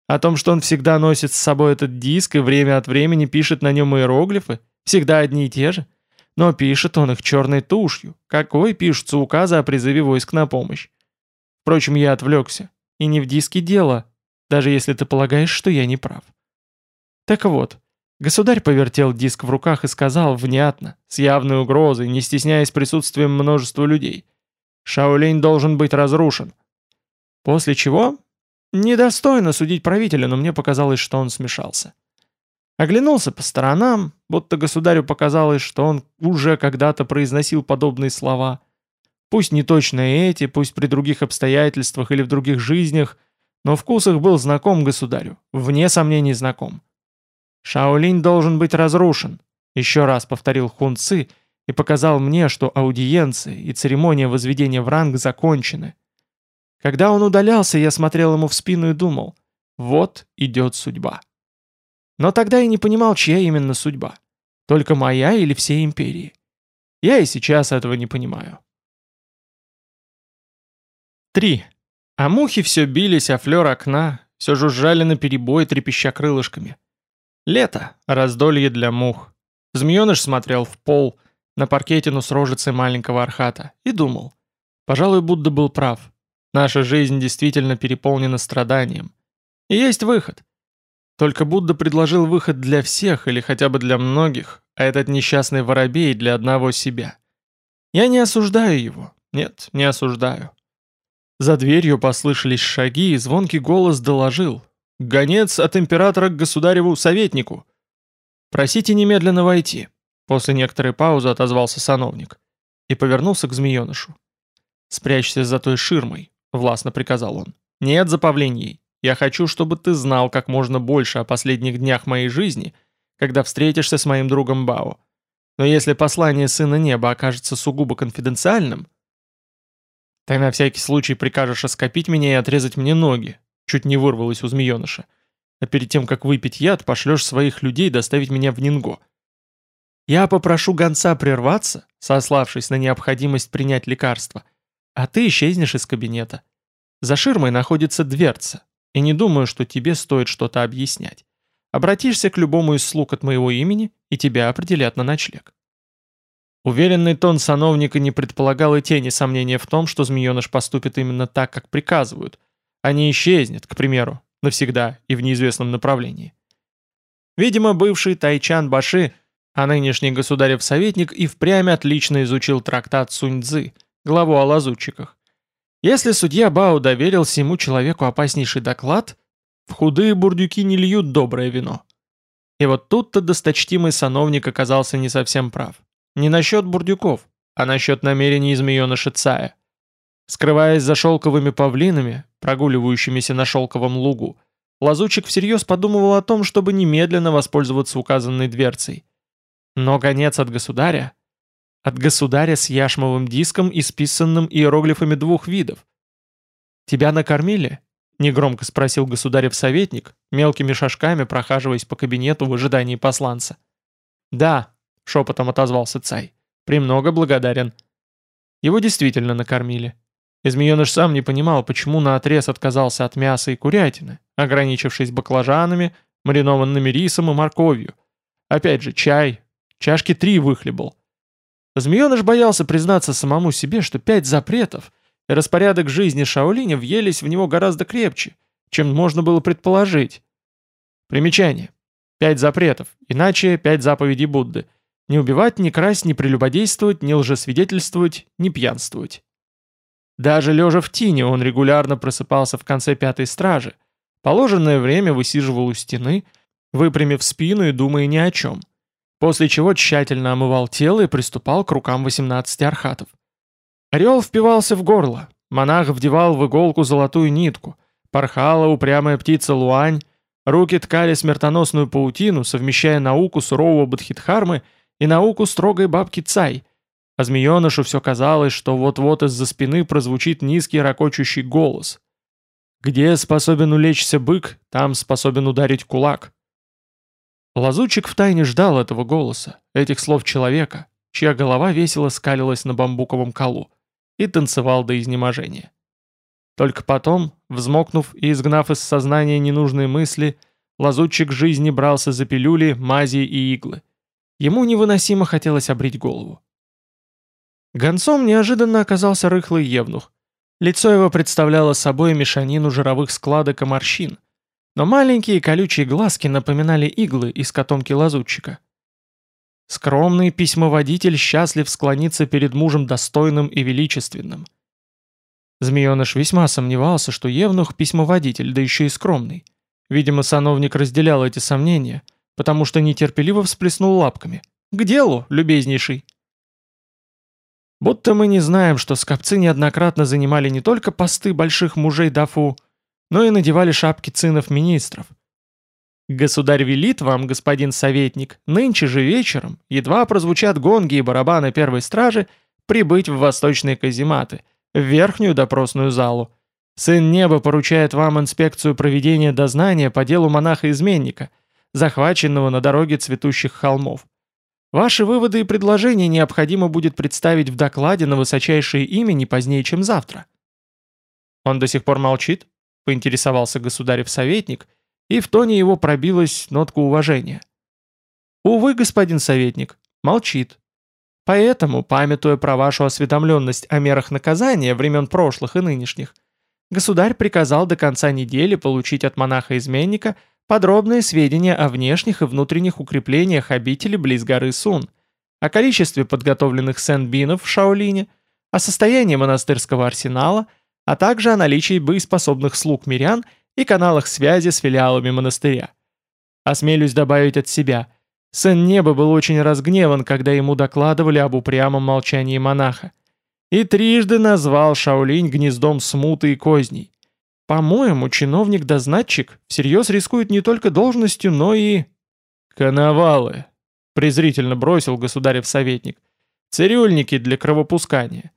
О том, что он всегда носит с собой этот диск и время от времени пишет на нем иероглифы? Всегда одни и те же? Но пишет он их черной тушью, какой пишутся указы о призыве войск на помощь. Впрочем, я отвлекся. И не в диске дело, даже если ты полагаешь, что я не прав. Так вот, государь повертел диск в руках и сказал внятно, с явной угрозой, не стесняясь присутствием множества людей. Шаолинь должен быть разрушен. После чего? Недостойно судить правителя, но мне показалось, что он смешался. Оглянулся по сторонам, будто государю показалось, что он уже когда-то произносил подобные слова. Пусть не точно эти, пусть при других обстоятельствах или в других жизнях, но вкус их был знаком государю, вне сомнений знаком. «Шаолинь должен быть разрушен», — еще раз повторил Хун Ци и показал мне, что аудиенция и церемония возведения в ранг закончены. Когда он удалялся, я смотрел ему в спину и думал, вот идет судьба. Но тогда я не понимал, чья именно судьба. Только моя или всей империи. Я и сейчас этого не понимаю. 3. А мухи все бились о флер окна, все жужжали на перебой, трепеща крылышками. Лето, раздолье для мух. Змееныш смотрел в пол, на паркетину с рожицей маленького архата, и думал. Пожалуй, Будда был прав. Наша жизнь действительно переполнена страданием. И есть выход. Только Будда предложил выход для всех или хотя бы для многих, а этот несчастный воробей для одного себя. Я не осуждаю его. Нет, не осуждаю. За дверью послышались шаги, и звонкий голос доложил. «Гонец от императора к государеву советнику!» «Просите немедленно войти», — после некоторой паузы отозвался сановник и повернулся к змеенышу. «Спрячься за той ширмой», — властно приказал он. «Нет за павлиньей. Я хочу, чтобы ты знал как можно больше о последних днях моей жизни, когда встретишься с моим другом Бао. Но если послание Сына Неба окажется сугубо конфиденциальным, ты на всякий случай прикажешь оскопить меня и отрезать мне ноги, чуть не вырвалось у змееныша. А перед тем, как выпить яд, пошлешь своих людей доставить меня в Нинго. Я попрошу гонца прерваться, сославшись на необходимость принять лекарство, а ты исчезнешь из кабинета. За ширмой находится дверца, и не думаю, что тебе стоит что-то объяснять. Обратишься к любому из слуг от моего имени, и тебя определят на ночлег. Уверенный тон сановника не предполагал и тени сомнения в том, что змееныш поступит именно так, как приказывают, а не исчезнет, к примеру, навсегда и в неизвестном направлении. Видимо, бывший Тайчан Баши, а нынешний государев советник и впрямь отлично изучил трактат Сунь-Дзы, главу о лазутчиках. Если судья Бао доверил всему человеку опаснейший доклад, в худые бурдюки не льют доброе вино. И вот тут-то досточтимый сановник оказался не совсем прав. Не насчет бурдюков, а насчет намерений змееныша Цая. Скрываясь за шелковыми павлинами, прогуливающимися на шелковом лугу, лазучик всерьез подумывал о том, чтобы немедленно воспользоваться указанной дверцей. Но гонец от государя от государя с яшмовым диском, исписанным иероглифами двух видов. «Тебя накормили?» — негромко спросил государев советник, мелкими шажками прохаживаясь по кабинету в ожидании посланца. «Да», — шепотом отозвался Цай, — «премного благодарен». Его действительно накормили. И змееныш сам не понимал, почему наотрез отказался от мяса и курятины, ограничившись баклажанами, маринованными рисом и морковью. Опять же, чай. Чашки три выхлебал. Змееныш боялся признаться самому себе, что пять запретов и распорядок жизни Шаолиня въелись в него гораздо крепче, чем можно было предположить. Примечание. Пять запретов, иначе пять заповедей Будды. Не убивать, не красть, не прелюбодействовать, не лжесвидетельствовать, не пьянствовать. Даже лежа в тине он регулярно просыпался в конце пятой стражи, положенное время высиживал у стены, выпрямив спину и думая ни о чем – после чего тщательно омывал тело и приступал к рукам 18 архатов. Орел впивался в горло, монах вдевал в иголку золотую нитку, порхала упрямая птица Луань, руки ткали смертоносную паутину, совмещая науку сурового Бадхидхармы и науку строгой бабки Цай, а змеенышу все казалось, что вот-вот из-за спины прозвучит низкий ракочущий голос. Где способен улечься бык, там способен ударить кулак. Лазучик втайне ждал этого голоса, этих слов человека, чья голова весело скалилась на бамбуковом колу, и танцевал до изнеможения. Только потом, взмокнув и изгнав из сознания ненужные мысли, лазутчик жизни брался за пилюли, мази и иглы. Ему невыносимо хотелось обрить голову. Гонцом неожиданно оказался рыхлый евнух. Лицо его представляло собой мешанину жировых складок и морщин, но маленькие колючие глазки напоминали иглы из котомки лазутчика. Скромный письмоводитель счастлив склониться перед мужем достойным и величественным. Змееныш весьма сомневался, что Евнух письмоводитель, да еще и скромный. Видимо, сановник разделял эти сомнения, потому что нетерпеливо всплеснул лапками. «К делу, любезнейший!» Будто мы не знаем, что скопцы неоднократно занимали не только посты больших мужей Дафу, но и надевали шапки цинов министров. Государь велит вам, господин советник, нынче же вечером, едва прозвучат гонги и барабаны первой стражи, прибыть в восточные казематы, в верхнюю допросную залу. Сын неба поручает вам инспекцию проведения дознания по делу монаха-изменника, захваченного на дороге цветущих холмов. Ваши выводы и предложения необходимо будет представить в докладе на высочайшее имя не позднее, чем завтра». «Он до сих пор молчит?» — поинтересовался государев советник, и в тоне его пробилась нотка уважения. «Увы, господин советник, молчит. Поэтому, памятуя про вашу осведомленность о мерах наказания времен прошлых и нынешних, государь приказал до конца недели получить от монаха-изменника – подробные сведения о внешних и внутренних укреплениях обители близ горы Сун, о количестве подготовленных сен-бинов в Шаолине, о состоянии монастырского арсенала, а также о наличии боеспособных слуг мирян и каналах связи с филиалами монастыря. Осмелюсь добавить от себя, сын неба был очень разгневан, когда ему докладывали об упрямом молчании монаха, и трижды назвал Шаолинь гнездом смуты и козней. По-моему, чиновник-дознатчик всерьез рискует не только должностью, но и... «Коновалы», — презрительно бросил государев советник. «Цирюльники для кровопускания.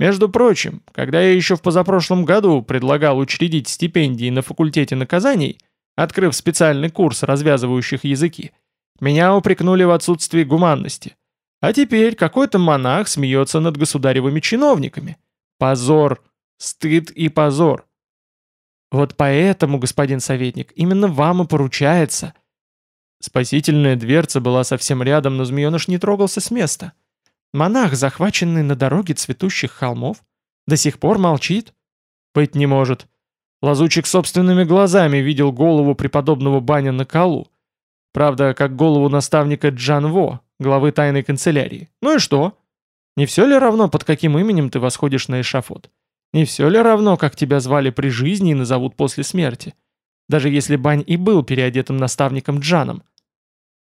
Между прочим, когда я еще в позапрошлом году предлагал учредить стипендии на факультете наказаний, открыв специальный курс развязывающих языки, меня упрекнули в отсутствии гуманности. А теперь какой-то монах смеется над государевыми чиновниками. Позор, стыд и позор. Вот поэтому, господин советник, именно вам и поручается. Спасительная дверца была совсем рядом, но змееныш не трогался с места. Монах, захваченный на дороге цветущих холмов, до сих пор молчит? Быть не может. Лазучик собственными глазами видел голову преподобного Баня на колу. Правда, как голову наставника Джанво, главы тайной канцелярии. Ну и что? Не все ли равно, под каким именем ты восходишь на эшафот? Не все ли равно, как тебя звали при жизни и назовут после смерти? Даже если Бань и был переодетым наставником Джаном.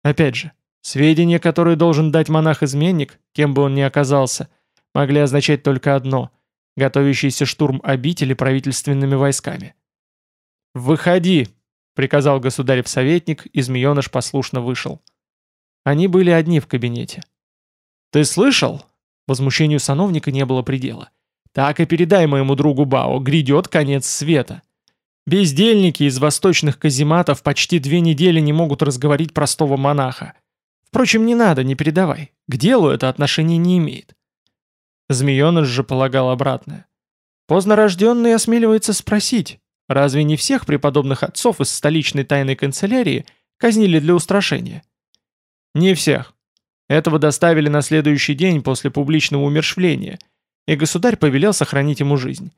Опять же, сведения, которые должен дать монах-изменник, кем бы он ни оказался, могли означать только одно — готовящийся штурм обители правительственными войсками. «Выходи!» — приказал государев советник, и змееныш послушно вышел. Они были одни в кабинете. «Ты слышал?» Возмущению сановника не было предела. Так и передай моему другу Бао, грядет конец света. Бездельники из восточных казематов почти две недели не могут разговорить простого монаха. Впрочем, не надо, не передавай. К делу это отношение не имеет. Змееныш же полагал обратное. Позднорожденный осмеливается спросить, разве не всех преподобных отцов из столичной тайной канцелярии казнили для устрашения? Не всех. Этого доставили на следующий день после публичного умершвления – и государь повелел сохранить ему жизнь.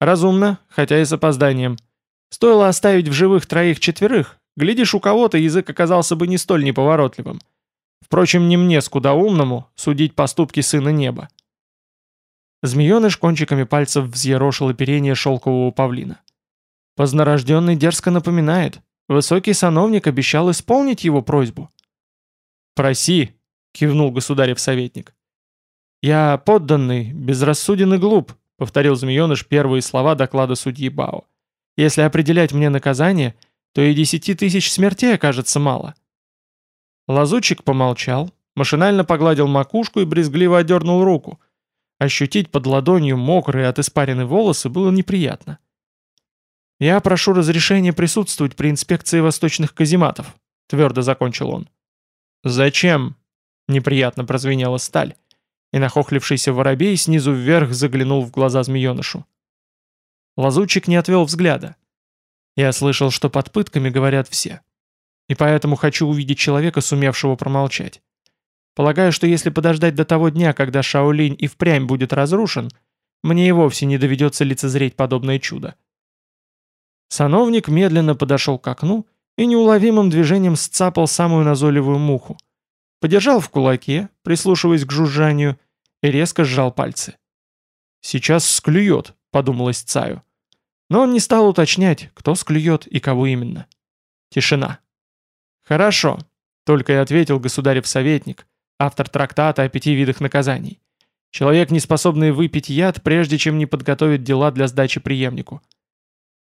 Разумно, хотя и с опозданием. Стоило оставить в живых троих-четверых, глядишь, у кого-то язык оказался бы не столь неповоротливым. Впрочем, не мне, скудоумному, судить поступки сына неба. Змееныш кончиками пальцев взъерошил оперение шелкового павлина. Познорожденный дерзко напоминает, высокий сановник обещал исполнить его просьбу. «Проси», — кивнул государев советник. «Я подданный, безрассуден и глуп», — повторил змееныш первые слова доклада судьи Бао. «Если определять мне наказание, то и десяти тысяч смертей окажется мало». Лазучик помолчал, машинально погладил макушку и брезгливо одернул руку. Ощутить под ладонью мокрые от испарины волосы было неприятно. «Я прошу разрешения присутствовать при инспекции восточных казематов», — твердо закончил он. «Зачем?» — неприятно прозвенела сталь, и нахохлившийся воробей снизу вверх заглянул в глаза змеенышу. Лазутчик не отвел взгляда. Я слышал, что под пытками говорят все. И поэтому хочу увидеть человека, сумевшего промолчать. Полагаю, что если подождать до того дня, когда Шаолинь и впрямь будет разрушен, мне и вовсе не доведется лицезреть подобное чудо. Сановник медленно подошел к окну и неуловимым движением сцапал самую назойливую муху. Подержал в кулаке, прислушиваясь к жужжанию, и резко сжал пальцы. «Сейчас склюет», — подумалось Цаю. Но он не стал уточнять, кто склюет и кого именно. Тишина. «Хорошо», — только и ответил государев советник, автор трактата о пяти видах наказаний. Человек, не способный выпить яд, прежде чем не подготовит дела для сдачи преемнику.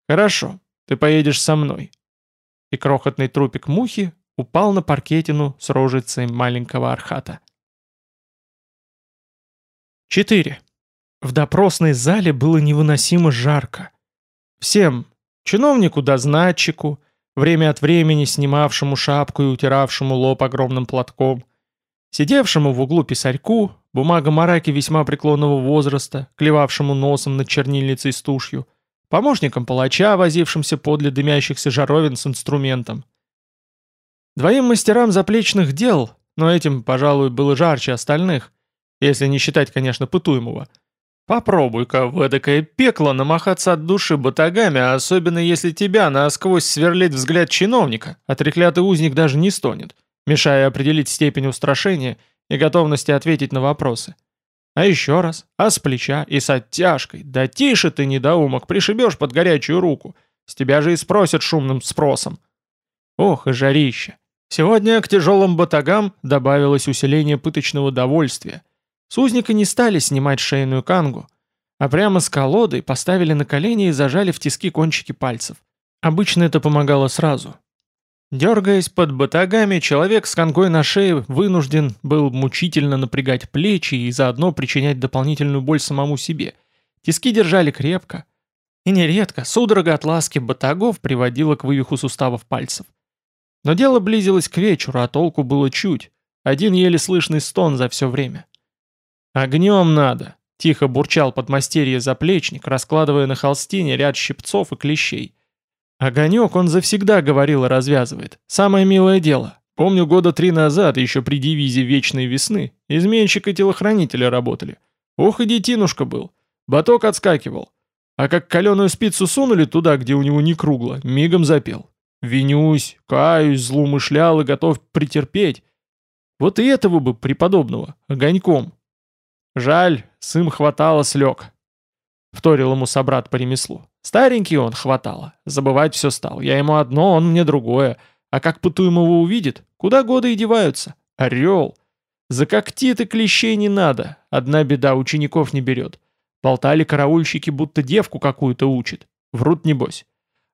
«Хорошо, ты поедешь со мной». И крохотный трупик мухи упал на паркетину с рожицей маленького архата. 4. В допросной зале было невыносимо жарко. Всем, чиновнику-дознатчику, время от времени снимавшему шапку и утиравшему лоб огромным платком, сидевшему в углу писарьку, бумага мараки весьма преклонного возраста, клевавшему носом над чернильницей с тушью, помощником палача, возившимся подле дымящихся жаровин с инструментом. Двоим мастерам заплечных дел, но этим, пожалуй, было жарче остальных, если не считать, конечно, пытуемого – Попробуй-ка в эдакое пекло намахаться от души батагами, особенно если тебя насквозь сверлит взгляд чиновника, а треклятый узник даже не стонет, мешая определить степень устрашения и готовности ответить на вопросы. А еще раз, а с плеча и с оттяжкой, да тише ты, недоумок, пришибешь под горячую руку, с тебя же и спросят шумным спросом. Ох и жарище. Сегодня к тяжелым батагам добавилось усиление пыточного довольствия, с узника не стали снимать шейную кангу, а прямо с колодой поставили на колени и зажали в тиски кончики пальцев. Обычно это помогало сразу. Дергаясь под батагами, человек с конгой на шее вынужден был мучительно напрягать плечи и заодно причинять дополнительную боль самому себе. Тиски держали крепко. И нередко судорога от ласки батагов приводила к вывиху суставов пальцев. Но дело близилось к вечеру, а толку было чуть. Один еле слышный стон за все время. «Огнем надо!» — тихо бурчал подмастерье заплечник, раскладывая на холстине ряд щипцов и клещей. «Огонек он завсегда говорил и развязывает. Самое милое дело. Помню, года три назад, еще при дивизии Вечной Весны, изменщик и телохранители работали. Ох и детинушка был. Баток отскакивал. А как каленую спицу сунули туда, где у него не кругло, мигом запел. Винюсь, каюсь, злоумышлял и готов претерпеть. Вот и этого бы преподобного, огоньком, Жаль, сым хватало слег. Вторил ему собрат по ремеслу. Старенький он, хватало. Забывать все стал. Я ему одно, он мне другое. А как пытуемого увидит, куда годы и деваются? Орел. За когти-то клещей не надо. Одна беда, учеников не берет. Болтали караульщики, будто девку какую-то учит. Врут небось.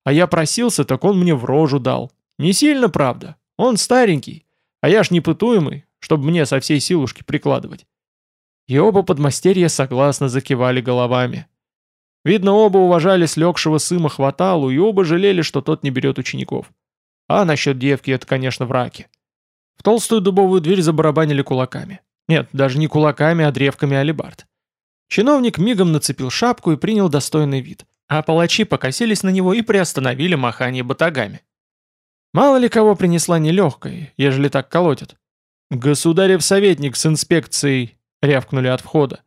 А я просился, так он мне в рожу дал. Не сильно, правда. Он старенький. А я ж не пытуемый, чтобы мне со всей силушки прикладывать. И оба подмастерья согласно закивали головами. Видно, оба уважали слегшего сыма хваталу, и оба жалели, что тот не берет учеников. А насчет девки это, конечно, враки. В толстую дубовую дверь забарабанили кулаками. Нет, даже не кулаками, а древками алибард. Чиновник мигом нацепил шапку и принял достойный вид, а палачи покосились на него и приостановили махание батагами. Мало ли кого принесла нелегкая, ежели так колотят. Государев советник с инспекцией рявкнули от входа.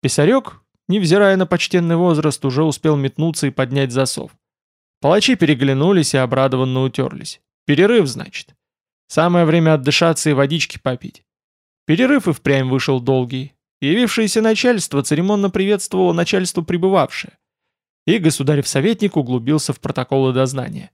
Писарек, невзирая на почтенный возраст, уже успел метнуться и поднять засов. Палачи переглянулись и обрадованно утерлись. Перерыв, значит. Самое время отдышаться и водички попить. Перерыв и впрямь вышел долгий. Явившееся начальство церемонно приветствовало начальство прибывавшее. И государев советник углубился в протоколы дознания.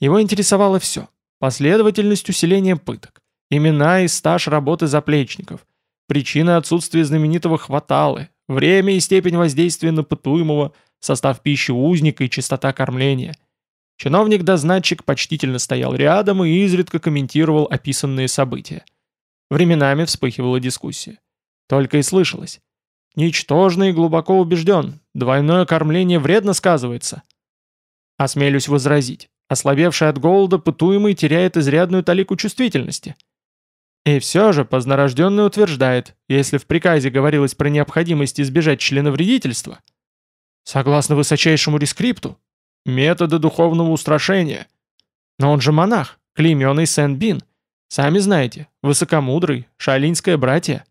Его интересовало все. Последовательность усиления пыток, имена и стаж работы заплечников, Причина отсутствия знаменитого хваталы, время и степень воздействия на пытуемого, состав пищи узника и частота кормления. Чиновник-дознатчик почтительно стоял рядом и изредка комментировал описанные события. Временами вспыхивала дискуссия. Только и слышалось. Ничтожно и глубоко убежден, двойное кормление вредно сказывается. Осмелюсь возразить. Ослабевший от голода, пытуемый теряет изрядную талику чувствительности. И все же познорожденный утверждает, если в приказе говорилось про необходимость избежать членовредительства, согласно высочайшему рескрипту, методы духовного устрашения. Но он же монах, клейменный Сен-Бин. Сами знаете, высокомудрый, шалинское братье.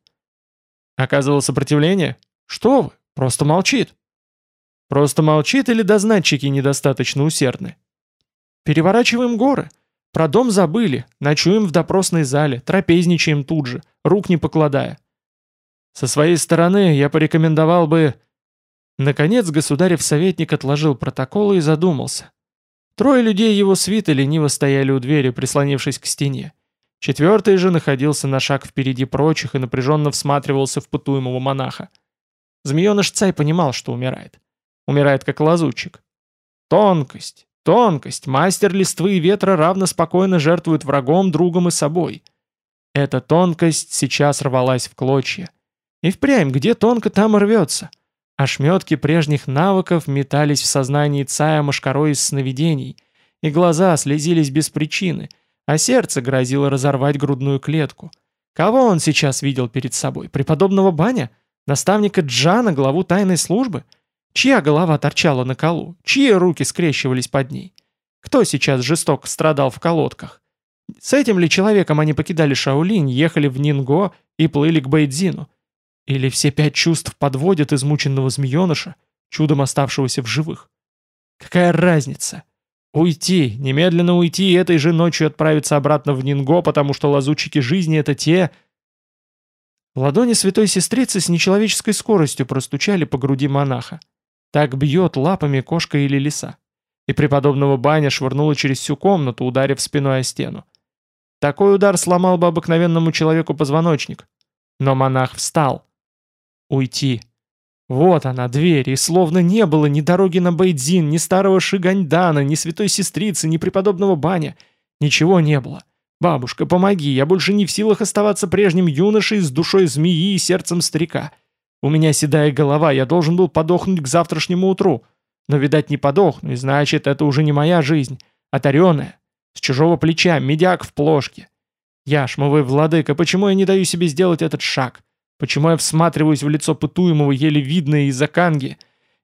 Оказывал сопротивление? Что вы, просто молчит. Просто молчит или дознатчики недостаточно усердны? Переворачиваем горы. Про дом забыли, ночуем в допросной зале, трапезничаем тут же, рук не покладая. Со своей стороны я порекомендовал бы... Наконец государев советник отложил протоколы и задумался. Трое людей его свита лениво стояли у двери, прислонившись к стене. Четвертый же находился на шаг впереди прочих и напряженно всматривался в пытуемого монаха. Змееныш Цай понимал, что умирает. Умирает как лазутчик. Тонкость, тонкость, мастер листвы и ветра равно спокойно жертвует врагом, другом и собой. Эта тонкость сейчас рвалась в клочья. И впрямь, где тонко, там и рвется. Ошметки прежних навыков метались в сознании Цая мошкарой из сновидений, и глаза слезились без причины, а сердце грозило разорвать грудную клетку. Кого он сейчас видел перед собой? Преподобного Баня? Наставника Джана, главу тайной службы? Чья голова торчала на колу? Чьи руки скрещивались под ней? Кто сейчас жестоко страдал в колодках? С этим ли человеком они покидали Шаолинь, ехали в Нинго и плыли к Бэйдзину? Или все пять чувств подводят измученного змееныша, чудом оставшегося в живых? Какая разница? Уйти, немедленно уйти и этой же ночью отправиться обратно в Нинго, потому что лазутчики жизни — это те, Ладони святой сестрицы с нечеловеческой скоростью простучали по груди монаха. Так бьет лапами кошка или лиса. И преподобного баня швырнула через всю комнату, ударив спиной о стену. Такой удар сломал бы обыкновенному человеку позвоночник. Но монах встал. Уйти. Вот она, дверь, и словно не было ни дороги на Бейдзин, ни старого Шиганьдана, ни святой сестрицы, ни преподобного баня. Ничего не было. «Бабушка, помоги, я больше не в силах оставаться прежним юношей с душой змеи и сердцем старика. У меня седая голова, я должен был подохнуть к завтрашнему утру. Но, видать, не подохну, и значит, это уже не моя жизнь, одаренная, с чужого плеча, медяк в плошке. Яшмовый владыка, почему я не даю себе сделать этот шаг? Почему я всматриваюсь в лицо пытуемого, еле видное из-за канги?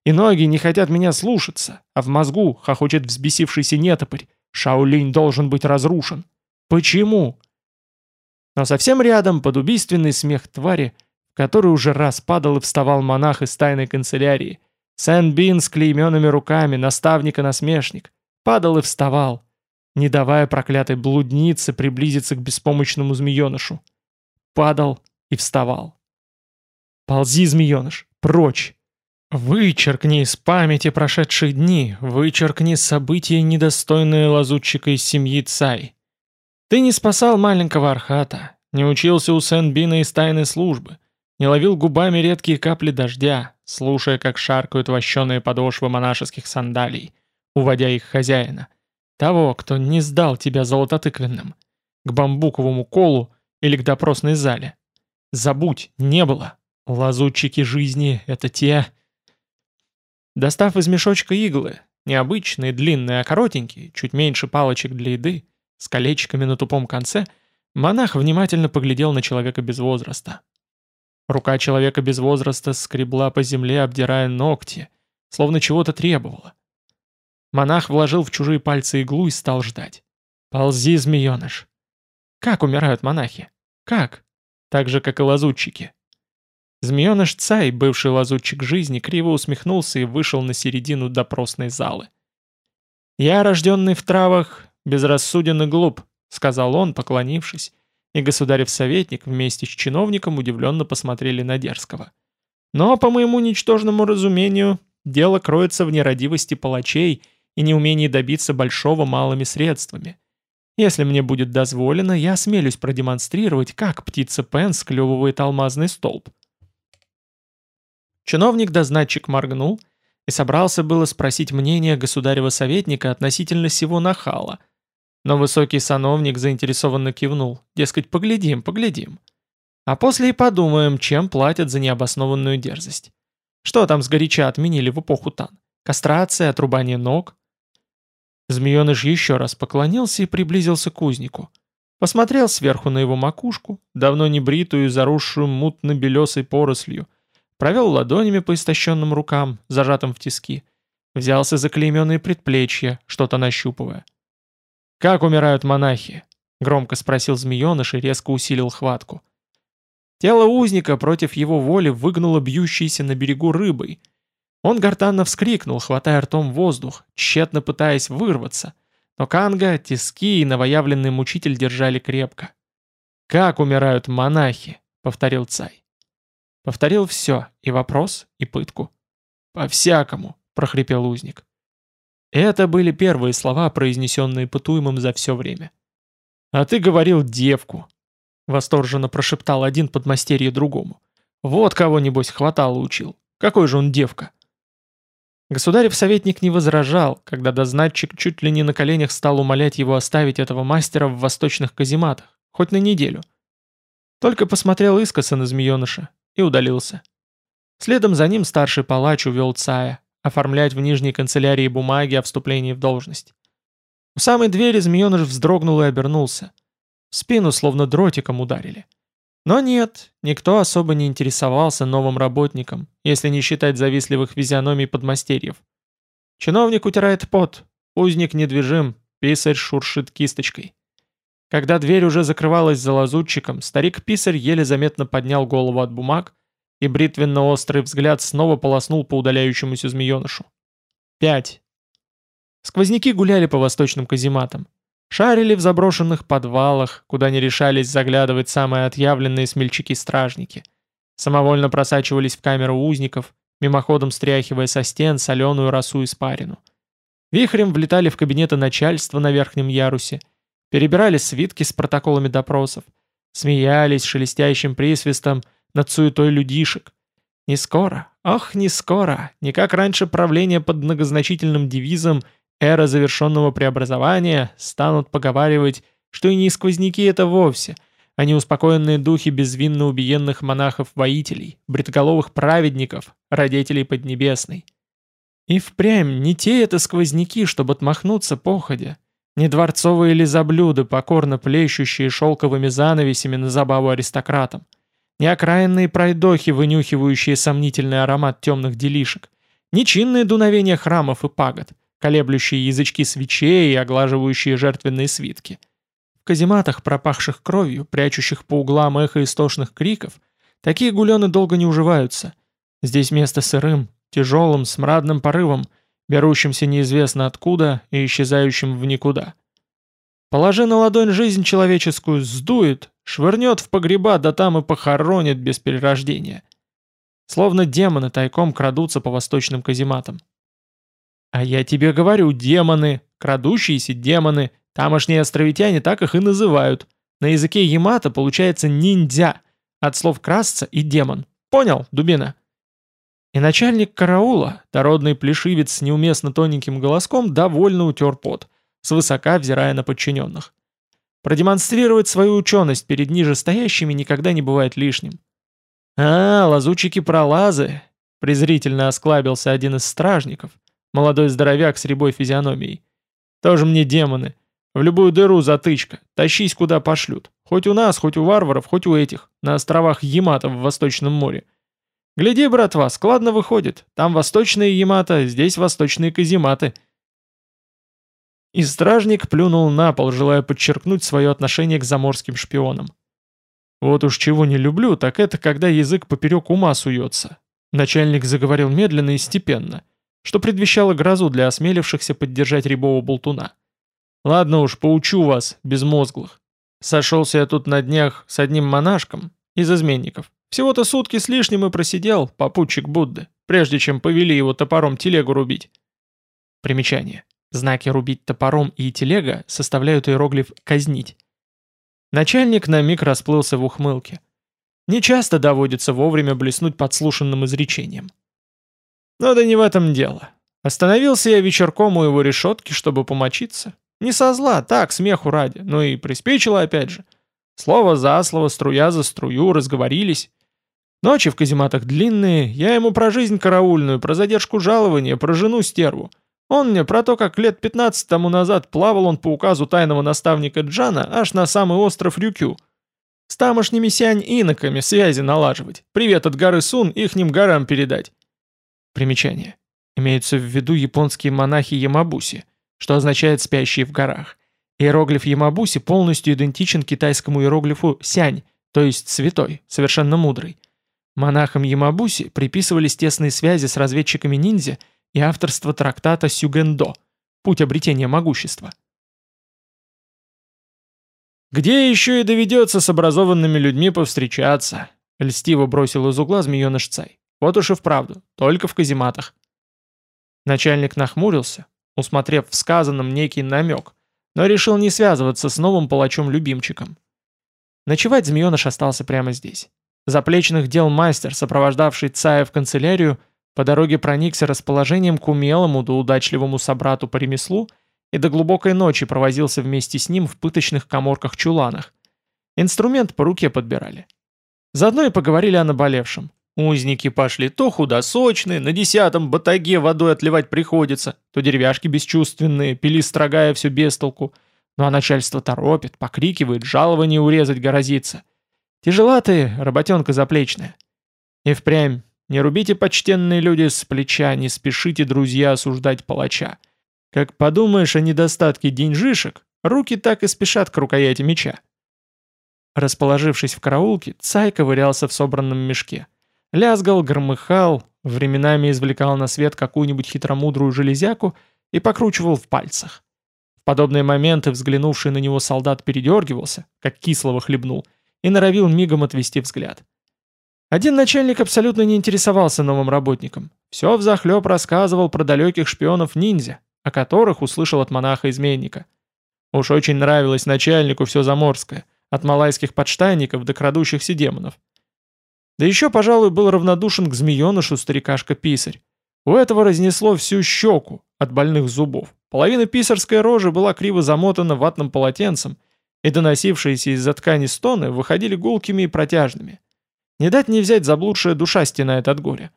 И ноги не хотят меня слушаться, а в мозгу хохочет взбесившийся нетопырь. Шаолинь должен быть разрушен. Почему? Но совсем рядом, под убийственный смех твари, который уже раз падал и вставал монах из тайной канцелярии, Сен-Бин с клейменными руками, наставника-насмешник, падал и вставал, не давая проклятой блуднице приблизиться к беспомощному змеенышу. Падал и вставал. «Ползи, змееныш, прочь!» Вычеркни из памяти прошедшие дни, вычеркни события, недостойные лазутчика из семьи Цай. Ты не спасал маленького Архата, не учился у Сен-Бина из тайной службы, не ловил губами редкие капли дождя, слушая, как шаркают вощеные подошвы монашеских сандалий, уводя их хозяина. Того, кто не сдал тебя золототыквенным, к бамбуковому колу или к допросной зале. Забудь, не было. Лазутчики жизни — это те... Достав из мешочка иглы, необычные, длинные, а коротенькие, чуть меньше палочек для еды, с колечками на тупом конце, монах внимательно поглядел на человека без возраста. Рука человека без возраста скребла по земле, обдирая ногти, словно чего-то требовала. Монах вложил в чужие пальцы иглу и стал ждать. «Ползи, змееныш!» Как умирают монахи? Как? Так же, как и лазутчики. Змееныш Цай, бывший лазутчик жизни, криво усмехнулся и вышел на середину допросной залы. «Я, рожденный в травах, «Безрассуден и глуп», — сказал он, поклонившись, и государев советник вместе с чиновником удивленно посмотрели на Дерзкого. «Но, по моему ничтожному разумению, дело кроется в нерадивости палачей и неумении добиться большого малыми средствами. Если мне будет дозволено, я осмелюсь продемонстрировать, как птица Пен склевывает алмазный столб». Чиновник-дознатчик моргнул и собрался было спросить мнение государева советника относительно сего нахала — но высокий сановник заинтересованно кивнул, дескать, поглядим, поглядим. А после и подумаем, чем платят за необоснованную дерзость. Что там сгоряча отменили в эпоху Тан? Кастрация, отрубание ног? Змееныш еще раз поклонился и приблизился к узнику. Посмотрел сверху на его макушку, давно не бритую и заросшую мутно-белесой порослью, провел ладонями по истощенным рукам, зажатым в тиски, взялся за клейменные предплечья, что-то нащупывая. «Как умирают монахи?» — громко спросил змееныш и резко усилил хватку. Тело узника против его воли выгнуло бьющейся на берегу рыбой. Он гортанно вскрикнул, хватая ртом воздух, тщетно пытаясь вырваться. Но Канга, тиски и новоявленный мучитель держали крепко. «Как умирают монахи?» — повторил Цай. Повторил все, и вопрос, и пытку. «По-всякому», — прохрипел узник. Это были первые слова, произнесенные пытуемым за все время. «А ты говорил девку», — восторженно прошептал один подмастерье другому. «Вот кого, небось, хватало учил. Какой же он девка?» Государев советник не возражал, когда дознатчик чуть ли не на коленях стал умолять его оставить этого мастера в восточных казематах, хоть на неделю. Только посмотрел искоса на змееныша и удалился. Следом за ним старший палач увел Цая, оформлять в нижней канцелярии бумаги о вступлении в должность. У самой двери змееныш вздрогнул и обернулся — спину словно дротиком ударили. Но нет, никто особо не интересовался новым работником, если не считать завистливых физиономий подмастерьев. Чиновник утирает пот, узник недвижим, писарь шуршит кисточкой. Когда дверь уже закрывалась за лазутчиком, старик-писарь еле заметно поднял голову от бумаг, и бритвенно-острый взгляд снова полоснул по удаляющемуся змеенышу. Пять. Сквозняки гуляли по восточным казематам. Шарили в заброшенных подвалах, куда не решались заглядывать самые отъявленные смельчаки-стражники. Самовольно просачивались в камеру узников, мимоходом стряхивая со стен соленую росу и спарину. Вихрем влетали в кабинеты начальства на верхнем ярусе, перебирали свитки с протоколами допросов, смеялись шелестящим присвистом над суетой людишек. Не скоро, ох, не скоро, не как раньше правление под многозначительным девизом эра завершенного преобразования станут поговаривать, что и не сквозняки это вовсе, а не успокоенные духи безвинно убиенных монахов-воителей, бритоголовых праведников, родителей Поднебесной. И впрямь не те это сквозняки, чтобы отмахнуться походя, не дворцовые лизоблюды, покорно плещущие шелковыми занавесями на забаву аристократам, не окраинные пройдохи, вынюхивающие сомнительный аромат темных делишек, не чинные дуновения храмов и пагод — колеблющие язычки свечей и оглаживающие жертвенные свитки. В казематах, пропахших кровью, прячущих по углам эхо истошных криков, такие гулены долго не уживаются. Здесь место сырым, тяжелым, смрадным порывом, берущимся неизвестно откуда и исчезающим в никуда. Положи на ладонь жизнь человеческую, сдует, швырнет в погреба, да там и похоронит без перерождения. Словно демоны тайком крадутся по восточным казематам. «А я тебе говорю, демоны, крадущиеся демоны, тамошние островитяне так их и называют. На языке Ямато получается ниндзя, от слов красться и демон. Понял, дубина?» И начальник караула, дородный плешивец с неуместно тоненьким голоском, довольно утер пот, свысока взирая на подчиненных. Продемонстрировать свою ученость перед нижестоящими никогда не бывает лишним. «А, лазучики-пролазы!» — презрительно осклабился один из стражников — Молодой здоровяк с рябой физиономией. Тоже мне демоны. В любую дыру затычка. Тащись, куда пошлют. Хоть у нас, хоть у варваров, хоть у этих, на островах Ямато в Восточном море. Гляди, братва, складно выходит. Там восточные Ямато, здесь восточные казематы. И стражник плюнул на пол, желая подчеркнуть свое отношение к заморским шпионам. Вот уж чего не люблю, так это когда язык поперек ума суется. Начальник заговорил медленно и степенно — что предвещало грозу для осмелившихся поддержать рябого болтуна. «Ладно уж, поучу вас, безмозглых. Сошелся я тут на днях с одним монашком из изменников. Всего-то сутки с лишним и просидел, попутчик Будды, прежде чем повели его топором телегу рубить». Примечание. Знаки «рубить топором» и «телега» составляют иероглиф «казнить». Начальник на миг расплылся в ухмылке. Нечасто доводится вовремя блеснуть подслушанным изречением. Но да не в этом дело. Остановился я вечерком у его решетки, чтобы помочиться. Не со зла, так, смеху ради, ну и приспичило опять же. Слово за слово, струя за струю, разговорились. Ночи в казематах длинные, я ему про жизнь караульную, про задержку жалования, про жену стерву. Он мне про то, как лет 15 тому назад плавал он по указу тайного наставника Джана аж на самый остров Рюкю. С тамошними сянь-иноками связи налаживать. Привет от горы Сун ихним горам передать. Примечание. Имеются в виду японские монахи Ямабуси, что означает «спящие в горах». Иероглиф Ямабуси полностью идентичен китайскому иероглифу «сянь», то есть «святой», совершенно мудрый. Монахам Ямабуси приписывались тесные связи с разведчиками-ниндзя и авторство трактата Сюгендо «Путь обретения могущества». «Где еще и доведется с образованными людьми повстречаться?» — льстиво бросил из угла змееныш Цай. «Вот уж и вправду, только в казематах». Начальник нахмурился, усмотрев в сказанном некий намек, но решил не связываться с новым палачом-любимчиком. Ночевать змееныш остался прямо здесь. Заплечных дел мастер, сопровождавший Цая в канцелярию, по дороге проникся расположением к умелому да удачливому собрату по ремеслу и до глубокой ночи провозился вместе с ним в пыточных коморках-чуланах. Инструмент по руке подбирали. Заодно и поговорили о наболевшем. Узники пошли то худосочные, на десятом батаге водой отливать приходится, то деревяшки бесчувственные, пили строгая все без толку. Ну а начальство торопит, покрикивает, жалование урезать грозится. Тяжела ты, работенка заплечная. И впрямь, не рубите, почтенные люди, с плеча, не спешите, друзья, осуждать палача. Как подумаешь о недостатке деньжишек, руки так и спешат к рукояти меча. Расположившись в караулке, Цай ковырялся в собранном мешке. Лязгал, громыхал, временами извлекал на свет какую-нибудь хитромудрую железяку и покручивал в пальцах. В подобные моменты взглянувший на него солдат передергивался, как кислого хлебнул, и норовил мигом отвести взгляд. Один начальник абсолютно не интересовался новым работником. Все взахлеб рассказывал про далеких шпионов-ниндзя, о которых услышал от монаха-изменника. Уж очень нравилось начальнику все заморское, от малайских подштанников до крадущихся демонов. Да еще, пожалуй, был равнодушен к змеенышу старикашка-писарь. У этого разнесло всю щеку от больных зубов. Половина писарской рожи была криво замотана ватным полотенцем, и доносившиеся из-за ткани стоны выходили гулкими и протяжными. Не дать не взять заблудшая душа стенает от горя.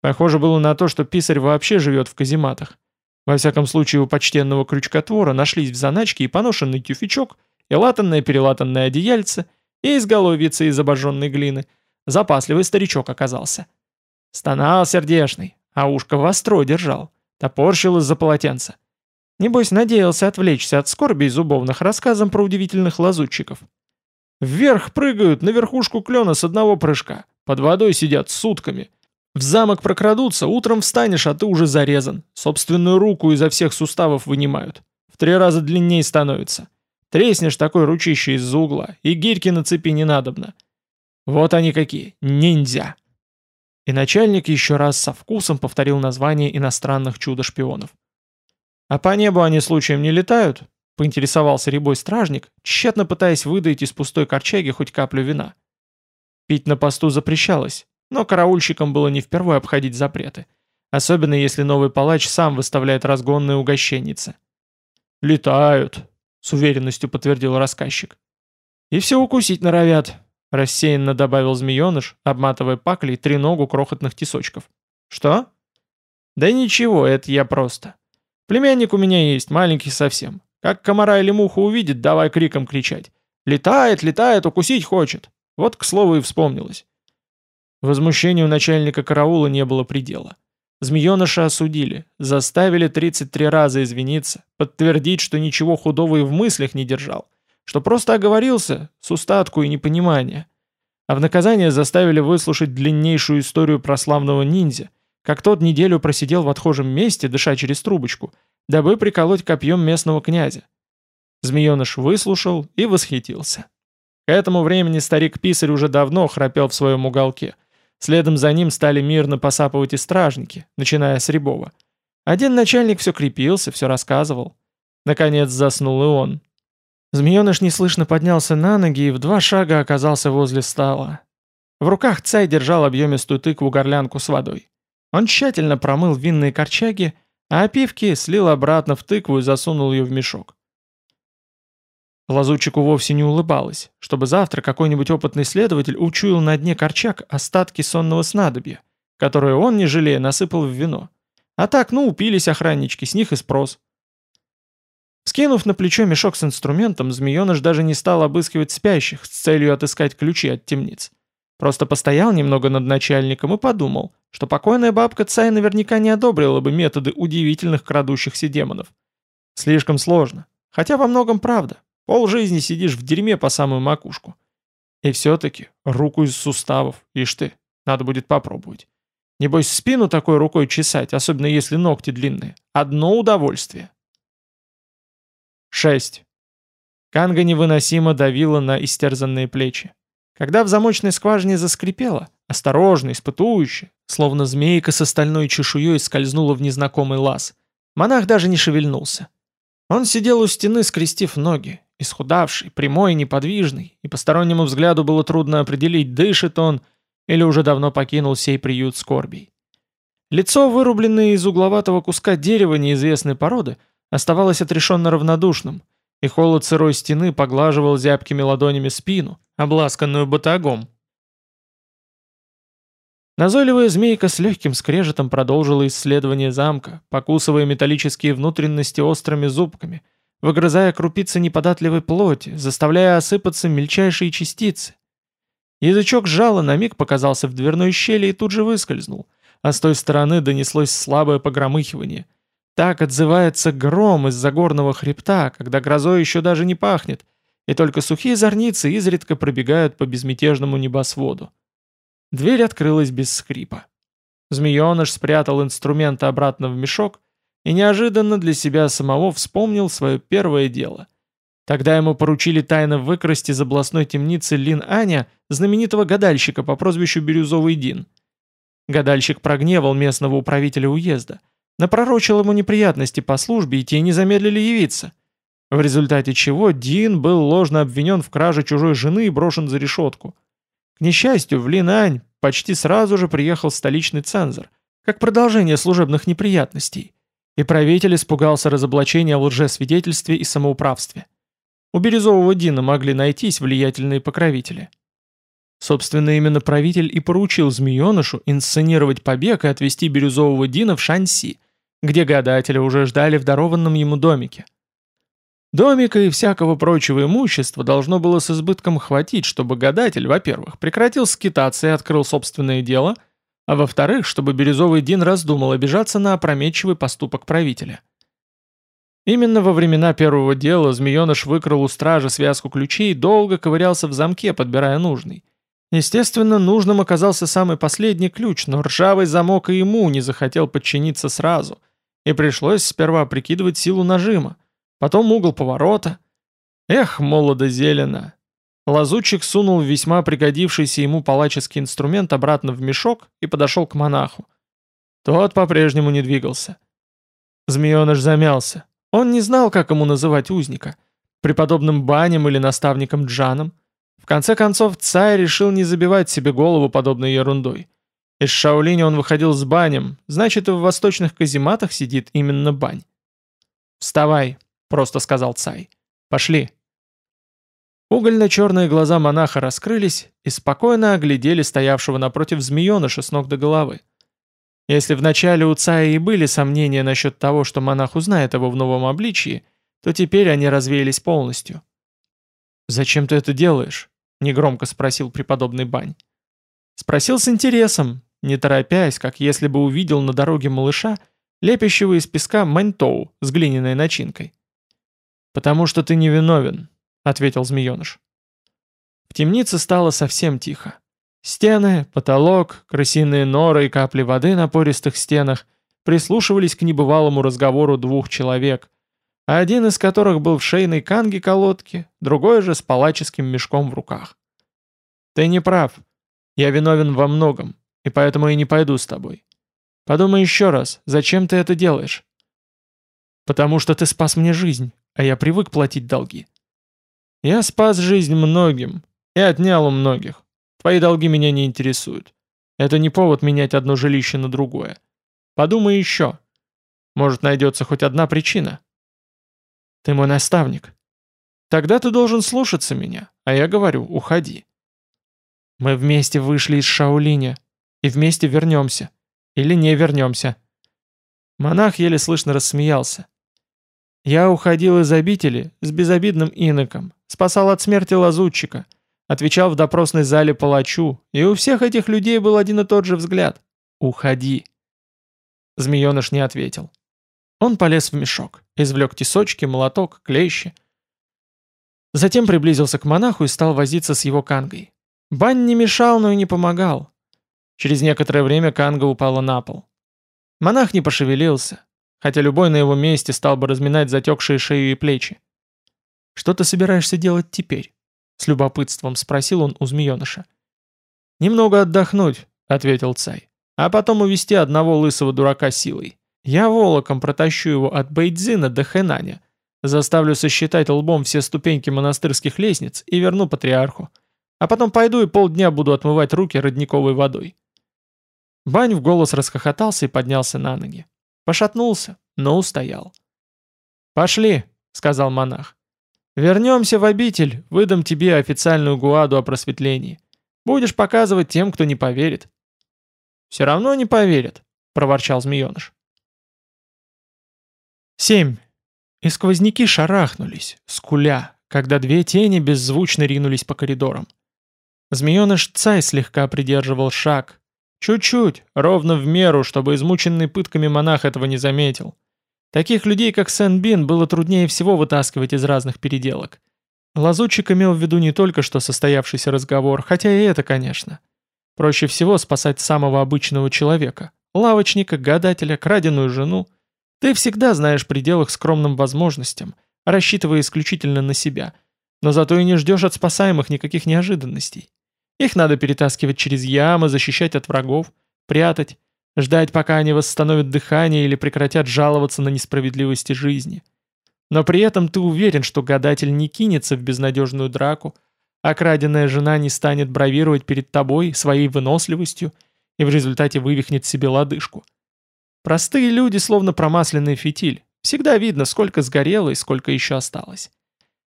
Похоже было на то, что писарь вообще живет в казематах. Во всяком случае, у почтенного крючкотвора нашлись в заначке и поношенный тюфячок, и латанное-перелатанное одеяльце, и изголовьица из обожженной глины. Запасливый старичок оказался. Стонал сердешный, а ушко востро держал, топорщил из-за полотенца. Небось, надеялся отвлечься от скорби и зубовных рассказом про удивительных лазутчиков. Вверх прыгают на верхушку клена с одного прыжка. Под водой сидят сутками. В замок прокрадутся, утром встанешь, а ты уже зарезан. Собственную руку изо всех суставов вынимают. В три раза длиннее становится. Треснешь такой ручище из-за угла, и гирьки на цепи не надобно. Вот они какие, ниндзя. И начальник еще раз со вкусом повторил название иностранных чудо-шпионов. А по небу они случаем не летают? Поинтересовался рябой стражник, тщетно пытаясь выдать из пустой корчаги хоть каплю вина. Пить на посту запрещалось, но караульщикам было не впервые обходить запреты, особенно если новый палач сам выставляет разгонные угощенницы. «Летают», — с уверенностью подтвердил рассказчик. «И все укусить норовят», — рассеянно добавил змееныш, обматывая паклей треногу крохотных тисочков. «Что?» «Да ничего, это я просто. Племянник у меня есть, маленький совсем. Как комара или муха увидит, давай криком кричать. «Летает, летает, укусить хочет!» Вот, к слову, и вспомнилось. Возмущению начальника караула не было предела. Змееныша осудили, заставили 33 раза извиниться, подтвердить, что ничего худого и в мыслях не держал, что просто оговорился с устатку и непонимания. А в наказание заставили выслушать длиннейшую историю про славного ниндзя, как тот неделю просидел в отхожем месте, дыша через трубочку, дабы приколоть копьем местного князя. Змееныш выслушал и восхитился. К этому времени старик-писарь уже давно храпел в своем уголке. Следом за ним стали мирно посапывать и стражники, начиная с Рябова. Один начальник все крепился, все рассказывал. Наконец заснул и он. Змееныш неслышно поднялся на ноги и в два шага оказался возле стола. В руках цай держал объемистую тыкву-горлянку с водой. Он тщательно промыл винные корчаги, а опивки слил обратно в тыкву и засунул ее в мешок. Лазутчику вовсе не улыбалось, чтобы завтра какой-нибудь опытный следователь учуял на дне корчак остатки сонного снадобья, которое он, не жалея, насыпал в вино. А так, ну, упились охраннички, с них и спрос. Скинув на плечо мешок с инструментом, змееныш даже не стал обыскивать спящих с целью отыскать ключи от темниц. Просто постоял немного над начальником и подумал, что покойная бабка Цай наверняка не одобрила бы методы удивительных крадущихся демонов. Слишком сложно. Хотя во многом правда. Пол жизни сидишь в дерьме по самую макушку. И все-таки руку из суставов, ишь ты, надо будет попробовать. Небось спину такой рукой чесать, особенно если ногти длинные. Одно удовольствие. 6. Канга невыносимо давила на истерзанные плечи. Когда в замочной скважине заскрипело, осторожно, испытующе, словно змейка с остальной чешуей скользнула в незнакомый лаз, монах даже не шевельнулся. Он сидел у стены, скрестив ноги, исхудавший, прямой неподвижный, и постороннему взгляду было трудно определить, дышит он или уже давно покинул сей приют скорбей. Лицо, вырубленное из угловатого куска дерева неизвестной породы, оставалось отрешенно равнодушным, и холод сырой стены поглаживал зябкими ладонями спину, обласканную батагом. Назойливая змейка с легким скрежетом продолжила исследование замка, покусывая металлические внутренности острыми зубками, выгрызая крупицы неподатливой плоти, заставляя осыпаться мельчайшие частицы. Язычок жала на миг показался в дверной щели и тут же выскользнул, а с той стороны донеслось слабое погромыхивание — так отзывается гром из-за горного хребта, когда грозой еще даже не пахнет, и только сухие зорницы изредка пробегают по безмятежному небосводу. Дверь открылась без скрипа. Змееныш спрятал инструменты обратно в мешок и неожиданно для себя самого вспомнил свое первое дело. Тогда ему поручили тайно выкрасть из областной темницы Лин Аня, знаменитого гадальщика по прозвищу Бирюзовый Дин. Гадальщик прогневал местного управителя уезда – напророчил ему неприятности по службе, и те не замедлили явиться. В результате чего Дин был ложно обвинен в краже чужой жены и брошен за решетку. К несчастью, в Линань почти сразу же приехал столичный цензор, как продолжение служебных неприятностей, и правитель испугался разоблачения в лжесвидетельстве и самоуправстве. У Бирюзового Дина могли найтись влиятельные покровители. Собственно, именно правитель и поручил змеенышу инсценировать побег и отвезти Бирюзового Дина в Шанси – где гадателя уже ждали в дарованном ему домике. Домика и всякого прочего имущества должно было с избытком хватить, чтобы гадатель, во-первых, прекратил скитаться и открыл собственное дело, а во-вторых, чтобы Бирюзовый Дин раздумал обижаться на опрометчивый поступок правителя. Именно во времена первого дела змееныш выкрал у стража связку ключей и долго ковырялся в замке, подбирая нужный. Естественно, нужным оказался самый последний ключ, но ржавый замок и ему не захотел подчиниться сразу – и пришлось сперва прикидывать силу нажима, потом угол поворота. Эх, молодо-зелено. Лазутчик сунул весьма пригодившийся ему палаческий инструмент обратно в мешок и подошел к монаху. Тот по-прежнему не двигался. Змееныш замялся. Он не знал, как ему называть узника. Преподобным банем или наставником Джаном. В конце концов, царь решил не забивать себе голову подобной ерундой. Из Шаолиня он выходил с банем, значит и в восточных казематах сидит именно бань. «Вставай», — просто сказал Цай. «Пошли». Угольно-черные глаза монаха раскрылись и спокойно оглядели стоявшего напротив змееныша с ног до головы. Если вначале у Цая и были сомнения насчет того, что монах узнает его в новом обличии, то теперь они развеялись полностью. «Зачем ты это делаешь?» — негромко спросил преподобный Бань. Спросил с интересом, не торопясь, как если бы увидел на дороге малыша, лепящего из песка мэнтоу с глиняной начинкой. «Потому что ты невиновен», — ответил змееныш. В темнице стало совсем тихо. Стены, потолок, крысиные норы и капли воды на пористых стенах прислушивались к небывалому разговору двух человек, один из которых был в шейной канге колодки, другой же с палаческим мешком в руках. «Ты не прав. Я виновен во многом, и поэтому я не пойду с тобой. Подумай еще раз, зачем ты это делаешь? Потому что ты спас мне жизнь, а я привык платить долги. Я спас жизнь многим и отнял у многих. Твои долги меня не интересуют. Это не повод менять одно жилище на другое. Подумай еще. Может, найдется хоть одна причина. Ты мой наставник. Тогда ты должен слушаться меня, а я говорю, уходи. Мы вместе вышли из Шаолиня, и вместе вернемся. Или не вернемся. Монах еле слышно рассмеялся. «Я уходил из обители с безобидным иноком, спасал от смерти лазутчика, отвечал в допросной зале палачу, и у всех этих людей был один и тот же взгляд. Уходи!» Змееныш не ответил. Он полез в мешок, извлек тесочки, молоток, клещи. Затем приблизился к монаху и стал возиться с его кангой. Бань не мешал, но и не помогал. Через некоторое время канга упала на пол. Монах не пошевелился, хотя любой на его месте стал бы разминать затекшие шею и плечи. «Что ты собираешься делать теперь?» — с любопытством спросил он у змееныша. «Немного отдохнуть», — ответил Цай, «а потом увести одного лысого дурака силой. Я волоком протащу его от Бейдзина до Хэнаня, заставлю сосчитать лбом все ступеньки монастырских лестниц и верну патриарху. А потом пойду и полдня буду отмывать руки родниковой водой. Бань в голос расхохотался и поднялся на ноги. Пошатнулся, но устоял. «Пошли», — сказал монах. «Вернемся в обитель, выдам тебе официальную гуаду о просветлении. Будешь показывать тем, кто не поверит». «Все равно не поверят», — проворчал змееныш. 7. И сквозняки шарахнулись, скуля, когда две тени беззвучно ринулись по коридорам. Змееныш Цай слегка придерживал шаг, Чуть-чуть, ровно в меру, чтобы измученный пытками монах этого не заметил. Таких людей, как Сен Бин, было труднее всего вытаскивать из разных переделок. Лазутчик имел в виду не только что состоявшийся разговор, хотя и это, конечно. Проще всего спасать самого обычного человека. Лавочника, гадателя, краденую жену. Ты всегда знаешь предел их скромным возможностям, рассчитывая исключительно на себя. Но зато и не ждешь от спасаемых никаких неожиданностей. Их надо перетаскивать через ямы, защищать от врагов, прятать, ждать, пока они восстановят дыхание или прекратят жаловаться на несправедливости жизни. Но при этом ты уверен, что гадатель не кинется в безнадежную драку, а краденая жена не станет бравировать перед тобой своей выносливостью и в результате вывихнет себе лодыжку. Простые люди словно промасленный фитиль. Всегда видно, сколько сгорело и сколько еще осталось.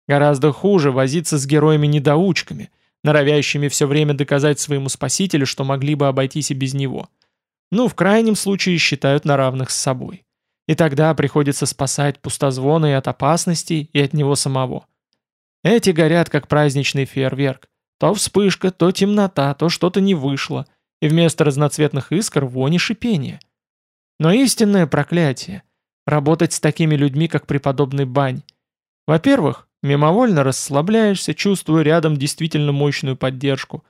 Гораздо хуже возиться с героями-недоучками – норовящими все время доказать своему спасителю, что могли бы обойтись и без него. Ну, в крайнем случае считают на равных с собой. И тогда приходится спасать пустозвона и от опасностей, и от него самого. Эти горят, как праздничный фейерверк. То вспышка, то темнота, то что-то не вышло, и вместо разноцветных искр вони шипение. Но истинное проклятие — работать с такими людьми, как преподобный Бань. Во-первых, Мимовольно расслабляешься, чувствуя рядом действительно мощную поддержку.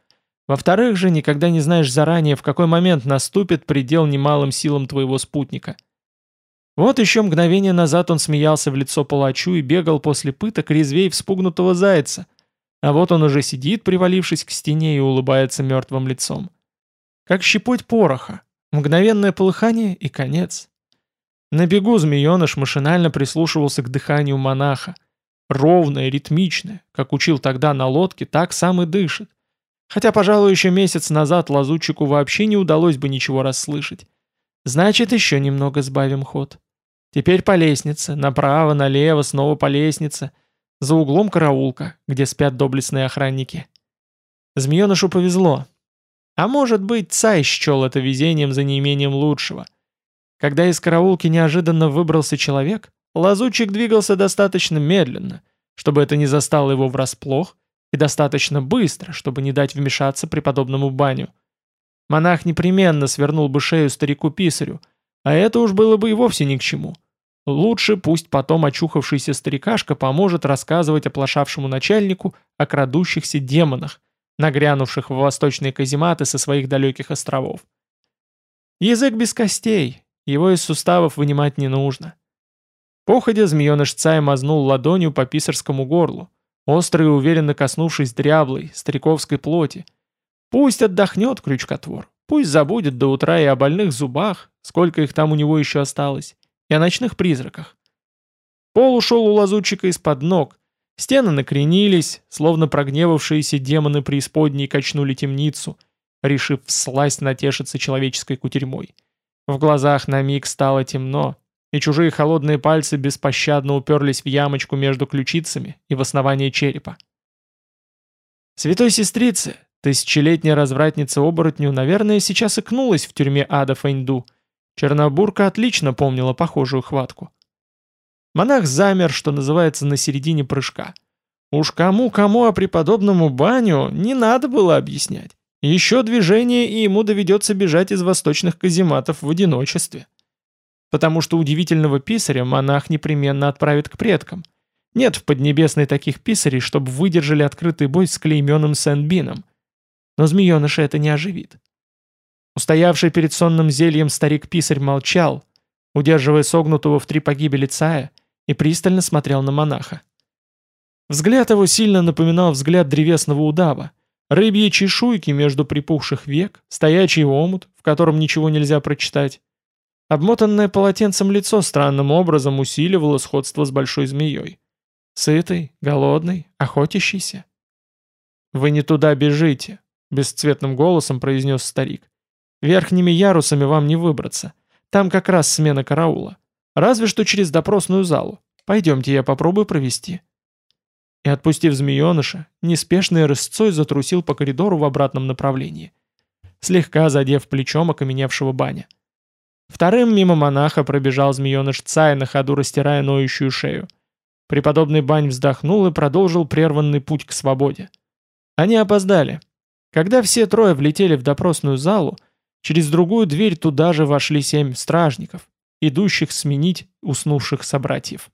Во-вторых же, никогда не знаешь заранее, в какой момент наступит предел немалым силам твоего спутника. Вот еще мгновение назад он смеялся в лицо палачу и бегал после пыток резвей вспугнутого зайца. А вот он уже сидит, привалившись к стене и улыбается мертвым лицом. Как щепоть пороха. Мгновенное полыхание и конец. На бегу змееныш машинально прислушивался к дыханию монаха. Ровное, ритмичное, как учил тогда на лодке, так сам и дышит. Хотя, пожалуй, еще месяц назад лазутчику вообще не удалось бы ничего расслышать. Значит, еще немного сбавим ход. Теперь по лестнице, направо, налево, снова по лестнице. За углом караулка, где спят доблестные охранники. Змеенышу повезло. А может быть, Цай счел это везением за неимением лучшего. Когда из караулки неожиданно выбрался человек, Лазутчик двигался достаточно медленно, чтобы это не застало его врасплох, и достаточно быстро, чтобы не дать вмешаться преподобному баню. Монах непременно свернул бы шею старику-писарю, а это уж было бы и вовсе ни к чему. Лучше пусть потом очухавшийся старикашка поможет рассказывать оплошавшему начальнику о крадущихся демонах, нагрянувших в восточные казематы со своих далеких островов. Язык без костей, его из суставов вынимать не нужно. Походя, змееныш Цай мазнул ладонью по писарскому горлу, остро и уверенно коснувшись дряблой, стариковской плоти. Пусть отдохнет крючкотвор, пусть забудет до утра и о больных зубах, сколько их там у него еще осталось, и о ночных призраках. Пол ушел у лазутчика из-под ног, стены накренились, словно прогневавшиеся демоны преисподней качнули темницу, решив всласть натешиться человеческой кутерьмой. В глазах на миг стало темно, и чужие холодные пальцы беспощадно уперлись в ямочку между ключицами и в основание черепа. Святой сестрице, тысячелетняя развратница-оборотню, наверное, сейчас икнулась в тюрьме ада Фэньду, Чернобурка отлично помнила похожую хватку. Монах замер, что называется, на середине прыжка. Уж кому-кому, а преподобному баню не надо было объяснять. Еще движение, и ему доведется бежать из восточных казематов в одиночестве. Потому что удивительного писаря монах непременно отправит к предкам. Нет в Поднебесной таких писарей, чтобы выдержали открытый бой с клейменным Сен-Бином. Но змееныша это не оживит. Устоявший перед сонным зельем старик-писарь молчал, удерживая согнутого в три погибели Цая, и пристально смотрел на монаха. Взгляд его сильно напоминал взгляд древесного удава, рыбьи чешуйки между припухших век, стоячий омут, в котором ничего нельзя прочитать. Обмотанное полотенцем лицо странным образом усиливало сходство с большой змеей. Сытый, голодный, охотящийся. «Вы не туда бежите», — бесцветным голосом произнес старик. «Верхними ярусами вам не выбраться. Там как раз смена караула. Разве что через допросную залу. Пойдемте, я попробую провести». И отпустив змееныша, неспешной рысцой затрусил по коридору в обратном направлении, слегка задев плечом окаменевшего баня. Вторым мимо монаха пробежал змееныш Цай, на ходу растирая ноющую шею. Преподобный Бань вздохнул и продолжил прерванный путь к свободе. Они опоздали. Когда все трое влетели в допросную залу, через другую дверь туда же вошли семь стражников, идущих сменить уснувших собратьев.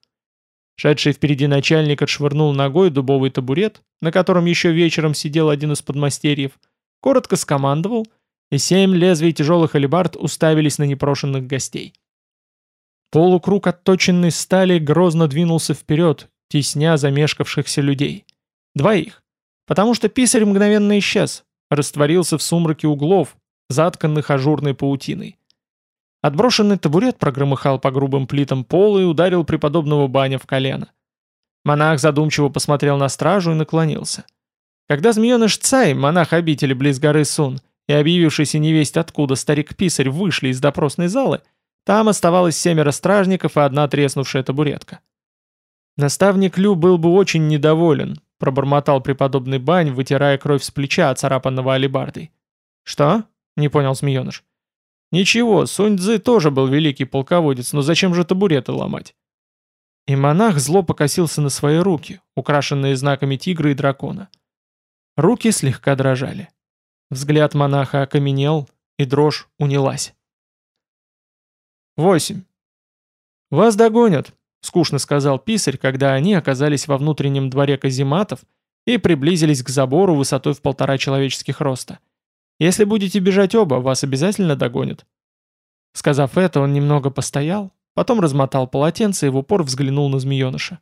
Шедший впереди начальник отшвырнул ногой дубовый табурет, на котором еще вечером сидел один из подмастерьев, коротко скомандовал, и семь лезвий тяжелых алебард уставились на непрошенных гостей. Полукруг отточенной стали грозно двинулся вперед, тесня замешкавшихся людей. Двоих. Потому что писарь мгновенно исчез, растворился в сумраке углов, затканных ажурной паутиной. Отброшенный табурет прогромыхал по грубым плитам пола и ударил преподобного баня в колено. Монах задумчиво посмотрел на стражу и наклонился. Когда змееныш Цай, монах обители близ горы Сун, и объявившийся невесть откуда старик-писарь вышли из допросной залы, там оставалось семеро стражников и одна треснувшая табуретка. Наставник Лю был бы очень недоволен, пробормотал преподобный Бань, вытирая кровь с плеча, царапанного алебардой. «Что?» — не понял змееныш. Ничего, Сунь Цзы тоже был великий полководец, но зачем же табуреты ломать? И монах зло покосился на свои руки, украшенные знаками тигра и дракона. Руки слегка дрожали. Взгляд монаха окаменел, и дрожь унялась. 8. «Вас догонят», — скучно сказал писарь, когда они оказались во внутреннем дворе казематов и приблизились к забору высотой в полтора человеческих роста. Если будете бежать оба, вас обязательно догонят». Сказав это, он немного постоял, потом размотал полотенце и в упор взглянул на змееныша.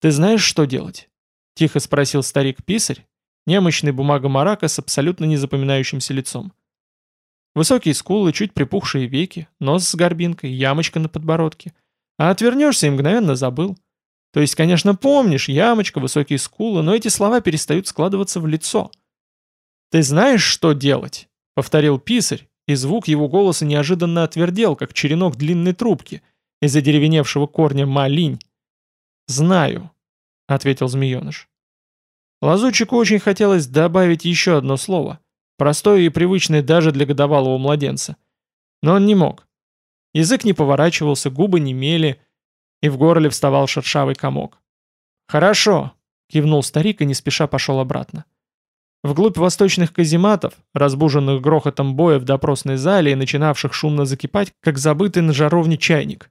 «Ты знаешь, что делать?» — тихо спросил старик-писарь, немощный бумага-марака с абсолютно незапоминающимся лицом. Высокие скулы, чуть припухшие веки, нос с горбинкой, ямочка на подбородке. А отвернешься и мгновенно забыл. То есть, конечно, помнишь, ямочка, высокие скулы, но эти слова перестают складываться в лицо. «Ты знаешь, что делать?» — повторил писарь, и звук его голоса неожиданно отвердел, как черенок длинной трубки из-за деревеневшего корня малинь. «Знаю», — ответил змееныш. Лазутчику очень хотелось добавить еще одно слово, простое и привычное даже для годовалого младенца. Но он не мог. Язык не поворачивался, губы не мели, и в горле вставал шершавый комок. «Хорошо», — кивнул старик и не спеша пошел обратно. Вглубь восточных казематов, разбуженных грохотом боя в допросной зале и начинавших шумно закипать, как забытый на жаровне чайник.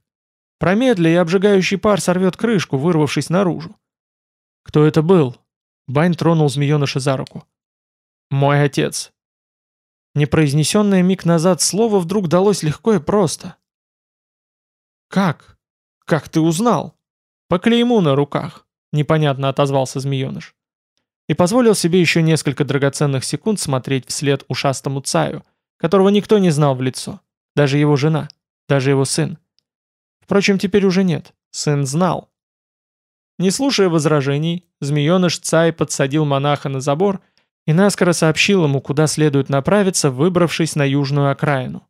Промедли и обжигающий пар сорвет крышку, вырвавшись наружу. «Кто это был?» Бань тронул змееныша за руку. «Мой отец». Непроизнесенное миг назад слово вдруг далось легко и просто. «Как? Как ты узнал?» «По клейму на руках», — непонятно отозвался змееныш и позволил себе еще несколько драгоценных секунд смотреть вслед ушастому Цаю, которого никто не знал в лицо, даже его жена, даже его сын. Впрочем, теперь уже нет, сын знал. Не слушая возражений, змееныш Цай подсадил монаха на забор и наскоро сообщил ему, куда следует направиться, выбравшись на южную окраину.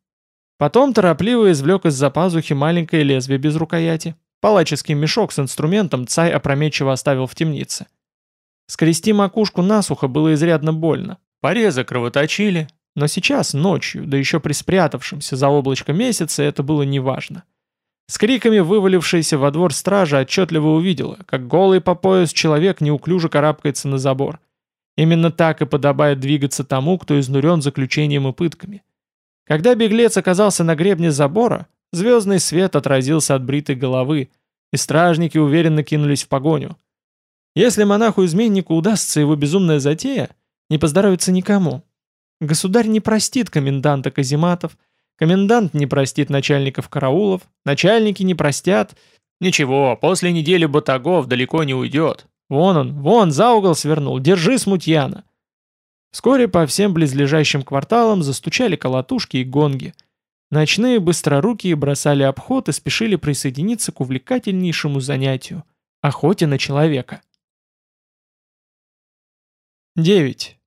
Потом торопливо извлек из-за пазухи маленькое лезвие без рукояти. Палаческий мешок с инструментом Цай опрометчиво оставил в темнице. Скрести макушку насухо было изрядно больно. Порезы кровоточили, но сейчас, ночью, да еще при спрятавшемся за облачко месяце, это было неважно. С криками вывалившаяся во двор стража отчетливо увидела, как голый по пояс человек неуклюже карабкается на забор. Именно так и подобает двигаться тому, кто изнурен заключением и пытками. Когда беглец оказался на гребне забора, звездный свет отразился от бритой головы, и стражники уверенно кинулись в погоню. Если монаху-изменнику удастся его безумная затея, не поздоровится никому. Государь не простит коменданта казематов, Комендант не простит начальников караулов, начальники не простят. Ничего, после недели батагов далеко не уйдет. Вон он, вон, за угол свернул, держи смутьяна. Вскоре по всем близлежащим кварталам застучали колотушки и гонги. Ночные быстрорукие бросали обход и спешили присоединиться к увлекательнейшему занятию – охоте на человека. 9.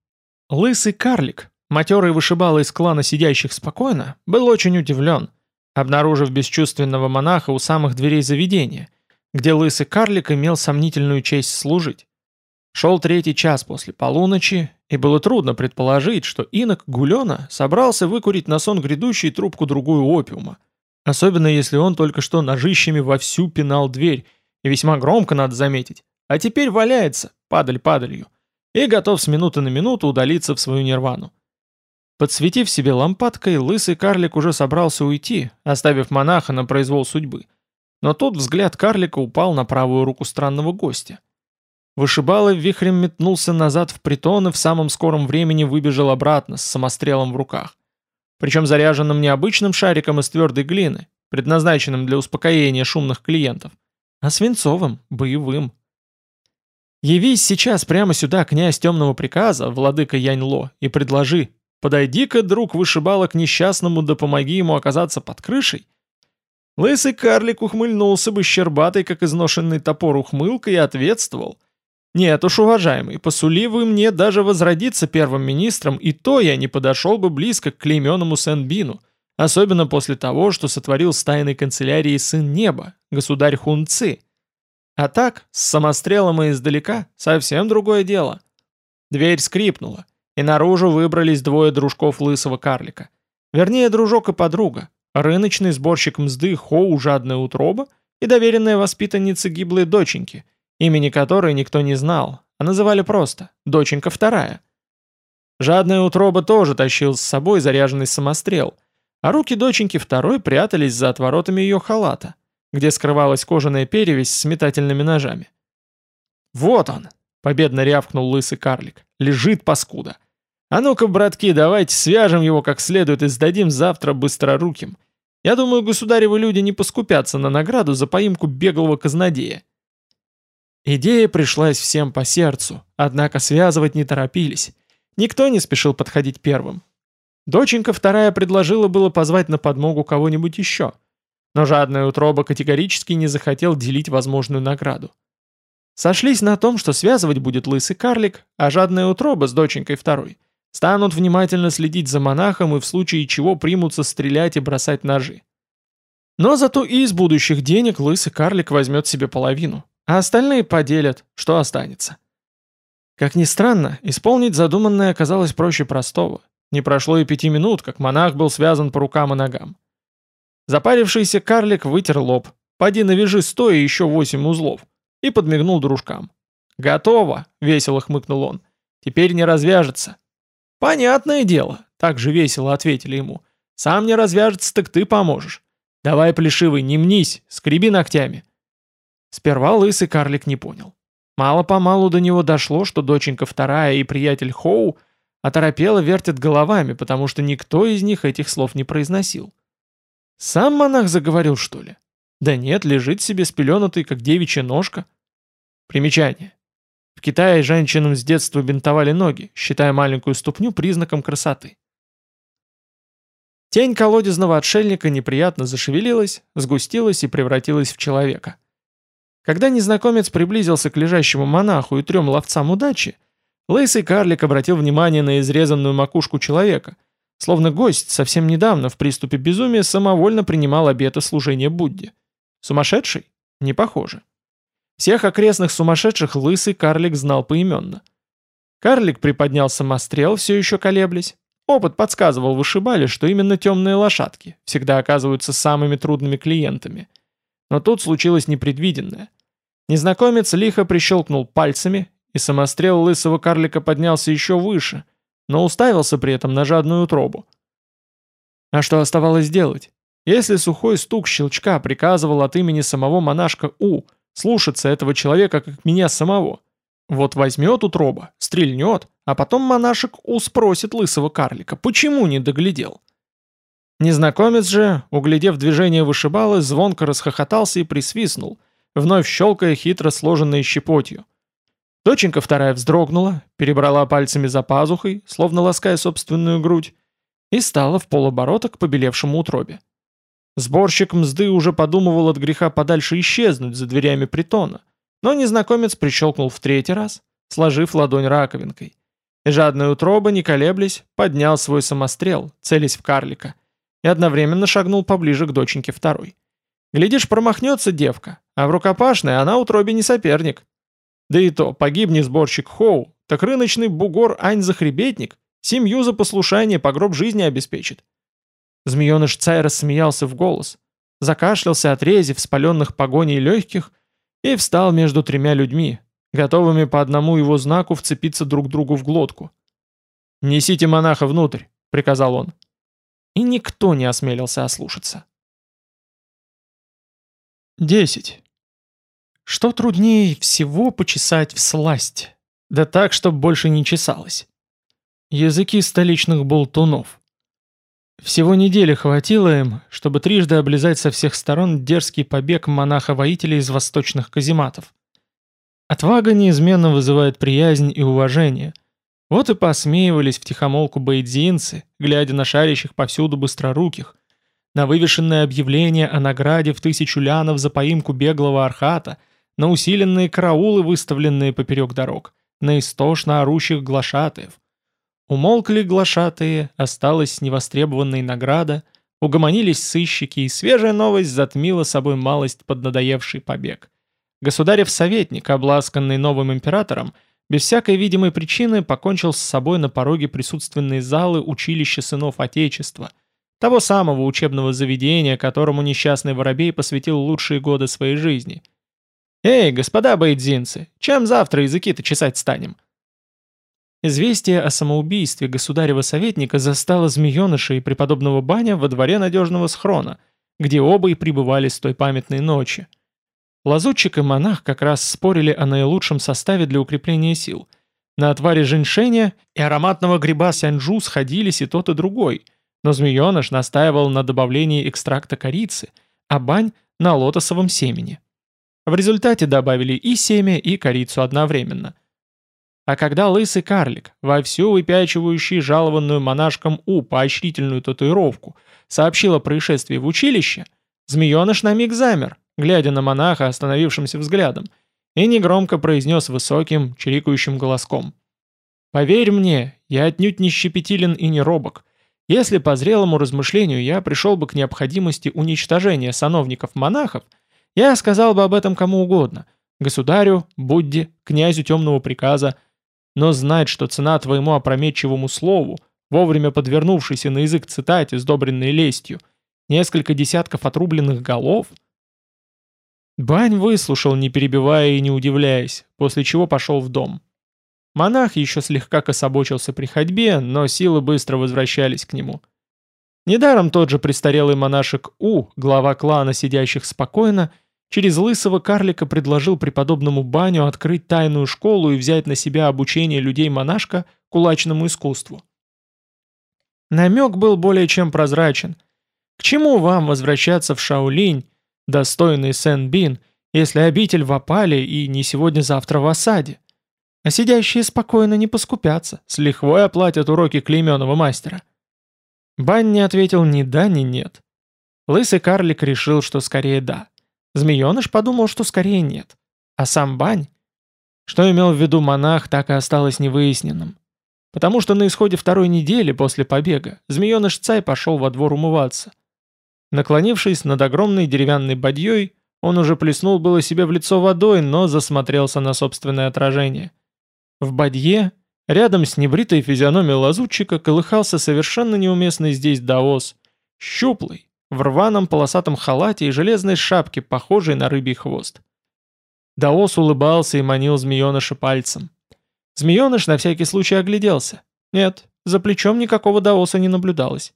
Лысый карлик, Матерый вышибала из клана сидящих спокойно, был очень удивлен, обнаружив бесчувственного монаха у самых дверей заведения, где лысый карлик имел сомнительную честь служить. Шел третий час после полуночи, и было трудно предположить, что инок Гулена собрался выкурить на сон грядущий трубку-другую опиума, особенно если он только что ножищами вовсю пинал дверь, и весьма громко, надо заметить, а теперь валяется, падаль падалью, и готов с минуты на минуту удалиться в свою нирвану. Подсветив себе лампадкой, лысый карлик уже собрался уйти, оставив монаха на произвол судьбы. Но тут взгляд карлика упал на правую руку странного гостя. Вышибало вихрем метнулся назад в притон и в самом скором времени выбежал обратно с самострелом в руках. Причем заряженным не обычным шариком из твердой глины, предназначенным для успокоения шумных клиентов, а свинцовым, боевым. Явись сейчас прямо сюда князь темного приказа, владыка Яньло, и предложи, Подойди-ка, друг вышибала к несчастному, да помоги ему оказаться под крышей. Лысый карлик ухмыльнулся бы щербатый, как изношенный топор ухмылкой, и ответствовал. «Нет уж, уважаемый, посули вы мне даже возродиться первым министром, и то я не подошел бы близко к клейменному Сен-Бину, особенно после того, что сотворил с тайной канцелярии сын неба, государь Хунцы. А так, с самострелом и издалека, совсем другое дело». Дверь скрипнула и наружу выбрались двое дружков лысого карлика. Вернее, дружок и подруга. Рыночный сборщик мзды Хоу Жадная Утроба и доверенная воспитанница гиблой доченьки, имени которой никто не знал, а называли просто «доченька вторая». Жадная утроба тоже тащил с собой заряженный самострел, а руки доченьки второй прятались за отворотами ее халата, где скрывалась кожаная перевязь с метательными ножами. «Вот он!» — победно рявкнул лысый карлик. «Лежит паскуда! А ну-ка, братки, давайте свяжем его как следует и сдадим завтра быстроруким. Я думаю, государевы люди не поскупятся на награду за поимку беглого казнодея. Идея пришлась всем по сердцу, однако связывать не торопились. Никто не спешил подходить первым. Доченька вторая предложила было позвать на подмогу кого-нибудь еще, но жадная утроба категорически не захотел делить возможную награду. Сошлись на том, что связывать будет лысый карлик, а жадная утроба с доченькой второй Станут внимательно следить за монахом и в случае чего примутся стрелять и бросать ножи. Но зато и из будущих денег лысый карлик возьмет себе половину, а остальные поделят, что останется. Как ни странно, исполнить задуманное оказалось проще простого. Не прошло и пяти минут, как монах был связан по рукам и ногам. Запарившийся карлик вытер лоб. «Поди навяжи стоя еще восемь узлов» и подмигнул дружкам. «Готово!» — весело хмыкнул он. «Теперь не развяжется. «Понятное дело», — так же весело ответили ему. «Сам не развяжется, так ты поможешь. Давай, плешивый, не мнись, скреби ногтями». Сперва лысый карлик не понял. Мало-помалу до него дошло, что доченька вторая и приятель Хоу оторопело вертят головами, потому что никто из них этих слов не произносил. Сам монах заговорил, что ли? Да нет, лежит себе спеленутый, как девичья ножка. Примечание. В Китае женщинам с детства бинтовали ноги, считая маленькую ступню признаком красоты. Тень колодезного отшельника неприятно зашевелилась, сгустилась и превратилась в человека. Когда незнакомец приблизился к лежащему монаху и трем ловцам удачи, лысый карлик обратил внимание на изрезанную макушку человека, словно гость совсем недавно в приступе безумия самовольно принимал обеты служения Будде. Сумасшедший? Не похоже. Всех окрестных сумасшедших лысый карлик знал поименно. Карлик приподнял самострел, все еще колеблясь. Опыт подсказывал вышибали, что именно темные лошадки всегда оказываются самыми трудными клиентами. Но тут случилось непредвиденное. Незнакомец лихо прищелкнул пальцами, и самострел лысого карлика поднялся еще выше, но уставился при этом на жадную утробу. А что оставалось делать? Если сухой стук щелчка приказывал от имени самого монашка У слушаться этого человека, как меня самого, вот возьмет утроба, стрельнет, а потом монашек У спросит лысого карлика, почему не доглядел. Незнакомец же, углядев движение вышибалы, звонко расхохотался и присвистнул, вновь щелкая хитро сложенной щепотью. Доченька вторая вздрогнула, перебрала пальцами за пазухой, словно лаская собственную грудь, и стала в полоборота к побелевшему утробе. Сборщик мзды уже подумывал от греха подальше исчезнуть за дверями притона, но незнакомец прищелкнул в третий раз, сложив ладонь раковинкой. И жадная утроба, не колеблясь, поднял свой самострел, целясь в карлика, и одновременно шагнул поближе к доченьке второй. Глядишь, промахнется девка, а в рукопашной она утробе не соперник. Да и то, погибни сборщик Хоу, так рыночный бугор Ань-захребетник семью за послушание по гроб жизни обеспечит. Змееныш Цай рассмеялся в голос, закашлялся от рези в спаленных погоней легких и встал между тремя людьми, готовыми по одному его знаку вцепиться друг другу в глотку. «Несите монаха внутрь», — приказал он. И никто не осмелился ослушаться. 10. Что труднее всего почесать в сласть? Да так, чтобы больше не чесалось. Языки столичных болтунов. Всего недели хватило им, чтобы трижды облизать со всех сторон дерзкий побег монаха-воителя из восточных казематов. Отвага неизменно вызывает приязнь и уважение. Вот и посмеивались втихомолку бейдзинцы, глядя на шарящих повсюду быстроруких, на вывешенное объявление о награде в тысячу лянов за поимку беглого архата, на усиленные караулы, выставленные поперек дорог, на истошно орущих глашатаев. Умолкли глашатые, осталась невостребованная награда, угомонились сыщики, и свежая новость затмила собой малость поднадоевший побег. Государев советник, обласканный новым императором, без всякой видимой причины покончил с собой на пороге присутственной залы училища сынов Отечества – того самого учебного заведения, которому несчастный воробей посвятил лучшие годы своей жизни. «Эй, господа бейдзинцы, чем завтра языки-то чесать станем?» Известие о самоубийстве государева советника застало змееныша и преподобного баня во дворе надежного схрона, где оба и пребывали с той памятной ночи. Лазутчик и монах как раз спорили о наилучшем составе для укрепления сил. На отваре женьшеня и ароматного гриба сянджу сходились и тот, и другой – но змееныш настаивал на добавлении экстракта корицы, а бань – на лотосовом семени. В результате добавили и семя, и корицу одновременно. А когда лысый карлик, вовсю выпячивающий жалованную монашкам У поощрительную татуировку, сообщил о происшествии в училище, змееныш на миг замер, глядя на монаха остановившимся взглядом, и негромко произнес высоким, чирикающим голоском. «Поверь мне, я отнюдь не щепетилен и не робок. Если по зрелому размышлению я пришел бы к необходимости уничтожения сановников-монахов, я сказал бы об этом кому угодно – государю, Будде, князю темного приказа, но знать, что цена твоему опрометчивому слову, вовремя подвернувшейся на язык цитате, сдобренной лестью, несколько десятков отрубленных голов – Бань выслушал, не перебивая и не удивляясь, после чего пошел в дом. Монах еще слегка кособочился при ходьбе, но силы быстро возвращались к нему. Недаром тот же престарелый монашек У, глава клана, сидящих спокойно, через лысого карлика предложил преподобному Баню открыть тайную школу и взять на себя обучение людей-монашка кулачному искусству. Намек был более чем прозрачен. К чему вам возвращаться в Шаолинь, достойный Сен-Бин, если обитель в опале и не сегодня-завтра в осаде? А сидящие спокойно не поскупятся, с лихвой оплатят уроки клейменного мастера. Бань не ответил ни да, ни нет. Лысый карлик решил, что скорее да. Змееныш подумал, что скорее нет. А сам Бань? Что имел в виду монах, так и осталось невыясненным. Потому что на исходе второй недели после побега змееныш Цай пошел во двор умываться. Наклонившись над огромной деревянной бадьей, он уже плеснул было себе в лицо водой, но засмотрелся на собственное отражение – в бадье Рядом с небритой физиономией лазутчика колыхался совершенно неуместный здесь даос, щуплый, в рваном полосатом халате и железной шапке, похожей на рыбий хвост. Даос улыбался и манил змееныша пальцем. Змееныш на всякий случай огляделся. Нет, за плечом никакого даоса не наблюдалось.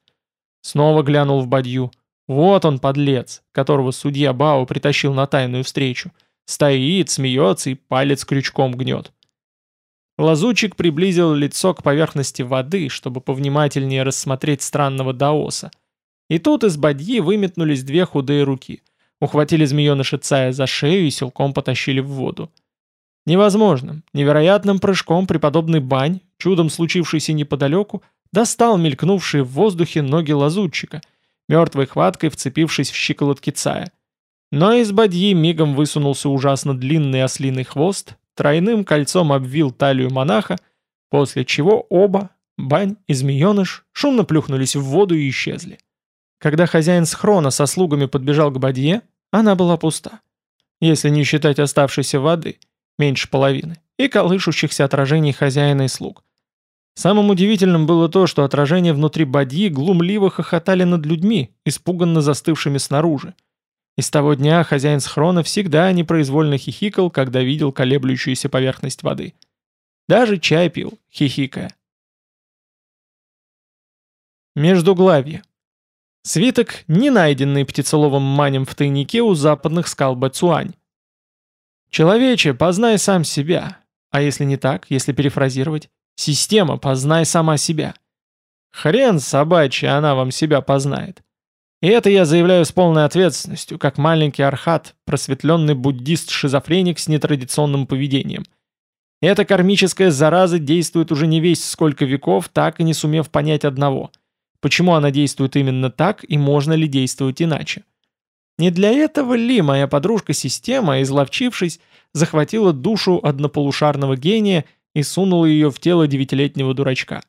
Снова глянул в бадью. Вот он, подлец, которого судья Бао притащил на тайную встречу. Стоит, смеется и палец крючком гнет. Лазучик приблизил лицо к поверхности воды, чтобы повнимательнее рассмотреть странного даоса. И тут из бадьи выметнулись две худые руки. Ухватили змееныша Цая за шею и силком потащили в воду. Невозможным, невероятным прыжком преподобный Бань, чудом случившийся неподалеку, достал мелькнувшие в воздухе ноги лазутчика, мертвой хваткой вцепившись в щиколотки Цая. Но из бадьи мигом высунулся ужасно длинный ослиный хвост, тройным кольцом обвил талию монаха, после чего оба, бань и змееныш, шумно плюхнулись в воду и исчезли. Когда хозяин схрона со слугами подбежал к бадье, она была пуста. Если не считать оставшейся воды, меньше половины, и колышущихся отражений хозяина и слуг. Самым удивительным было то, что отражения внутри бадьи глумливо хохотали над людьми, испуганно застывшими снаружи. И с того дня хозяин схрона всегда непроизвольно хихикал, когда видел колеблющуюся поверхность воды. Даже чай пил, хихикая. Междуглавье. Свиток, не найденный птицеловым манем в тайнике у западных скал Бацуань. Человече, познай сам себя. А если не так, если перефразировать, система, познай сама себя. Хрен собачий, она вам себя познает. И это я заявляю с полной ответственностью, как маленький архат, просветленный буддист-шизофреник с нетрадиционным поведением. Эта кармическая зараза действует уже не весь сколько веков, так и не сумев понять одного. Почему она действует именно так и можно ли действовать иначе? Не для этого ли моя подружка-система, изловчившись, захватила душу однополушарного гения и сунула ее в тело девятилетнего дурачка?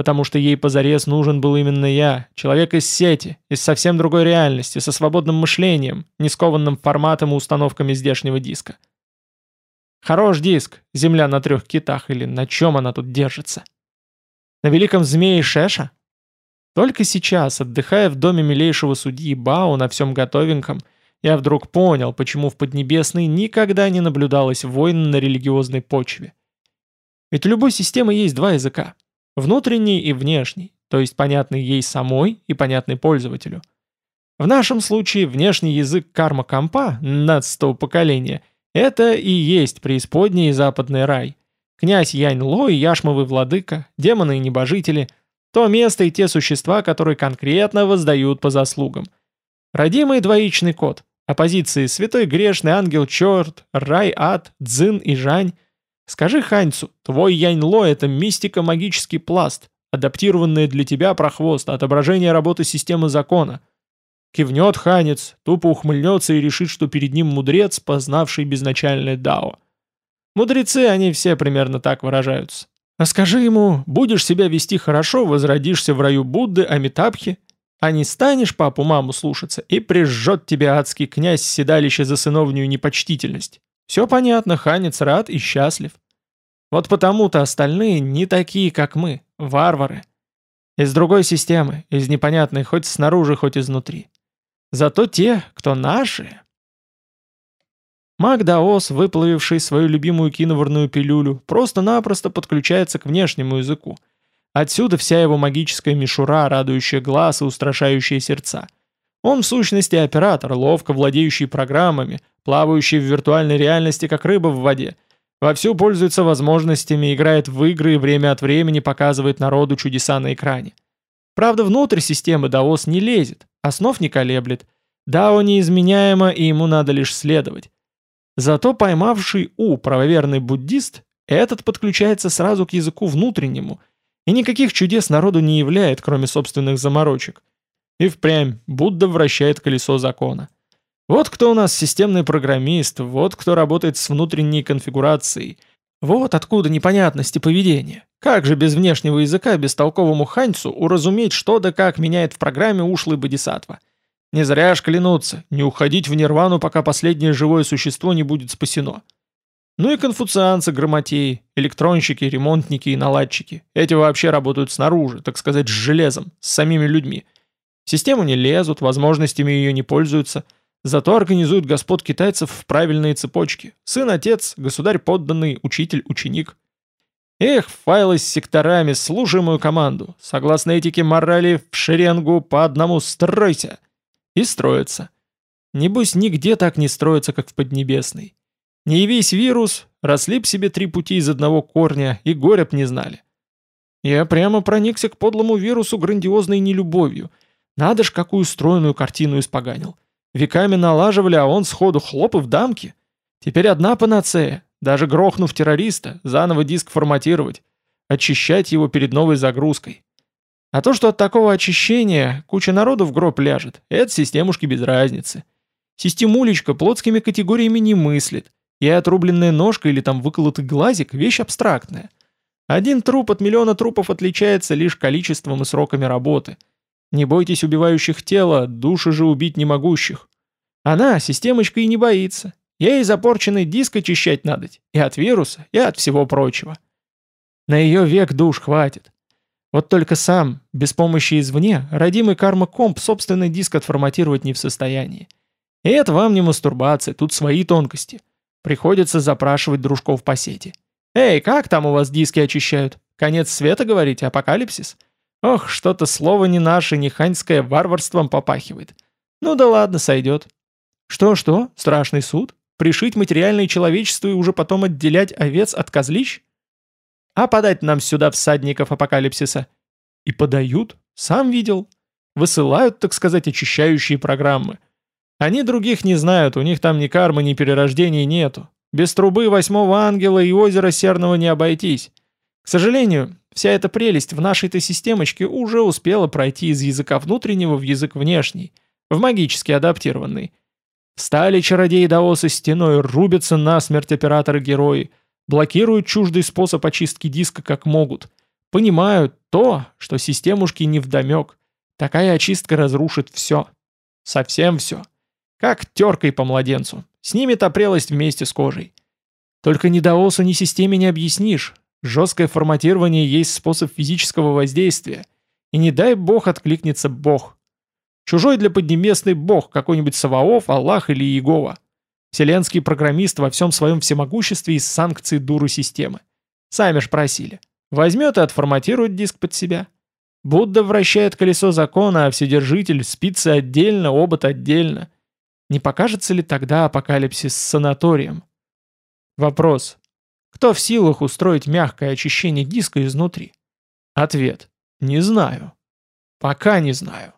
потому что ей позарез нужен был именно я, человек из сети, из совсем другой реальности, со свободным мышлением, не скованным форматом и установками здешнего диска. Хорош диск, земля на трех китах, или на чем она тут держится? На великом змее Шеша? Только сейчас, отдыхая в доме милейшего судьи Бао на всем готовеньком, я вдруг понял, почему в Поднебесной никогда не наблюдалось войн на религиозной почве. Ведь у любой системы есть два языка Внутренний и внешний, то есть понятный ей самой и понятный пользователю. В нашем случае внешний язык карма-компа, нацатого поколения, это и есть преисподний и западный рай. Князь Янь-Ло и Яшмовый владыка, демоны и небожители, то место и те существа, которые конкретно воздают по заслугам. Родимый двоичный код, оппозиции святой грешный ангел-черт, рай-ад, дзин и жань – Скажи Ханьцу, твой Яньло — это мистика-магический пласт, адаптированный для тебя прохвост, отображение работы системы закона. Кивнет Ханец, тупо ухмыльнется и решит, что перед ним мудрец, познавший безначальное дао. Мудрецы, они все примерно так выражаются. А скажи ему, будешь себя вести хорошо, возродишься в раю Будды, Амитабхи, а не станешь папу-маму слушаться, и прижжет тебе адский князь седалище за сыновнюю непочтительность. Все понятно, Ханец рад и счастлив. Вот потому-то остальные не такие, как мы, варвары. Из другой системы, из непонятной хоть снаружи, хоть изнутри. Зато те, кто наши... Магдаос, выплавивший свою любимую киноварную пилюлю, просто-напросто подключается к внешнему языку. Отсюда вся его магическая мишура, радующая глаз и устрашающая сердца. Он в сущности оператор, ловко владеющий программами, плавающий в виртуальной реальности, как рыба в воде. Вовсю пользуется возможностями, играет в игры и время от времени показывает народу чудеса на экране. Правда, внутрь системы Даос не лезет, основ не колеблет. Дао неизменяемо, и ему надо лишь следовать. Зато поймавший У правоверный буддист, этот подключается сразу к языку внутреннему, и никаких чудес народу не являет, кроме собственных заморочек. И впрямь Будда вращает колесо закона. Вот кто у нас системный программист, вот кто работает с внутренней конфигурацией. Вот откуда непонятности поведения. Как же без внешнего языка бестолковому ханьцу уразуметь, что да как меняет в программе ушлый бодисатва? Не зря ж клянуться, не уходить в нирвану, пока последнее живое существо не будет спасено. Ну и конфуцианцы, грамотеи, электронщики, ремонтники и наладчики. Эти вообще работают снаружи, так сказать, с железом, с самими людьми. В систему не лезут, возможностями ее не пользуются. Зато организуют господ китайцев в правильные цепочки. Сын-отец, государь-подданный, учитель-ученик. Эх, файлы с секторами, служимую команду. Согласно этике морали, в шеренгу по одному стройся. И строятся. Небось, нигде так не строится, как в Поднебесной. Не явись вирус, росли б себе три пути из одного корня, и горя б не знали. Я прямо проникся к подлому вирусу грандиозной нелюбовью. Надо ж, какую стройную картину испоганил. Веками налаживали, а он сходу хлоп и в дамки. Теперь одна панацея. Даже грохнув террориста, заново диск форматировать. Очищать его перед новой загрузкой. А то, что от такого очищения куча народу в гроб ляжет, это системушки без разницы. Системулечка плотскими категориями не мыслит. И отрубленная ножка или там выколотый глазик – вещь абстрактная. Один труп от миллиона трупов отличается лишь количеством и сроками работы. Не бойтесь убивающих тело, души же убить не могущих. Она, системочка, и не боится. Ей запорченный диск очищать надо. И от вируса, и от всего прочего. На ее век душ хватит. Вот только сам, без помощи извне, родимый карма-комп собственный диск отформатировать не в состоянии. И это вам не мастурбация, тут свои тонкости. Приходится запрашивать дружков по сети. «Эй, как там у вас диски очищают? Конец света, говорите, апокалипсис?» Ох, что-то слово не наше, не ханьское варварством попахивает. Ну да ладно, сойдет. Что-что? Страшный суд? Пришить материальное человечество и уже потом отделять овец от козлищ? А подать нам сюда всадников апокалипсиса? И подают, сам видел. Высылают, так сказать, очищающие программы. Они других не знают, у них там ни кармы, ни перерождений нету. Без трубы восьмого ангела и озера Серного не обойтись. К сожалению, вся эта прелесть в нашей-то системочке уже успела пройти из языка внутреннего в язык внешний, в магически адаптированный. Стали чародеи Даоса стеной, рубятся насмерть операторы-герои, блокируют чуждый способ очистки диска как могут. Понимают то, что системушки не вдомек. Такая очистка разрушит все. Совсем все. Как теркой по младенцу. Снимет опрелость вместе с кожей. Только ни даосу, ни системе не объяснишь. Жесткое форматирование есть способ физического воздействия. И не дай бог откликнется бог. Чужой для поднебесный бог, какой-нибудь Саваоф, Аллах или Иегова. Вселенский программист во всем своем всемогуществе из санкций дуры системы. Сами ж просили. Возьмет и отформатирует диск под себя. Будда вращает колесо закона, а Вседержитель спицы отдельно, обод отдельно. Не покажется ли тогда апокалипсис с санаторием? Вопрос. Кто в силах устроить мягкое очищение диска изнутри? Ответ. Не знаю. Пока не знаю.